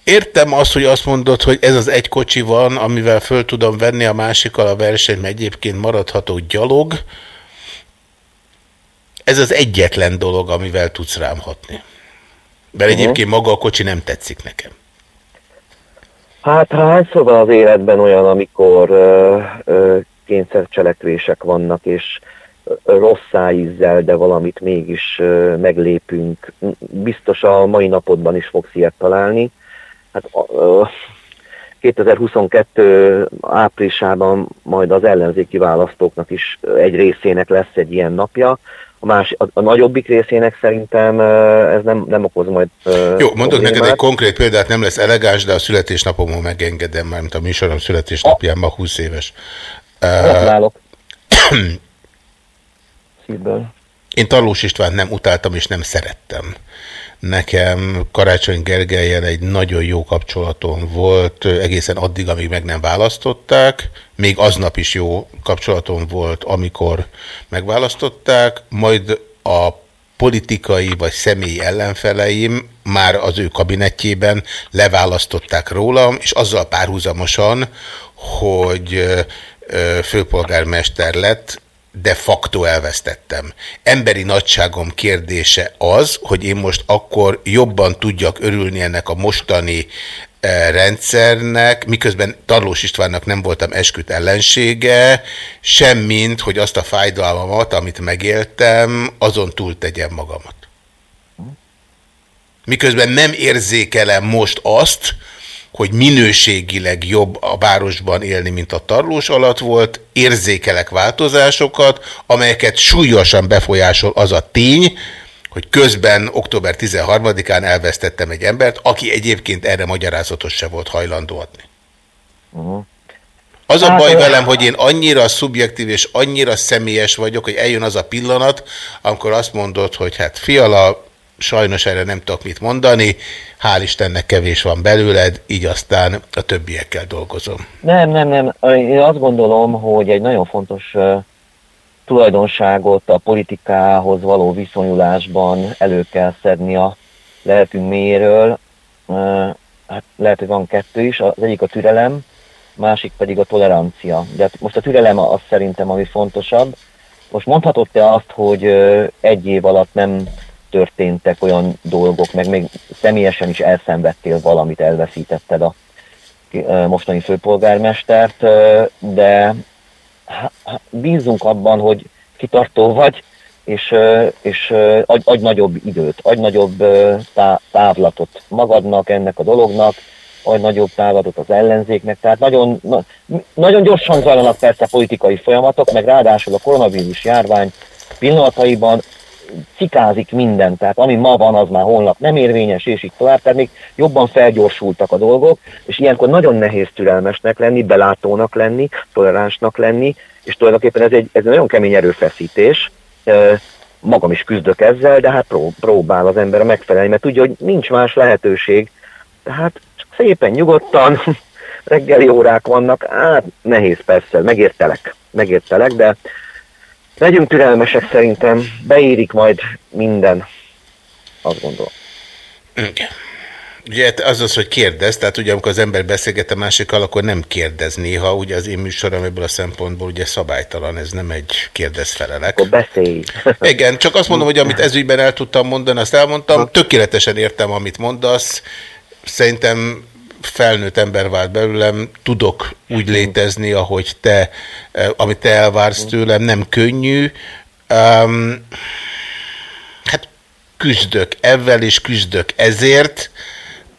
Értem azt, hogy azt mondod, hogy ez az egy kocsi van, amivel föl tudom venni a másikkal a versenyt, mert egyébként maradható gyalog. Ez az egyetlen dolog, amivel tudsz rám hatni. Mert egyébként maga a kocsi nem tetszik nekem. Hát hányszor van az életben olyan, amikor ö, ö, kényszercselekvések vannak, és rossz ízzel, de valamit mégis meglépünk. Biztos a mai napodban is fogsz ilyet találni. Hát ö, 2022 áprilisában majd az ellenzéki választóknak is egy részének lesz egy ilyen napja, a, más, a, a nagyobbik részének szerintem ez nem, nem okoz majd Jó, mondok neked egy konkrét példát, nem lesz elegáns, de a születésnapomon megengedem, mert a műsorom születésnapján ma 20 éves. Gratulálok. Szívből. Én Tarlós István nem utáltam és nem szerettem. Nekem Karácsony Gergelyen egy nagyon jó kapcsolatom volt egészen addig, amíg meg nem választották. Még aznap is jó kapcsolatom volt, amikor megválasztották. Majd a politikai vagy személyi ellenfeleim már az ő kabinettjében leválasztották rólam, és azzal párhuzamosan, hogy főpolgármester lett, de facto elvesztettem. Emberi nagyságom kérdése az, hogy én most akkor jobban tudjak örülni ennek a mostani eh, rendszernek, miközben Tarlós Istvánnak nem voltam esküt ellensége, semmint, hogy azt a fájdalmamat, amit megéltem, azon túl tegyem magamat. Miközben nem érzékelem most azt, hogy minőségileg jobb a városban élni, mint a tarlós alatt volt, érzékelek változásokat, amelyeket súlyosan befolyásol az a tény, hogy közben október 13-án elvesztettem egy embert, aki egyébként erre magyarázatos se volt hajlandó adni. Uh -huh. Az a baj velem, hogy én annyira szubjektív és annyira személyes vagyok, hogy eljön az a pillanat, amikor azt mondod, hogy hát fiala, sajnos erre nem tudok mit mondani, hál' Istennek kevés van belőled, így aztán a többiekkel dolgozom. Nem, nem, nem. Én azt gondolom, hogy egy nagyon fontos tulajdonságot a politikához való viszonyulásban elő kell szedni a lehetünk mélyéről. Uh, hát lehet, hogy van kettő is. Az egyik a türelem, másik pedig a tolerancia. De hát most a türelem az szerintem, ami fontosabb. Most mondhatod te azt, hogy egy év alatt nem történtek olyan dolgok, meg még személyesen is elszenvedtél valamit, elveszítetted a mostani főpolgármestert, de bízunk abban, hogy kitartó vagy, és, és adj, adj nagyobb időt, adj nagyobb távlatot magadnak, ennek a dolognak, adj nagyobb távlatot az ellenzéknek. Tehát nagyon, na, nagyon gyorsan zajlanak persze politikai folyamatok, meg ráadásul a koronavírus járvány pillanataiban cikázik minden, tehát ami ma van, az már holnap nem érvényes, és így tovább, tehát még jobban felgyorsultak a dolgok, és ilyenkor nagyon nehéz türelmesnek lenni, belátónak lenni, toleránsnak lenni, és tulajdonképpen ez egy, ez egy nagyon kemény erőfeszítés, magam is küzdök ezzel, de hát próbál az ember megfelelni, mert tudja, hogy nincs más lehetőség, tehát szépen, nyugodtan, reggeli órák vannak, hát nehéz persze, megértelek, megértelek, de Legyünk türelmesek szerintem, beérik majd minden, azt gondolom. Igen. Ugye az az, hogy kérdez, tehát ugye amikor az ember beszélget a másikkal, akkor nem kérdez néha, ugye az én műsorom ebből a szempontból ugye szabálytalan, ez nem egy kérdezfelelek. Akkor beszélj. Igen, csak azt mondom, hogy amit ezügyben el tudtam mondani, azt elmondtam, tökéletesen értem, amit mondasz, szerintem felnőtt ember vált belőlem, tudok úgy létezni, ahogy te, eh, amit te elvársz tőlem, nem könnyű. Um, hát küzdök ezzel, és küzdök ezért.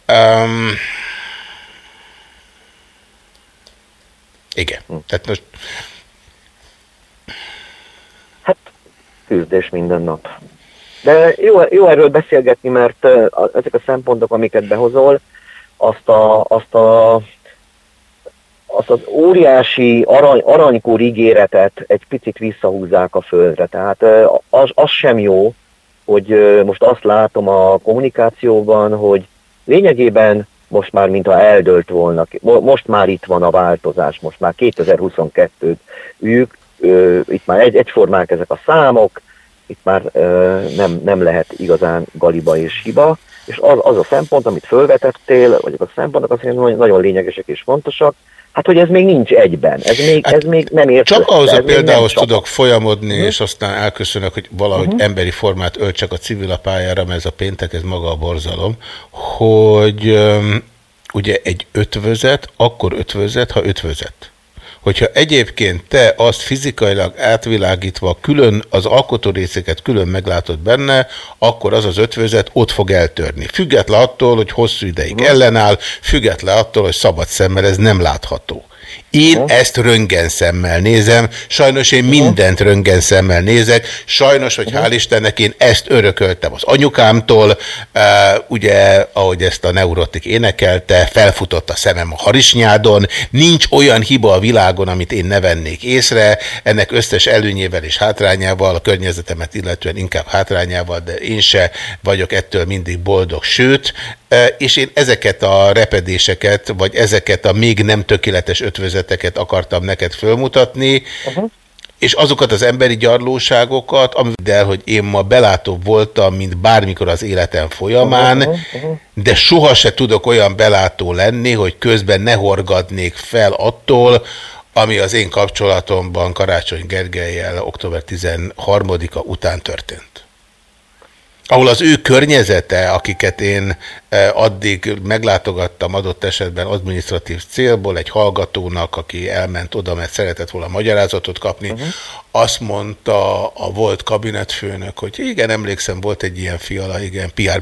Um, igen, tehát most... Hát küzdés minden nap. De jó, jó erről beszélgetni, mert uh, ezek a szempontok, amiket behozol, azt a, azt a azt az óriási arany, aranykor ígéretet egy picit visszahúzzák a földre. Tehát az, az sem jó, hogy most azt látom a kommunikációban, hogy lényegében most már mintha eldölt volna, most már itt van a változás, most már 2022-t ők, itt már egy, egyformák ezek a számok, itt már nem, nem lehet igazán galiba és hiba, és az, az a szempont, amit fölvetettél, vagy a szempontok azt hogy nagyon lényegesek és fontosak, Hát, hogy ez még nincs egyben, ez még, hát, ez még nem ért Csak ahhoz a példához tudok folyamodni, uh-huh. és aztán elköszönök, hogy valahogy uh-huh. emberi formát öltsek a civil a pályára, mert ez a péntek, ez maga a borzalom, hogy um, ugye egy ötvözet, akkor ötvözet, ha ötvözet. Hogyha egyébként te azt fizikailag átvilágítva külön az alkotórészeket külön meglátod benne, akkor az az ötvözet ott fog eltörni. Független attól, hogy hosszú ideig ellenáll, független attól, hogy szabad szemmel ez nem látható. Én uh -huh. ezt röngenszemmel nézem, sajnos én uh mindent röngenszemmel nézek, sajnos, hogy uh -huh. hál' Istennek én ezt örököltem az anyukámtól, uh, ugye, ahogy ezt a neurotik énekelte, felfutott a szemem a harisnyádon, nincs olyan hiba a világon, amit én ne vennék észre, ennek összes előnyével és hátrányával, a környezetemet illetően inkább hátrányával, de én se vagyok ettől mindig boldog, sőt, és én ezeket a repedéseket, vagy ezeket a még nem tökéletes ötvözeteket akartam neked fölmutatni, uh -huh. és azokat az emberi gyarlóságokat, amivel, hogy én ma belátóbb voltam, mint bármikor az életem folyamán, uh -huh. Uh -huh. de soha se tudok olyan belátó lenni, hogy közben ne horgadnék fel attól, ami az én kapcsolatomban Karácsony Gergelyel október 13-a után történt ahol az ő környezete, akiket én addig meglátogattam adott esetben administratív célból, egy hallgatónak, aki elment oda, mert szeretett volna magyarázatot kapni, uh -huh azt mondta a volt kabinetfőnök, hogy igen, emlékszem, volt egy ilyen fiala, igen, PR,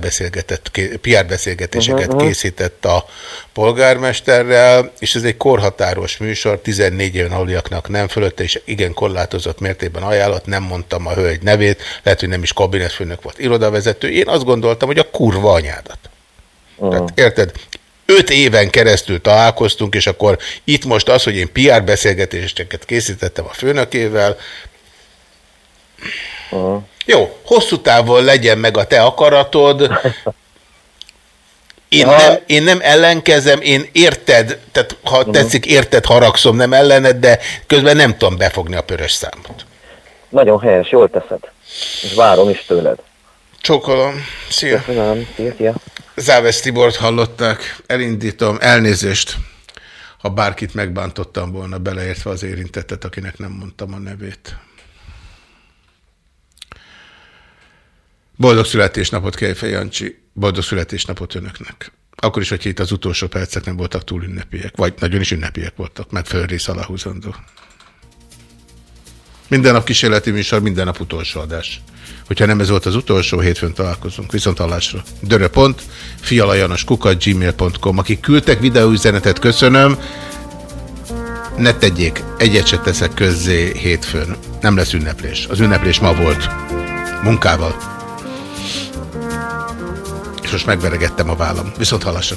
PR beszélgetéseket uh -huh. készített a polgármesterrel, és ez egy korhatáros műsor, 14 éven aluliaknak nem fölötte, és igen korlátozott mértékben ajánlott, nem mondtam a hölgy nevét, lehet, hogy nem is kabinetfőnök volt irodavezető. Én azt gondoltam, hogy a kurva anyádat. Uh -huh. Tehát érted? öt éven keresztül találkoztunk, és akkor itt most az, hogy én PR beszélgetéseket készítettem a főnökével, uh -huh. jó, hosszú távon legyen meg a te akaratod, én, ja. nem, én nem ellenkezem, én érted, tehát ha uh -huh. tetszik, érted, haragszom, nem ellened, de közben nem tudom befogni a pörös számot. Nagyon helyes, jól teszed. És várom is tőled. Csókolom. Szia. Köszönöm. Szia, szia. Záves Tibort hallották, elindítom, elnézést, ha bárkit megbántottam volna, beleértve az érintettet, akinek nem mondtam a nevét. Boldog születésnapot, Kejfej Jancsi, boldog születésnapot önöknek. Akkor is, hogy itt az utolsó percek nem voltak túl ünnepiek, vagy nagyon is ünnepiek voltak, megfelelő rész aláhúzandó. Minden nap kísérleti műsor, minden nap utolsó adás. Hogyha nem ez volt az utolsó, hétfőn találkozunk. Viszont hallásra. Dörö.pont, gmail.com. Akik küldtek videóüzenetet, köszönöm. Ne tegyék, egyet se teszek közzé hétfőn. Nem lesz ünneplés. Az ünneplés ma volt. Munkával. És most megveregettem a vállam. Viszont hallásra.